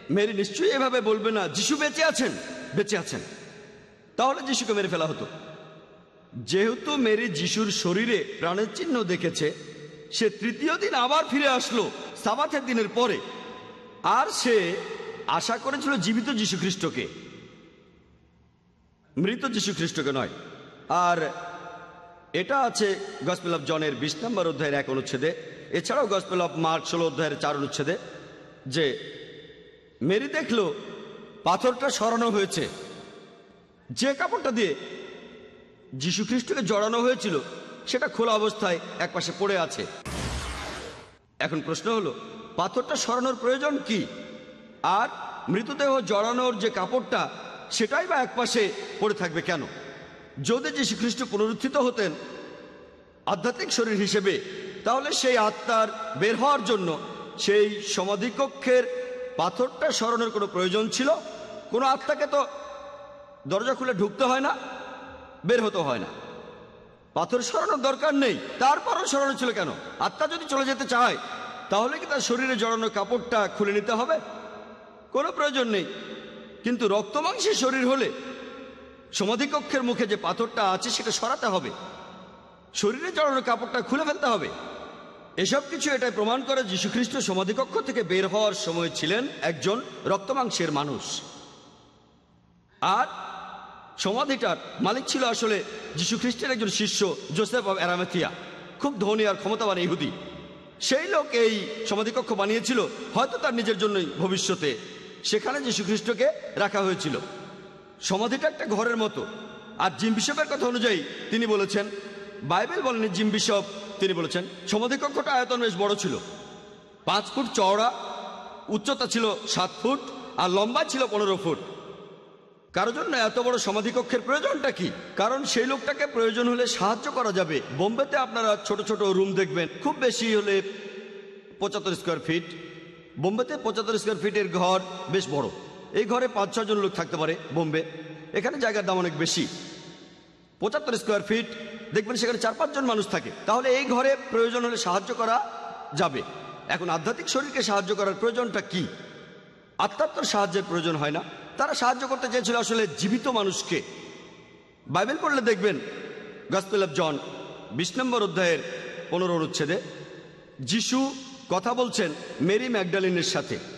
মেরি নিশ্চয়ই এভাবে বলবে না, যিশু বেঁচে আছেন বেঁচে আছেন। তাহলে যিশুকে মেরে ফেলা হতো। যেহেতু মেরি যিশুর শরীরে প্রাণের চিহ্ন দেখেছে, সে তৃতীয় দিন আবার ফিরে আসলো সাবাথের দিনের পরে। আর সে আশা করেছিল জীবিত যীশু খ্রিস্টকে, মৃত যীশু খ্রিস্টকে নয়। আর এটা আছে গসপেল অফ জনের বিশ নম্বর অধ্যায়ের এক অনুচ্ছেদে। এছাড়াও গসপেল অফ মার্ক ষোলো অধ্যায়ের চার অনুচ্ছেদে যে, মেরি দেখল, পাথরটা সরানো হয়েছে। যে কাপড়টা দিয়ে যীশু খ্রিস্টকে জড়ানো হয়েছিল, সেটা খোলা অবস্থায় একপাশে পড়ে আছে। এখন প্রশ্ন হলো, পাথরটা সরানোর প্রয়োজন কি? আর মৃতদেহ জড়ানোর যে কাপড়টা, সেটাই বা একপাশে পড়ে থাকবে কেন? যদি যীশু খ্রিস্ট পুনরুত্থিত হতেন আধ্যাত্মিক শরীর হিসেবে, তাহলে সেই আত্মার বের হওয়ার জন্য সেই সমাধিকক্ষের পাথরটা সরানোর কোনো প্রয়োজন ছিল? কোনো আত্মাকে তো দরজা খুলে ঢুকতে হয় না, বের হতে হয় না। পাথর সরানোর দরকার নেই, তারপরও সরানো ছিল কেন? আত্মা যদি চলে যেতে চায়, তাহলে কি তার শরীরে জড়ানো কাপড়টা খুলে নিতে হবে? কোনো প্রয়োজন নেই। কিন্তু রক্তমাংসের শরীর হলে সমাধিকক্ষের মুখে যে পাথরটা আছে সেটা সরাতে হবে। শরীরে জড়ানো কাপড়টা খুলে ফেলতে হবে। এসব কিছু এটাই প্রমাণ করে যীশুখ্রিস্ট সমাধিকক্ষ থেকে বের হওয়ার সময় ছিলেন একজন রক্তমাংসের মানুষ। আর সমাধিটার মালিক ছিল আসলে যীশু খ্রিস্টের একজন শিষ্য জোসেফ অব অ্যারামেথিয়া, খুব ধনী আর ক্ষমতাবান ইহুদি। সেই লোক এই সমাধিকক্ষ বানিয়েছিল, হয়তো তার নিজের জন্যই ভবিষ্যতে। সেখানে যীশু খ্রিস্টকে রাখা হয়েছিল। সমাধিটা একটা ঘরের মতো। আর জিম বিশপের কথা অনুযায়ী তিনি বলেছেন, বাইবেল বলেনি জিম বিশপ, তিনি বলেছেন সমাধিকক্ষটা আয়তন বেশ বড় ছিল। পাঁচ ফুট চওড়া, উচ্চতা ছিল সাত ফুট, আর লম্বা ছিল পনেরো ফুট। কারোর জন্য এত বড় সমাধিকক্ষের প্রয়োজনটা কি? কারণ সেই লোকটাকে প্রয়োজন হলে সাহায্য করা যাবে। বোম্বেতে আপনারা ছোট ছোট রুম দেখবেন, খুব বেশি হলে পঁচাত্তর স্কোয়ার ফিট বোম্বেতে পঁচাত্তর স্কোয়ার ফিটের ঘর বেশ বড়। এই ঘরে পাঁচ ছজন লোক থাকতে পারে বোম্বে। এখানে জায়গার দাম অনেক বেশি। পঁচাত্তর স্কোয়ার ফিট দেখবেন সেখানে চার পাঁচজন মানুষ থাকে। তাহলে এই ঘরে প্রয়োজন হলে সাহায্য করা যাবে। এখন আধ্যাত্মিক শরীরকে সাহায্য করার প্রয়োজনটা কি? আত্মার তো সাহায্যের প্রয়োজন হয় না। তারা সাহায্য করতে চেয়েছিল আসলে জীবিত মানুষকে। বাইবেল পড়লে দেখবেন গসপেল জন বিশ নম্বর অধ্যায়ের পনেরো অনুচ্ছেদে, যিশু কথা বলছেন মেরি ম্যাকডালিনের সাথে।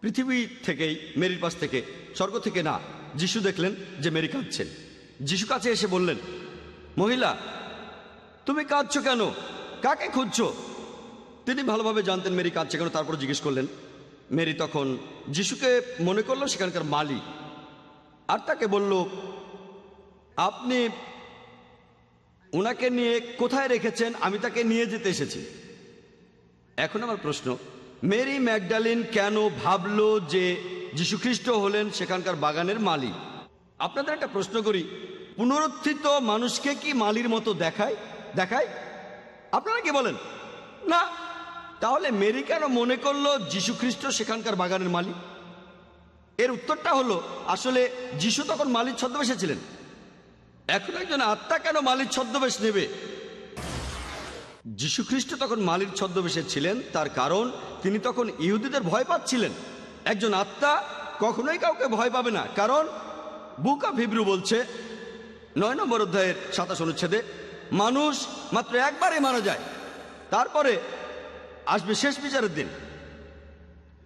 পৃথিবী থেকেই মেরির পাশ থেকে, স্বর্গ থেকে না, যিশু দেখলেন যে মেরি কাঁদছেন। যিশু কাছে এসে বললেন, মহিলা, তুমি কাঁদছো কেন? কাকে খুঁজছো? তিনি ভালোভাবে জানতেন মেরি কাঁদছে কেন, তারপর জিজ্ঞেস করলেন, মেরি তখন যিশুকে মনে করল সেখানকার মালি আর তাকে বলল, আপনি ওনাকে নিয়ে কোথায় রেখেছেন? আমি তাকে নিয়ে যেতে এসেছি। এখন আমার প্রশ্ন মেরি ম্যাকডালিন কেন ভাবলো যে যীশুখ্রিস্ট হলেন সেখানকার বাগানের মালি আপনাদের একটা প্রশ্ন করি, পুনরুত্থিত মানুষকে কি মালির মতো দেখায়? দেখায়? আপনারা কি বলেন? না। তাহলে মেরি কেন মনে করল যীশুখ্রিস্ট সেখানকার বাগানের মালিক? এর উত্তরটা হলো, আসলে যিশু তখন মালিক ছদ্মবেশে ছিলেন। এখন একজন আত্মা কেন মালিক ছদ্মবেশ নেবে? যীশুখ্রিস্ট তখন মালির ছদ্মবেশে ছিলেন, তার কারণ তিনি তখন ইহুদিদের ভয় পাচ্ছিলেন। একজন আত্মা কখনোই কাউকে ভয় পাবে না, কারণ বুক হিব্রু বলছে, নয় নম্বর অধ্যায়ের সাতাশ অনুচ্ছেদে, মানুষ মাত্র একবারই মারা যায়, তারপরে আসবে শেষ বিচারের দিন।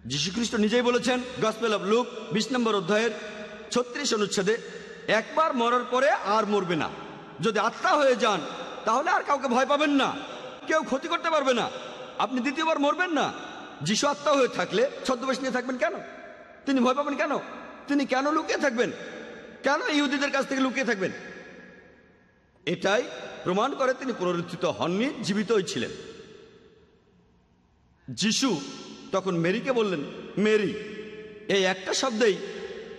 যীশুখ্রিস্ট নিজেই বলেছেন, গসপেল অফ লুক, বিশ নম্বর অধ্যায়ের ছত্রিশ অনুচ্ছেদে, একবার মরার পরে আর মরবে না। যদি আত্মা হয়ে যান, তাহলে আর কাউকে ভয় পাবেন না। কেউ ক্ষতি করতে পারবে না। আপনি দ্বিতীয়বার মরবেন না। যিশু আত্মা হয়ে থাকলে ছদ্মবেশ নিয়ে থাকবেন কেন? তিনি ভয় পাবেন কেন? তিনি কেন লুকিয়ে থাকবেন? কেন ইহুদিদের কাছ থেকে লুকিয়ে থাকবেন? এটাই প্রমাণ করে তিনি পুনরুত্থিত হননি, জীবিতই ছিলেন। যিশু তখন মেরিকে বললেন, মেরি। এই একটা শব্দেই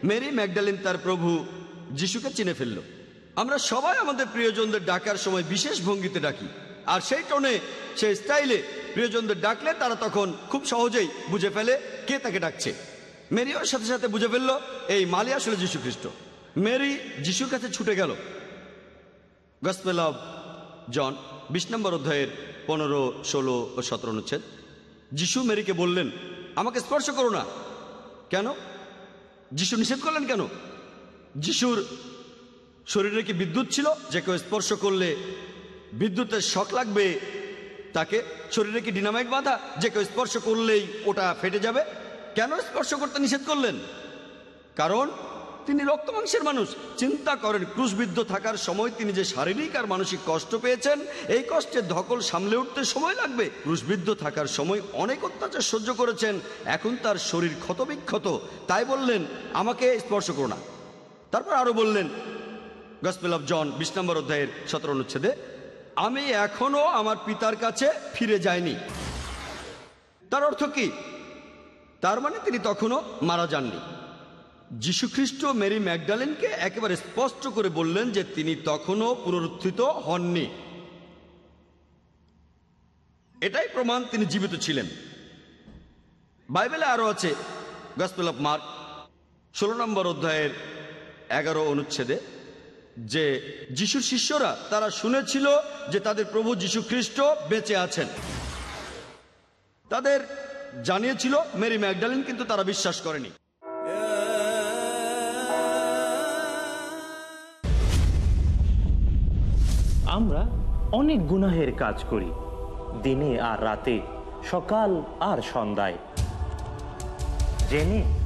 মেরি ম্যাকডালিন তার প্রভু যিশুকে চিনে ফেলল। আমরা সবাই আমাদের প্রিয়জনদের ডাকার সময় বিশেষ ভঙ্গিতে ডাকি। আর সেই টনে সেই স্টাইলে প্রিয়জনদের ডাকলে তারা তখন খুব সহজেই বুঝে ফেলে কে তাকে ডাকছে। মেরি ওর সাথে সাথে বুঝে ফেলল, এই মালি আসলে যীশু খ্রিস্ট মেরি যিশুর কাছে ছুটে গেল। গসপেল অব জন বিশ নম্বর অধ্যায়ের পনেরো, ষোলো ও সতেরো অনুচ্ছেদ। যিশু মেরিকে বললেন, আমাকে স্পর্শ করো না। কেন? যিশু নিষেধ করলেন কেন? যিশুর শরীরে কি বিদ্যুৎ ছিল? যে কেউ স্পর্শ করলে বিদ্যুতের শখ লাগবে। তাকে শরীরে কি ডিনামাইট বাঁধা? যে কেউ স্পর্শ করলেই ওটা ফেটে যাবে? কেন স্পর্শ করতে নিষেধ করলেন? কারণ তিনি রক্ত মাংসের মানুষ। চিন্তা করেন, ক্রুশবিদ্ধ থাকার সময় তিনি যে শারীরিক আর মানসিক কষ্ট পেয়েছেন, এই কষ্টের ধকল সামলে উঠতে সময় লাগবে। ক্রুশবিদ্ধ থাকার সময় অনেক অত্যাচার সহ্য করেছেন। এখন তার শরীর ক্ষতবিক্ষত। তাই বললেন, আমাকে স্পর্শ করো না। তারপর আরও বললেন গসপেল অফ জন বিশ নম্বর অধ্যায়ের সতেরো অনুচ্ছেদে আমি এখনও আমার পিতার কাছে ফিরে যাইনি। তার অর্থ কি? তার মানে তিনি তখনও মারা যাননি। যীশুখ্রিস্ট মেরি ম্যাকডালেনকে একেবারে স্পষ্ট করে বললেন যে তিনি তখনও পুনরুত্থিত হননি। এটাই প্রমাণ তিনি জীবিত ছিলেন। বাইবেলে আরও আছে, গসপেল অফ মার্ক, ষোলো নম্বর অধ্যায়ের এগারো অনুচ্ছেদে যে যিশুর শিষ্যরা তারা শুনেছিল যে তাদের প্রভু যীশু খ্রিস্ট বেঁচে আছেন। তাদের জানিয়েছিল মেরি ম্যাকডালিন, কিন্তু তারা বিশ্বাস করেনি। আমরা অনেক গুনাহের কাজ করি, দিনে আর রাতে, সকাল আর সন্ধ্যায়। জেনে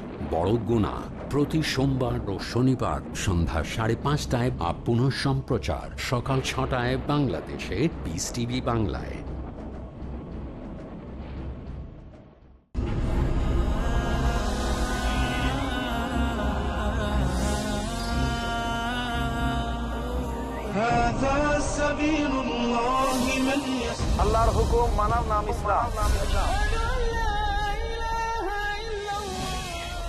বড় গুণা। প্রতি সোমবার ও শনিবার সন্ধ্যা সাড়ে পাঁচটায় বা পুনঃ সম্প্রচার। সকাল ছটায় বাংলাদেশে পিস টিভি বাংলায়। আল্লাহর হুকুম মানার নাম ইসলাম।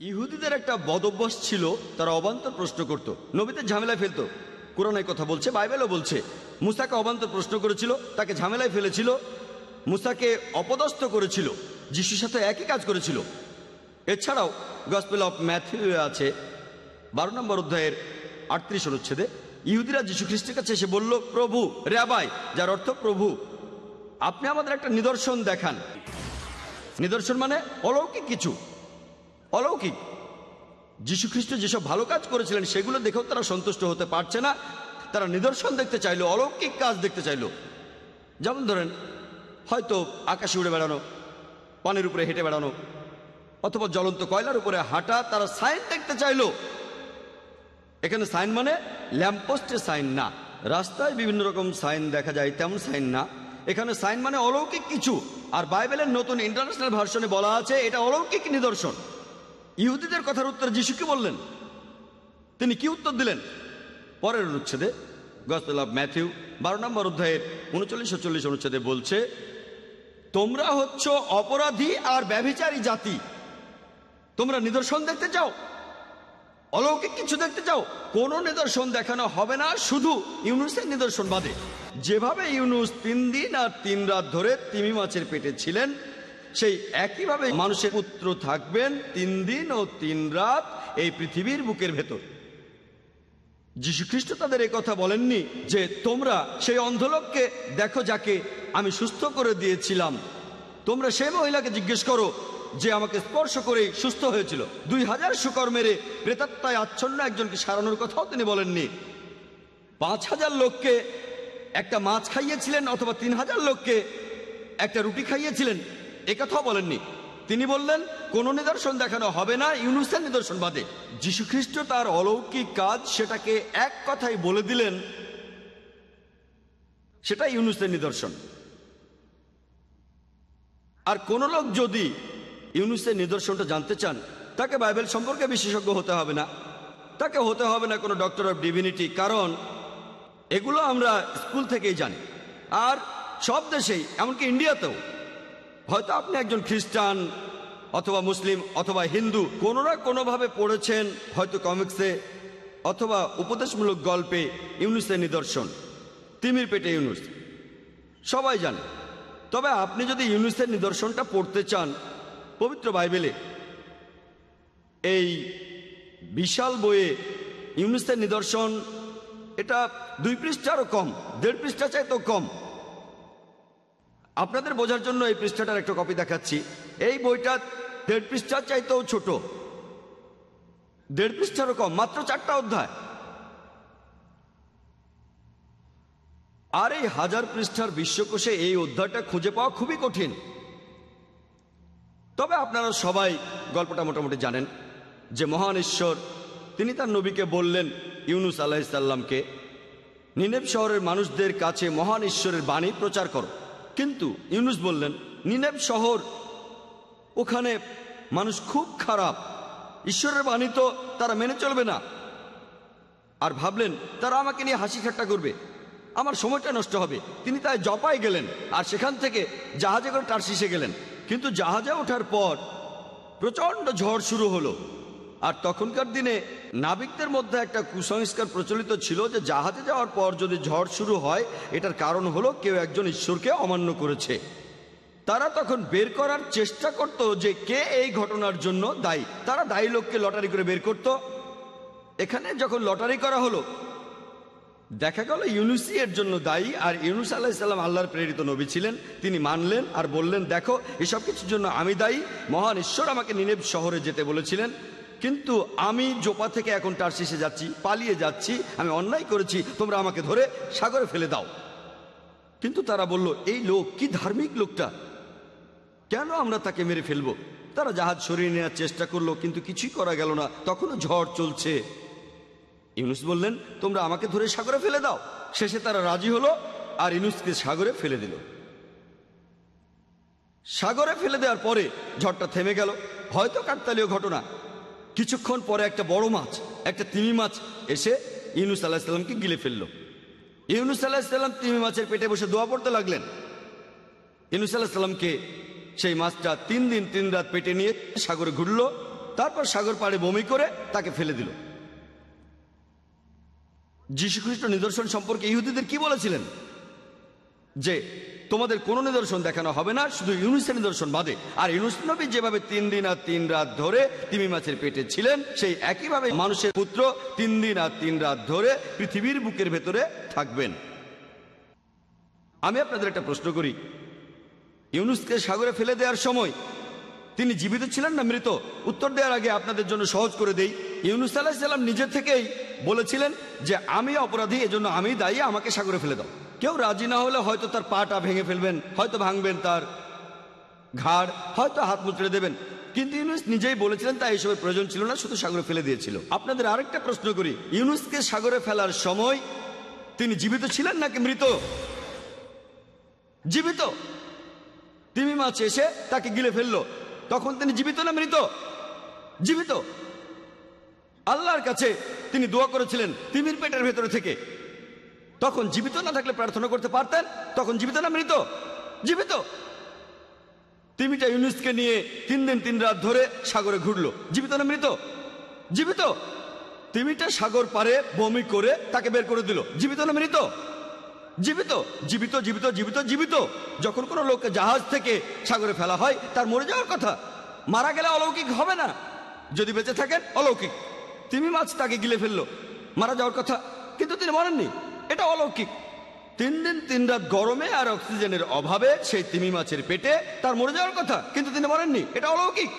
ইহুদিদের একটা বদভ্যাস ছিল, তারা অবান্তর প্রশ্ন করত। নবীদের ঝামেলায় ফেলতো। কোরআনের কথা বলছে, বাইবেলও বলছে। মুসাকে অবান্তর প্রশ্ন করেছিল, তাকে ঝামেলায় ফেলেছিল। মুসাকে অপদস্থ করেছিল, যিশুর সাথে একই কাজ করেছিল। এছাড়াও গসপেল অফ ম্যাথিউ আছে, বারো নম্বর অধ্যায়ের আটত্রিশ অনুচ্ছেদে, ইহুদিরা যীশু খ্রিস্টের কাছে এসে বলল, প্রভু রেবাই যার অর্থ প্রভু, আপনি আমাদের একটা নিদর্শন দেখান। নিদর্শন মানে অলৌকিক কিছু। অলৌকিক। যীশুখ্রিস্ট যেসব ভালো কাজ করেছিলেন, সেগুলো দেখেও তারা সন্তুষ্ট হতে পারছে না। তারা নিদর্শন দেখতে চাইলো, অলৌকিক কাজ দেখতে চাইলো। যেমন ধরেন, হয়তো আকাশে উড়ে বেড়ানো, পানির উপরে হেঁটে বেড়ানো, অথবা জ্বলন্ত কয়লার উপরে হাঁটা, তারা সাইন দেখতে চাইলো। এখানে সাইন মানে ল্যাম্পোস্টের সাইন না। রাস্তায় বিভিন্ন রকম সাইন দেখা যায়, তেমন সাইন না। এখানে সাইন মানে অলৌকিক কিছু। আর বাইবেলের নতুন ইন্টারন্যাশনাল ভার্সনে বলা আছে, এটা অলৌকিক নিদর্শন। ইহুদিদের কথার উত্তর যিশু কি বললেন? তিনি কি উত্তর দিলেন? পরের অনুচ্ছেদে গসপেল ম্যাথিউ বারো নম্বর অধ্যায়ের উনচল্লিশ চল্লিশ অনুচ্ছেদে বলছে, তোমরা হচ্ছ অপরাধী আর ব্যভিচারী জাতি। তোমরা নিদর্শন দেখতে চাও? অলৌকিক কিছু দেখতে চাও? কোনো নিদর্শন দেখানো হবে না, শুধু ইউনুসের নিদর্শন বাদে যেভাবে ইউনুস তিন দিন আর তিন রাত ধরে তিমি মাছের পেটে ছিলেন সেই একইভাবে মানুষের পুত্র থাকবেন তিন দিন ও তিন রাত এই পৃথিবীর বুকের ভেতর। যীশুখ্রিস্ট তাদের কথা বলেননি যে, তোমরা সেই অন্ধলোককে দেখো যাকে আমি সুস্থ করে দিয়েছিলাম। তোমরা সেই মহিলাকে জিজ্ঞেস করো যে আমাকে স্পর্শ করে সুস্থ হয়েছিল। দুই হাজার শুকর মেরে প্রেতাত্মায় আচ্ছন্ন একজনকে সারানোর কথাও তিনি বলেননি। পাঁচ হাজার লোককে একটা মাছ খাইয়েছিলেন অথবা তিন হাজার লোককে একটা রুটি খাইয়েছিলেন একথাও বলেননি। তিনি বললেন, কোন নিদর্শন দেখানো হবে না, ইউনুসের নিদর্শন বাদে। যীশুখ্রিস্ট তার অলৌকিক কাজ সেটাকে এক কথাই বলে দিলেন সেটা ইউনুসের নিদর্শন। আর কোন লোক যদি ইউনুসের নিদর্শনটা জানতে চান, তাকে বাইবেল সম্পর্কে বিশেষজ্ঞ হতে হবে না। তাকে হতে হবে না কোনো ডক্টর অফ ডিভিনিটি, কারণ এগুলো আমরা স্কুল থেকেই জানি। আর সব দেশেই, এমনকি ইন্ডিয়াতেও হয়তো আপনি একজন খ্রিস্টান অথবা মুসলিম অথবা হিন্দু, কোনো না কোনোভাবে পড়েছেন হয়তো কমিক্সে অথবা উপদেশমূলক গল্পে ইউনুসের নিদর্শন, তিমির পেটে ইউনুস। সবাই জানে। তবে আপনি যদি ইউনুসের নিদর্শনটা পড়তে চান, পবিত্র বাইবেলে এই বিশাল বইয়ে ইউনুসের নিদর্শন, এটা দুই পৃষ্ঠারও কম, দেড় পৃষ্ঠা চাইতেও কম। আপনাদের বোঝার জন্য এই পৃষ্ঠাটার একটা কপি দেখাচ্ছি। এই বইটা দেড় পৃষ্ঠার চাইতেও ছোট। দেড় পৃষ্ঠারও কম, মাত্র চারটা অধ্যায়। আর এই হাজার পৃষ্ঠার বিশ্বকোষে এই অধ্যায়টা খুঁজে পাওয়া খুবই কঠিন। তবে আপনারা সবাই গল্পটা মোটামুটি জানেন যে মহান ঈশ্বর, তিনি তার নবীকে বললেন ইউনুস আলাহিসাল্লামকে নিনেব শহরের মানুষদের কাছে মহান ঈশ্বরের বাণী প্রচার করো। কিন্তু ইউনুস বললেন, নিনেব শহর, ওখানে মানুষ খুব খারাপ। ঈশ্বরের বাণী তো তারা মেনে চলবে না। আর ভাবলেন, তারা আমাকে নিয়ে হাসি ঠাট্টা করবে। আমার সময়টা নষ্ট হবে। তিনি তাই জপায় গেলেন আর সেখান থেকে জাহাজে করে টার্সিসে গেলেন। কিন্তু জাহাজে ওঠার পর প্রচণ্ড ঝড় শুরু হলো। আর তখনকার দিনে নাবিকদের মধ্যে একটা কুসংস্কার প্রচলিত ছিল যে জাহাজে যাওয়ার পর যদি ঝড় শুরু হয়, এটার কারণ হলো কেউ একজন ঈশ্বরকে অমান্য করেছে। তারা তখন বের করার চেষ্টা করত যে কে এই ঘটনার জন্য দায়ী। তারা দায়ী লোককে লটারি করে বের করত। এখানে যখন লটারি করা হলো, দেখা গেল ইউনুসি এর জন্য দায়ী আর ইউনুস আল্লাহিসাল্লাম আল্লাহর প্রেরিত নবী ছিলেন। তিনি মানলেন আর বললেন, দেখো, এসব কিছুর জন্য আমি দায়ী। মহান ঈশ্বর আমাকে নিনেব শহরে যেতে বলেছিলেন। কিন্তু আমি জোপা থেকে এখন টার্সিসে যাচ্ছি, পালিয়ে যাচ্ছি, আমি অন্যায় করেছি, তোমরা আমাকে ধরে সাগরে ফেলে দাও। কিন্তু তারা বলল, এই লোক কি ধার্মিক লোকটা? কেন আমরা তাকে মেরে ফেলব? তারা জাহাজ সরিয়ে নেওয়ার চেষ্টা করল, কিন্তু কিছুই করা গেল না। তখনও ঝড় চলছে। ইউনুস বললেন, তোমরা আমাকে ধরে সাগরে ফেলে দাও। শেষে তারা রাজি হলো আর ইউনুসকে সাগরে ফেলে দিল। সাগরে ফেলে দেওয়ার পরে ঝড়টা থেমে গেল। হয়তো কাকতালীয় ঘটনা কিছুক্ষণ পরে একটা বড় মাছ, একটা তিমি মাছ এসে ইউনুস আলাহিসাল্লামকে গিলে ফেলল। ইউনুস আল্লাহ আলাহিসাল্লাম তিমি মাছের পেটে বসে দোয়া পড়তে লাগলেন। ইউনুস আলাহিসাল্লামকে সেই মাছটা তিন দিন, তিন রাত পেটে নিয়ে সাগরে ঘুরল, তারপর সাগর পাড়ে বমি করে তাকে ফেলে দিল। যীশুখ্রিস্ট নিদর্শন সম্পর্কে ইহুদিদের কি বলেছিলেন? যে তোমাদের কোনো নিদর্শন দেখানো হবে না, শুধু ইউনুসের নিদর্শন বাদে। আর ইউনুস নবী যেভাবে তিন দিন আর তিন রাত ধরে তিমি মাছের পেটে ছিলেন, সেই একইভাবে মানুষের পুত্র তিন দিন আর তিন রাত ধরে পৃথিবীর বুকের ভেতরে থাকবেন। আমি আপনাদের একটা প্রশ্ন করি। ইউনুসকে সাগরে ফেলে দেওয়ার সময় তিনি জীবিত ছিলেন না মৃত? উত্তর দেওয়ার আগে আপনাদের জন্য সহজ করে দেই। ইউনুস আলাহিসাল্লাম নিজে থেকেই বলেছিলেন যে, আমি অপরাধী, এজন্য আমি দায়ী, আমাকে সাগরে ফেলে দাও। কেউ রাজি না হলে হয়তো তার পাটা ভেঙে ফেলবেন, হয়তো ভাঙবেন তার ঘাড়, হয়তো হাত মুচড়ে দেবেন। কিন্তু ইউনুস নিজেই বলেছিলেন তাই এসবের প্রয়োজন ছিল না, শুধু সাগরে ফেলে দিয়েছিল। আপনাদের আরেকটা প্রশ্ন করি, ইউনুসকে সাগরে ফেলার সময় তিনি জীবিত ছিলেন নাকি মৃত? জীবিত। তিমি মাছ এসে তাকে গিলে ফেলল। তখন তিনি জীবিত না মৃত? জীবিত। আল্লাহর কাছে তিনি দোয়া করেছিলেন, তিমির পেটের ভেতরে থেকে। তখন জীবিত না থাকলে প্রার্থনা করতে পারতেন, তখন জীবিত না মৃত? জীবিত। তিমিটা ইউনুসকে নিয়ে তিন দিন তিন রাত ধরে সাগরে ঘুরলো। জীবিত না মৃত? জীবিত। তিমিটা সাগর পারে বমি করে তাকে বের করে দিল। জীবিত না মৃত? জীবিত। জীবিত জীবিত জীবিত জীবিত। যখন কোনো লোককে জাহাজ থেকে সাগরে ফেলা হয়, তার মরে যাওয়ার কথা। মারা গেলে অলৌকিক হবে না। যদি বেঁচে থাকেন, অলৌকিক। তিমি মাছ তাকে গিলে ফেলল। মারা যাওয়ার কথা। কিন্তু তিনি মরেননি। এটা অলৌকিক। তিন দিন তিন রাত গরমে আর অক্সিজেনের অভাবে সেই তিমি মাছের পেটে তার মরে যাওয়ার কথা, কিন্তু তিনি মরেননি। এটা অলৌকিক।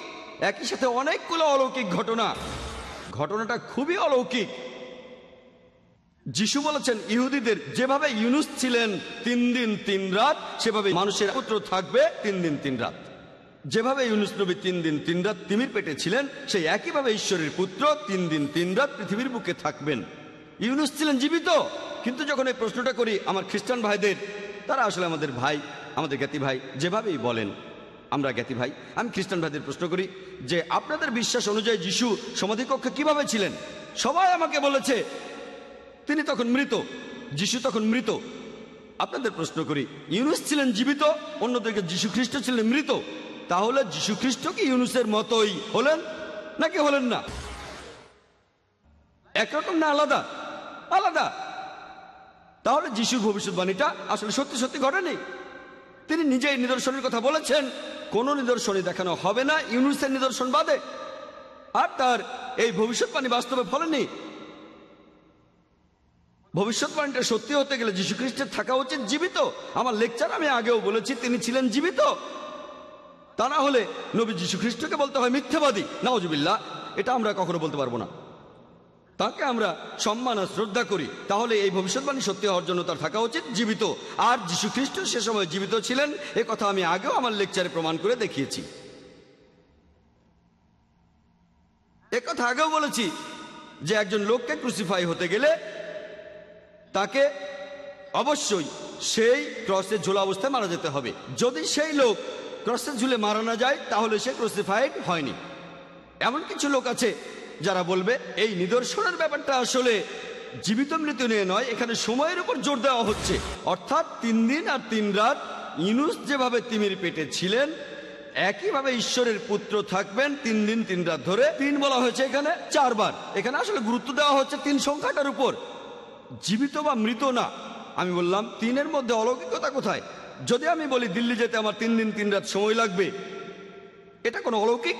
একই সাথে অনেকগুলো অলৌকিক ঘটনা। ঘটনাটা খুবই অলৌকিক। যিশু বলেছেন, ইহুদিদের যেভাবে ইউনুস ছিলেন তিন দিন তিন রাত সেভাবে মানুষের পুত্র থাকবে তিন দিন তিন রাত যেভাবে ইউনুস নবী তিন দিন তিন রাত তিমির পেটে ছিলেন, সেই একইভাবে ঈশ্বরের পুত্র তিন দিন তিন রাত পৃথিবীর বুকে থাকবেন। ইউনুস ছিলেন জীবিত। কিন্তু যখন এই প্রশ্নটা করি, আমার খ্রিস্টান ভাইদের, তারা আসলে আমাদের ভাই, আমাদের জ্ঞাতি ভাই, যেভাবেই বলেন, আমরা জ্ঞাতি ভাই, আমি খ্রিস্টান ভাইদের প্রশ্ন করি যে, আপনাদের বিশ্বাস অনুযায়ী যিশু সমাধিকক্ষে কীভাবে ছিলেন? সবাই আমাকে বলেছে, তিনি তখন মৃত, যিশু তখন মৃত। আপনাদের প্রশ্ন করি, ইউনুস ছিলেন জীবিত অন্যদিকে যিশু খ্রিস্ট ছিলেন মৃত? তাহলে যিশু খ্রিস্ট কি ইউনুসের মতোই হলেন, নাকি হলেন না? একরকম না আলাদা। আলাদা। তাহলে যিশুর ভবিষ্যৎবাণীটা আসলে সত্যি সত্যি ঘটেনি তিনি নিজেই নিদর্শনের কথা বলেছেন, কোন নিদর্শনই দেখানো হবে না, ইউনুসের নিদর্শন বাদে। আর তার এই ভবিষ্যৎবাণী বাস্তবে ফলেনি ভবিষ্যৎবাণীটা সত্যি হতে গেলে যীশু খ্রিস্টের থাকা উচিত জীবিত। আমার লেকচার আমি আগেও বলেছি, তিনি ছিলেন জীবিত। তা না হলে নবী যীশু খ্রিস্টকে বলতে হয় মিথ্যাবাদী। নওয়াজবিল্লা এটা আমরা কখনো বলতে পারব না। তাকে আমরা সম্মান আর শ্রদ্ধা করি। তাহলে এই ভবিষ্যৎবাণী সত্যি হওয়ার জন্য তার থাকা উচিত, জীবিত। আর যীশু খ্রিস্ট সে সময় জীবিত ছিলেন, এ কথা আমি আগেও আমার লেকচারে প্রমাণ করে দেখিয়েছি। কথা আগেও বলেছি যে একজন লোককে ক্রুসিফাই হতে গেলে তাকে অবশ্যই সেই ক্রসে ঝোলা অবস্থায় মারা যেতে হবে। যদি সেই লোক ক্রসে ঝুলে মারা না যায়, তাহলে সে ক্রসিফাইড হয়নি। এমন কিছু লোক আছে যারা বলবে, এই নিদর্শনের ব্যাপারটা আসলে জীবিত মৃত্যু নিয়ে নয়, এখানে সময়ের উপর জোর দেওয়া হচ্ছে। অর্থাৎ তিন দিন আর তিন রাত ইনুস যেভাবে তিমির পেটে ছিলেন, একইভাবে ঈশ্বরের পুত্র থাকবেন তিন দিন, তিন রাত ধরে। তিন বলা হয়েছে এখানে চারবার। এখানে আসলে গুরুত্ব দেওয়া হচ্ছে তিন সংখ্যাটার উপর। জীবিত বা মৃত না। আমি বললাম, তিনের মধ্যে অলৌকিকতা কোথায়? যদি আমি বলি দিল্লি যেতে আমার তিন দিন, তিন রাত সময় লাগবে, এটা কোনো অলৌকিক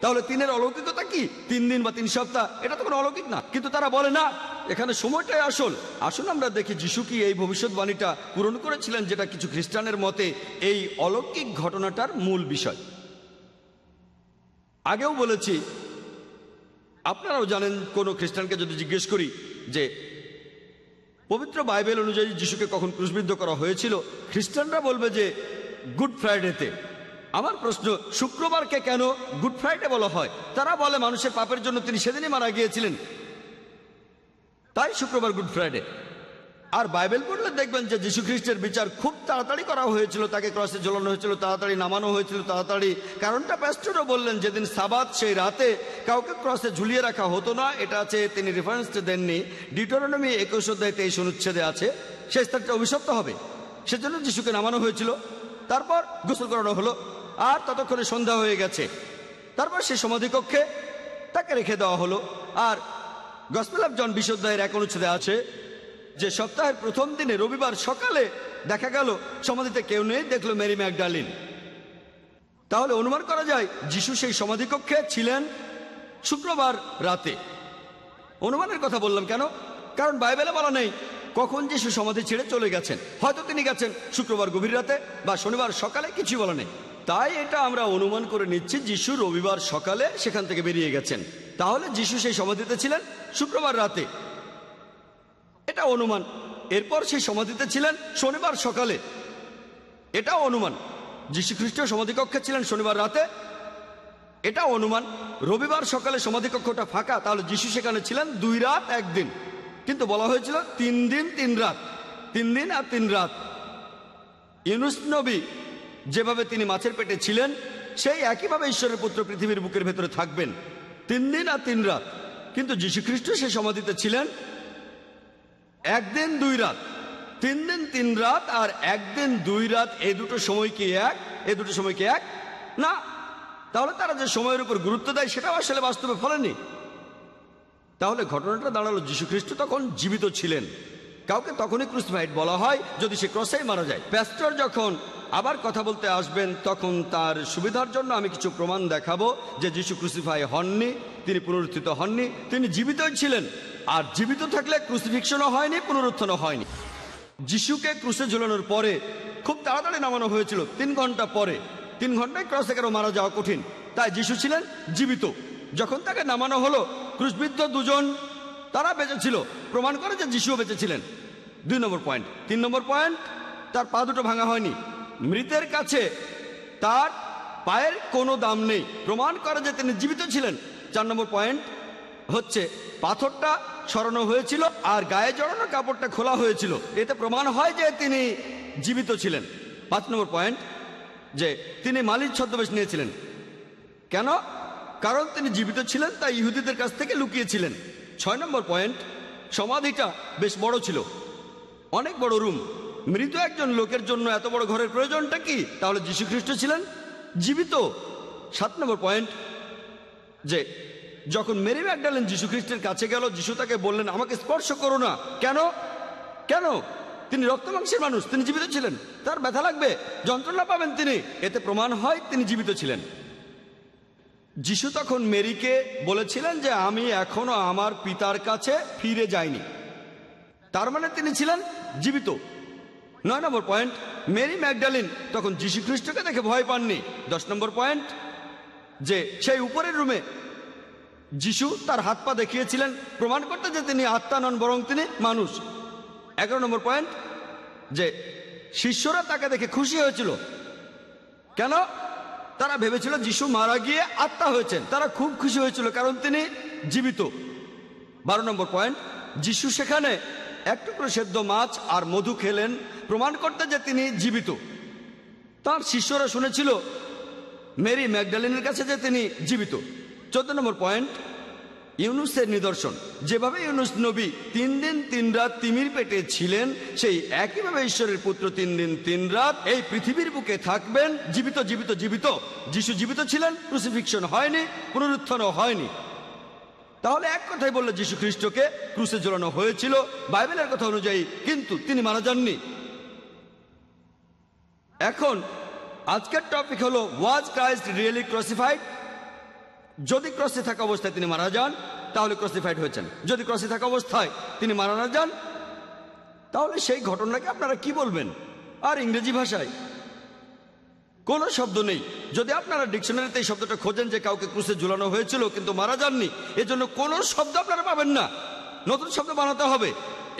তাহলে তিনের অলৌকিকতা কি? তিন দিন বা তিন সপ্তাহ, এটা তো কোনো অলৌকিক না। কিন্তু তারা বলে, না, এখানে সময়টাই আসল। আসুন আমরা দেখি যিশু কি এই ভবিষ্যৎবাণীটা পূরণ করেছিলেন যেটা কিছু খ্রিস্টানের মতে এই অলৌকিক ঘটনাটার মূল বিষয়। আগেও বলেছি, আপনারাও জানেন, কোনো খ্রিস্টানকে যদি জিজ্ঞেস করি যে, পবিত্র বাইবেল অনুযায়ী যিশুকে কখন ক্রুশবিদ্ধ করা হয়েছিল? খ্রিস্টানরা বলবে যে, গুড ফ্রাইডেতে। আমার প্রশ্ন, শুক্রবারকে কেন গুড ফ্রাইডে বলা হয়? তারা বলে মানুষের পাপের জন্য তিনি সেদিনই মারা গিয়েছিলেন। তাই শুক্রবার গুড ফ্রাইডে। আর বাইবেল পড়লে দেখবেন যে যীশু খ্রিস্টের বিচার খুব তাড়াতাড়ি করা হয়েছিল, তাকে ক্রসে ঝোলানো হয়েছিল, তাড়াতাড়ি নামানো হয়েছিল, তাড়াতাড়ি। কারণটা প্যাস্টরও বললেন যেদিন সাবাত, সেই রাতে কাউকে ক্রসে ঝুলিয়ে রাখা হতো না, এটা আছে তিনি রেফারেন্সটা দেননি। ডিটোরনমি একুশ অধ্যায় তেইশ অনুচ্ছেদে আছে সেই স্থানটা অভিশপ্ত হবে। সেজন্য যিশুকে নামানো হয়েছিল। তারপর গোসল করানো হলো। আর ততক্ষণে সন্ধ্যা হয়ে গেছে। তারপর সে সমাধিকক্ষে তাকে রেখে দেওয়া হলো। আর গসপেল অফ জন বিশুদ্ধায়ের এক অনুচ্ছেদে আছে যে সপ্তাহের প্রথম দিনে রবিবার সকালে দেখা গেল, সমাধিতে কেউ নেই, দেখল মেরি ম্যাকডালিন। তাহলে অনুমান করা যায়, যিশু সেই সমাধিকক্ষে ছিলেন শুক্রবার রাতে। অনুমানের কথা বললাম কেন? কারণ বাইবেলে বলা নেই, কখন যিশু সমাধি ছেড়ে চলে গেছেন। হয়তো তিনি গেছেন শুক্রবার গভীর রাতে বা শনিবার সকালে কিছু বলা নেই। তাই এটা আমরা অনুমান করে নিচ্ছি যিশু রবিবার সকালে সেখান থেকে বেরিয়ে গেছেন। তাহলে যিশু সেই সমাধিতে ছিলেন শুক্রবার রাতে। এটা অনুমান। এরপর সেই সমাধিতে ছিলেন শনিবার সকালে। এটাও অনুমান। যীশু খ্রিস্ট সমাধিকক্ষে ছিলেন শনিবার রাতে। এটাও অনুমান। রবিবার সকালে সমাধিকক্ষটা ফাঁকা, তাহলে যিশু সেখানে ছিলেন দুই রাত একদিন। কিন্তু বলা হয়েছিল তিন দিন, তিন রাত। তিন দিন আর তিন রাত। ইউনুস নবী যেভাবে তিনি মাছের পেটে ছিলেন, সেই একইভাবে ঈশ্বরের পুত্র পৃথিবীর বুকের ভেতরে থাকবেন। তিন দিন আর তিন রাত। কিন্তু যীশুখ্রিস্ট সেই সমাধিতে ছিলেন। একদিন, দুই রাত। তিন দিন, তিন রাত আর একদিন, দুই রাত এই দুটো সময় কি এক? এই দুটো সময় কি এক? না। তাহলে তারা যে সময়ের উপর গুরুত্ব দেয়, সেটাও আসলে বাস্তবে ফলেনি। তাহলে ঘটনাটা দাঁড়াল, যীশুখ্রিস্ট তখন জীবিত ছিলেন। কাউকে তখনই ক্রুসিফাইড বলা হয়, যদি সে ক্রসেই মারা যায়। প্যাস্টর যখন আবার কথা বলতে আসবেন, তখন তার সুবিধার জন্য আমি কিছু প্রমাণ দেখাবো যে যিশু ক্রুসিফাই হননি, তিনি পুনরুত্থিত হননি, তিনি জীবিতই ছিলেন। আর জীবিত থাকলে ক্রুসিফিকশনও হয়নি, পুনরুত্থানও হয়নি। যিশুকে ক্রুশে ঝুলানোর পরে খুব তাড়াতাড়ি নামানো হয়েছিল, তিন ঘণ্টা পরে। তিন ঘন্টায় ক্রসে কেন মারা যাওয়া কঠিন। তাই যিশু ছিলেন জীবিত। যখন তাকে নামানো হলো, ক্রুশবিদ্ধ দুজন, তারা বেঁচেছিল প্রমাণ করে যে যিশুও বেঁচে ছিলেন। দুই নম্বর পয়েন্ট। তিন নম্বর পয়েন্ট, তার পা দুটো ভাঙা হয়নি। মৃতের কাছে তার পায়ের কোনো দাম নেই। প্রমাণ করা যে তিনি জীবিত ছিলেন। চার নম্বর পয়েন্ট হচ্ছে, পাথরটা সরানো হয়েছিল আর গায়ে জড়ানো কাপড়টা খোলা হয়েছিল। এতে প্রমাণ হয় যে তিনি জীবিত ছিলেন। পাঁচ নম্বর পয়েন্ট যে তিনি মালিক ছদ্মবেশ নিয়েছিলেন। কেন? কারণ তিনি জীবিত ছিলেন, তাই ইহুদিদের কাছ থেকে লুকিয়েছিলেন। ছয় নম্বর পয়েন্ট, সমাধিটা বেশ বড় ছিল। অনেক বড় রুম। মৃত একজন লোকের জন্য এত বড় ঘরের প্রয়োজনটা কি? তাহলে যীশু খ্রিস্ট ছিলেন জীবিত। সাত নম্বর পয়েন্ট, যে যখন মেরি ম্যাকডালেন যীশু খ্রিস্টের কাছে গেল, যীশু তাকে বললেন, আমাকে স্পর্শ করো না। কেন? কেন? তিনি রক্ত মাংসের মানুষ, তিনি জীবিত ছিলেন। তার ব্যথা লাগবে, যন্ত্রণা পাবেন তিনি। এতে প্রমাণ হয় তিনি জীবিত ছিলেন। যিশু তখন মেরিকে বলেছিলেন যে, আমি এখনও আমার পিতার কাছে ফিরে যাইনি। তার মানে তিনি ছিলেন জীবিত। নয় নম্বর পয়েন্ট মেরি ম্যাকডালিন তখন যীশু খ্রিস্টকে দেখে ভয় পাননি। দশ নম্বর পয়েন্ট যে সেই উপরের রুমে যিশু তার হাত পা দেখিয়েছিলেন, প্রমাণ করতে যে তিনি আত্মা নন, বরং তিনি মানুষ। এগারো নম্বর পয়েন্ট যে শিষ্যরা তাকে দেখে খুশি হয়েছিল। কেন? তারা ভেবেছিল যিশু মারা গিয়ে আত্মা হয়েছেন। তারা খুব খুশি হয়েছিল, কারণ তিনি জীবিত। বারো নম্বর পয়েন্ট যিশু সেখানে এক টুকরো সেদ্ধ মাছ আর মধু খেলেন। প্রমাণ করতে যে তিনি জীবিত। তার শিষ্যরা শুনেছিল, মেরি ম্যাকডালিনের কাছে যে তিনি জীবিত। চোদ্দ নম্বর পয়েন্ট, ইউনুসের নিদর্শন। যেভাবে ইউনুস নবী তিন দিন, তিন রাত তিমির পেটে ছিলেন, সেই একইভাবে ঈশ্বরের পুত্র তিন দিন, তিন রাত এই পৃথিবীর বুকে থাকবেন। জীবিত জীবিত জীবিত। যিশু জীবিত ছিলেন ক্রুসিফিকশন হয়নি, পুনরুত্থানও হয়নি। তাহলে এক কথাই বললে, যীশু খ্রিস্টকে ক্রুসে ঝোলানো হয়েছিল। বাইবেলের কথা অনুযায়ী কিন্তু তিনি মারা যাননি। এখন, আজকের টপিক হলো ওয়াজ ক্রাইস্ট রিয়েলি ক্রসিফাইড যদি ক্রসে থাকা অবস্থায় তিনি মারা যান, তাহলে ক্রসিফাইড হয়েছেন। যদি ক্রসে থাকা অবস্থায় তিনি মারা না যান, তাহলে সেই ঘটনাকে আপনারা কি বলবেন? আর ইংরেজি ভাষায়? কোনো শব্দ নেই। যদি আপনারা ডিকশনারিতে এই শব্দটা খোঁজেন যে কাউকে ক্রুশে ঝুলানো হয়েছিল কিন্তু মারা যাননি, এজন্য কোনো শব্দ আপনারা পাবেন না। নতুন শব্দ বানাতে হবে।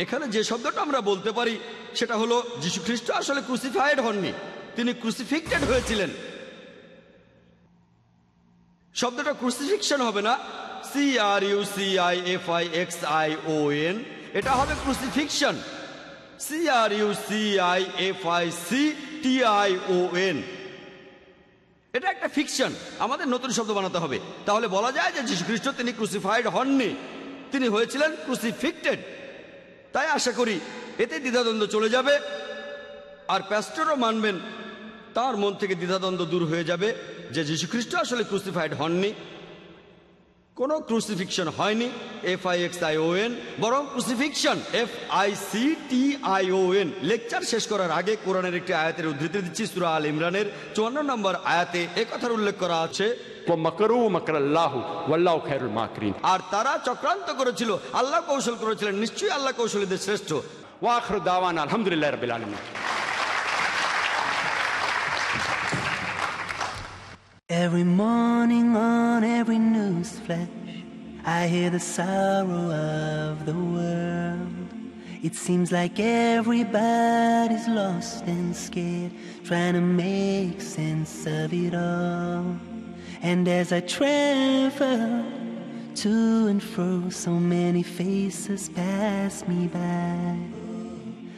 এখানে যে শব্দটা আমরা বলতে পারি, সেটা হলো যীশু খ্রিস্ট আসলে ক্রুসিফাইড হননি, তিনি ক্রুসিফিক্টেড হয়েছিলেন। শব্দটা ক্রুসিফিকশন হবে না C R U C I F I X I O N এটা হবে crucifiction C R U C I F I C T I O N এটা একটা ফিকশন আমাদের নতুন শব্দ বানাতে হবে। তাহলে বলা যায় যে যীশু খ্রিস্ট তিনি ক্রুসিফাইড হননি, তিনি হয়েছিলেন ক্রুসিফিক্টেড তাই আশা করি এতে দ্বিধাদ্বন্দ্ব চলে যাবে। আর প্যাস্টরও মানবেন, তার মন থেকে দ্বিধাদ্বন্দ্ব দূর হয়ে যাবে যে যীশু খ্রিস্ট আসলে ক্রুসিফাইড হননি। কোনো ক্রুসিফিকশন হয়নি, F I X I O N, বরং crucifiction, F I C T I O N. Lecture শেষ করার আগে কোরআনের একটি আয়াতের উদ্ধৃতি দিচ্ছি, সুরা আল ইমরানের চুয়ান্ন নম্বর আয়াতে। এ কথার উল্লেখ করা আছে আর তারা চক্রান্ত করেছিল আল্লাহ কৌশল করেছিলেন নিশ্চয়ই আল্লাহ কৌশলীদের শ্রেষ্ঠ ওয়াখর দাওয়ান আলহামদুলিল্লাহ রবিল আলমিন Every morning on every news flash, I hear the sorrow of the world. It seems like everybody's lost and scared, trying to make sense of it all. And as I travel to and fro, so many faces pass me by.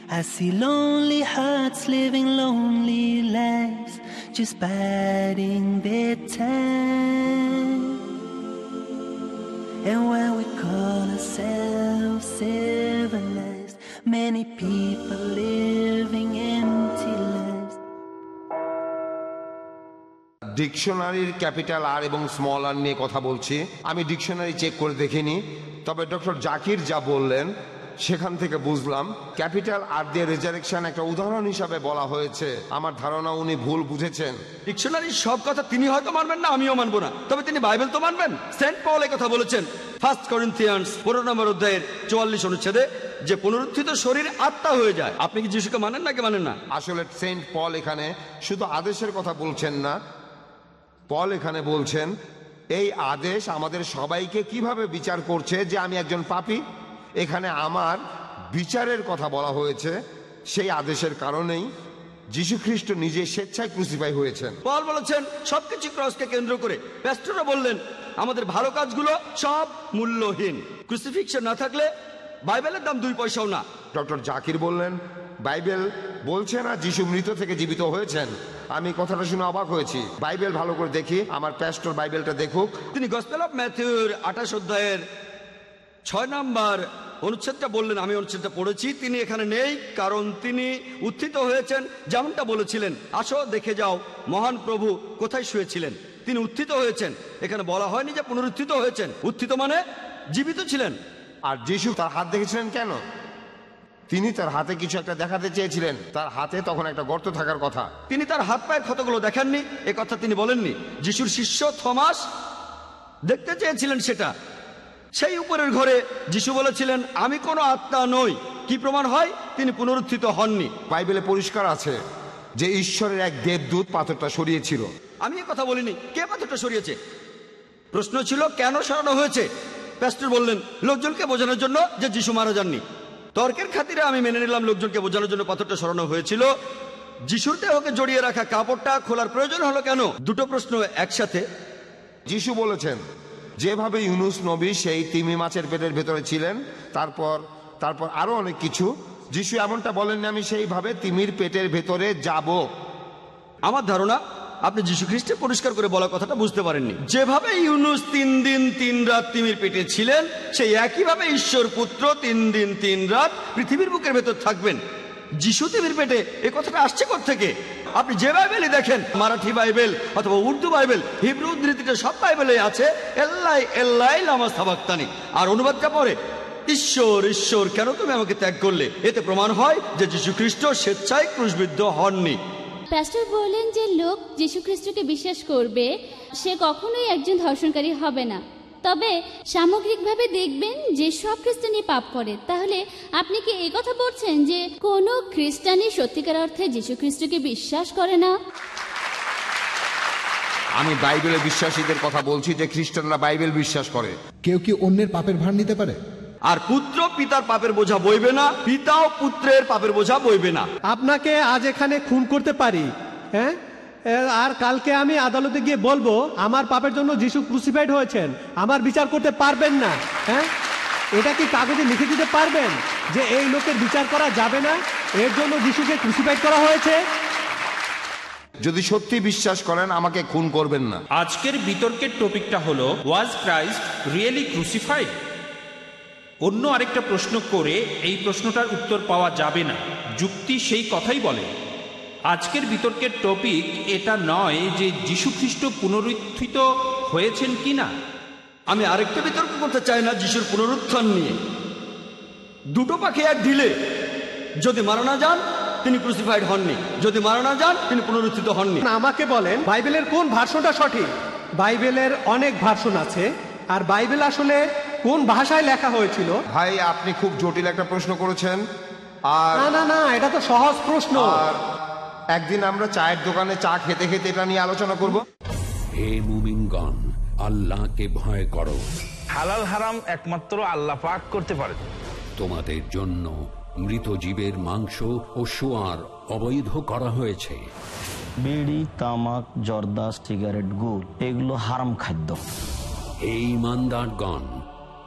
I see lonely hearts living lonely lives, just biding their time. And while we call ourselves civilized, many people living empty lives. ডিকশনারির capital R এবং small আর নিয়ে কথা বলছি। আমি dictionary check করে দেখিনি তবে doctor Zakir যা বললেন সেখান থেকে বুঝলাম ক্যাপিটাল আর দিয়ে রেজারেকশন একটা উদাহরণ হিসাবে বলা হয়েছে। আমার ধারণা উনি ভুল বুঝেছেন। ডিকশনারির সব কথা তিনি হয়তো মানবেন না আমিও মানবো না। তবে তিনি বাইবেল তো মানবেন। সেন্ট পল এই কথা বলেছেন ফার্স্ট করিন্থিয়ান্স পনেরো নম্বর অধ্যায়ের চুয়াল্লিশ অনুচ্ছেদে যে পুনরুত্থিত শরীর আত্মা হয়ে যায়। আপনি কি যিশুকে মানেন নাকি মানেন না? আসলে সেন্ট পল এখানে শুধু আদেশের কথা বলছেন না পল এখানে বলছেন এই আদেশ আমাদের সবাইকে কীভাবে বিচার করছে যে আমি একজন পাপী? এখানে আমার বিচারের কথা বলা হয়েছে সেই আদেশের কারণেই যীশু খ্রিস্ট নিজে স্বেচ্ছায় ক্রুসিফাই হয়েছেন। পল বলেছেন সবকিছু ক্রসকে কেন্দ্র করে। প্যাস্টররা বললেন আমাদের ভালো কাজগুলো সব মূল্যহীন। ক্রুসিফিক্সন না থাকলে বাইবেলের দাম দুই পয়সাও না। ডক্টর জাকির বললেন বাইবেল বলছে না যিশু মৃত থেকে জীবিত হয়েছেন। আমি কথাটা শুনে অবাক হয়েছি। বাইবেল ভালো করে দেখি আমার প্যাস্টর বাইবেলটা দেখুক। তিনি গসপেল অফ ম্যাথিউর আঠাশ অধ্যায়ের ছয় নাম্বার অনুচ্ছেদটা বললেন আমি অনুচ্ছেদটা পড়েছি তিনি এখানে নেই কারণ তিনি উত্থিত হয়েছেন যেমনটা বলেছিলেন আসো দেখে যাও মহান প্রভু কোথায় শুয়েছিলেন? তিনি উত্থিত হয়েছেন এখানে বলা হয়নি যে পুনরুত্থিত হয়েছেন উত্থিত মানে জীবিত ছিলেন। আর যিশু তার হাত দেখেছিলেন কেন? তিনি তার হাতে কিছু একটা দেখাতে চেয়েছিলেন। তার হাতে তখন একটা গর্ত থাকার কথা। তিনি তার হাত পায়ের ক্ষতগুলো দেখাননি এ কথা তিনি বলেননি। যিশুর শিষ্য থমাস দেখতে চেয়েছিলেন সেটা। সেই উপরের ঘরে যিশু বলেছিলেন আমি কোনো আত্মা নই। কি প্রমাণ হয়? তিনি পুনরুত্থিত হননি। বাইবেলে পরিষ্কার আছে যে ঈশ্বরের এক দেবদূত পাথরটা সরিয়েছিল। আমি এ কথা বলিনি। কে পাথরটা সরিয়েছে? প্রশ্ন ছিল কেন সরানো হয়েছে? প্যাস্টর বললেন লোকজনকে বোঝানোর জন্য যে যিশু মারা যাননি। তর্কের খাতিরে আমি মেনে নিলাম লোকজনকে বোঝানোর জন্য পাথরটা সরানো হয়েছিল। যিশুর দেহকে জড়িয়ে রাখা কাপড়টা খোলার প্রয়োজন হলো কেন? দুটো প্রশ্ন একসাথে। যিশু বলেছেন যেভাবে ইউনুস নবী সেই তিমি মাছের পেটের ভেতরে ছিলেন তারপর তারপর আরও অনেক কিছু। যিশু এমনটা বলেননি আমি সেইভাবে তিমির পেটের ভেতরে যাব। আমার ধারণা আপনি যীশু খ্রিস্টের পরিষ্কার করে বলা কথাটা বুঝতে পারেননি। যেভাবে ইউনুস তিন দিন, তিন রাত তিমির পেটে ছিলেন, সেই একইভাবে ঈশ্বর পুত্র তিন দিন, তিন রাত পৃথিবীর বুকের ভেতর থাকবেন। যিশু তিমির পেটে এ কথাটা আসছে থেকে আপনি যে বাইবেলই দেখেন, মারাঠি বাইবেল অথবা উর্দু বাইবেল, হিব্রু উদ্ধৃতিটা সব বাইবেলে আছে, এল্লাই এল্লাই লামা সাবাক্তানি। আর অনুবাদটা পরে, ঈশ্বর ঈশ্বর, কেন তুমি আমাকে ত্যাগ করলে? এতে প্রমাণ হয় যে যীশু খ্রিস্ট স্বেচ্ছায় ক্রুশবিদ্ধ হননি। প্যাস্টর বললেন যে লোক যীশু খ্রিস্টকে বিশ্বাস করবে সে কখনোই একজন ধর্ষণকারী হবে না। তবে সামগ্রিকভাবে দেখবেন যে সব খ্রিস্টানই পাপ করে। তাহলে আপনি কি এই কথা বলছেন যে কোনো খ্রিস্টানই সত্যিকার অর্থে যীশু খ্রিস্টকে বিশ্বাস করে না? আমি বাইবেলে বিশ্বাসীদের কথা বলছি যে খ্রিস্টানরা বাইবেল বিশ্বাস করে। কেউ কি অন্যের পাপের ভার নিতে পারে? আর পুত্র পিতার পাপের বোঝা বইবে না পিতাও পুত্রের পাপের বোঝা বইবে না। আপনাকে আজ এখানে খুন করতে পারি হ্যাঁ? আর কালকে আমি আদালতে গিয়ে বলব আমার পাপের জন্য যিশু ক্রুসিফাইড হয়েছেন আমার বিচার করতে পারবেন না হ্যাঁ? এটা কি কাগজে লিখে দিতে পারবেন যে এই লোকের বিচার করা যাবে না? এর জন্য যিশুকে ক্রুসিফাইড করা হয়েছে? যদি সত্যি বিশ্বাস করেন আমাকে খুন করবেন না। আজকের বিতর্কের টপিকটা হলো ওয়াজ ক্রাইস্ট রিয়েলি ক্রুসিফাইড অন্য আরেকটা প্রশ্ন করে এই প্রশ্নটার উত্তর পাওয়া যাবে না। যুক্তি সেই কথাই বলে আজকের বিতর্কের টপিক এটা নয় যে যীশুখ্রিস্ট পুনরুত্থিত হয়েছেন কি না। আমি আরেকটা বিতর্ক করতে চাই না যিশুর পুনরুত্থান নিয়ে। দুটো পাখি এক ঢিলে। যদি মারা না যান তিনি ক্রুসিফাইড হননি। যদি মারা না যান তিনি পুনরুত্থিত হননি। আমাকে বলেন বাইবেলের কোন ভার্সনটা সঠিক? বাইবেলের অনেক ভার্সন আছে আর বাইবেল আসলে কোন ভাষায় লেখা হয়েছিল? ভাই আপনি খুব জটিল একটা প্রশ্ন করেছেন। আর না না না এটা তো সহজ প্রশ্ন। আর একদিন আমরা চায়ের দোকানে চা খেতে খেতে এটা নিয়ে আলোচনা করব। হে মুমিনগণ আল্লাহকে ভয় করো। হালাল হারাম একমাত্র আল্লাহ পাক করতে পারে। তোমাদের জন্য মৃত জীবের মাংস ও সোয়ার অবৈধ করা হয়েছে। বিড়ি তামাক জর্দা সিগারেট গুড় এগুলো হারাম খাদ্য। এই ইমানদারগণ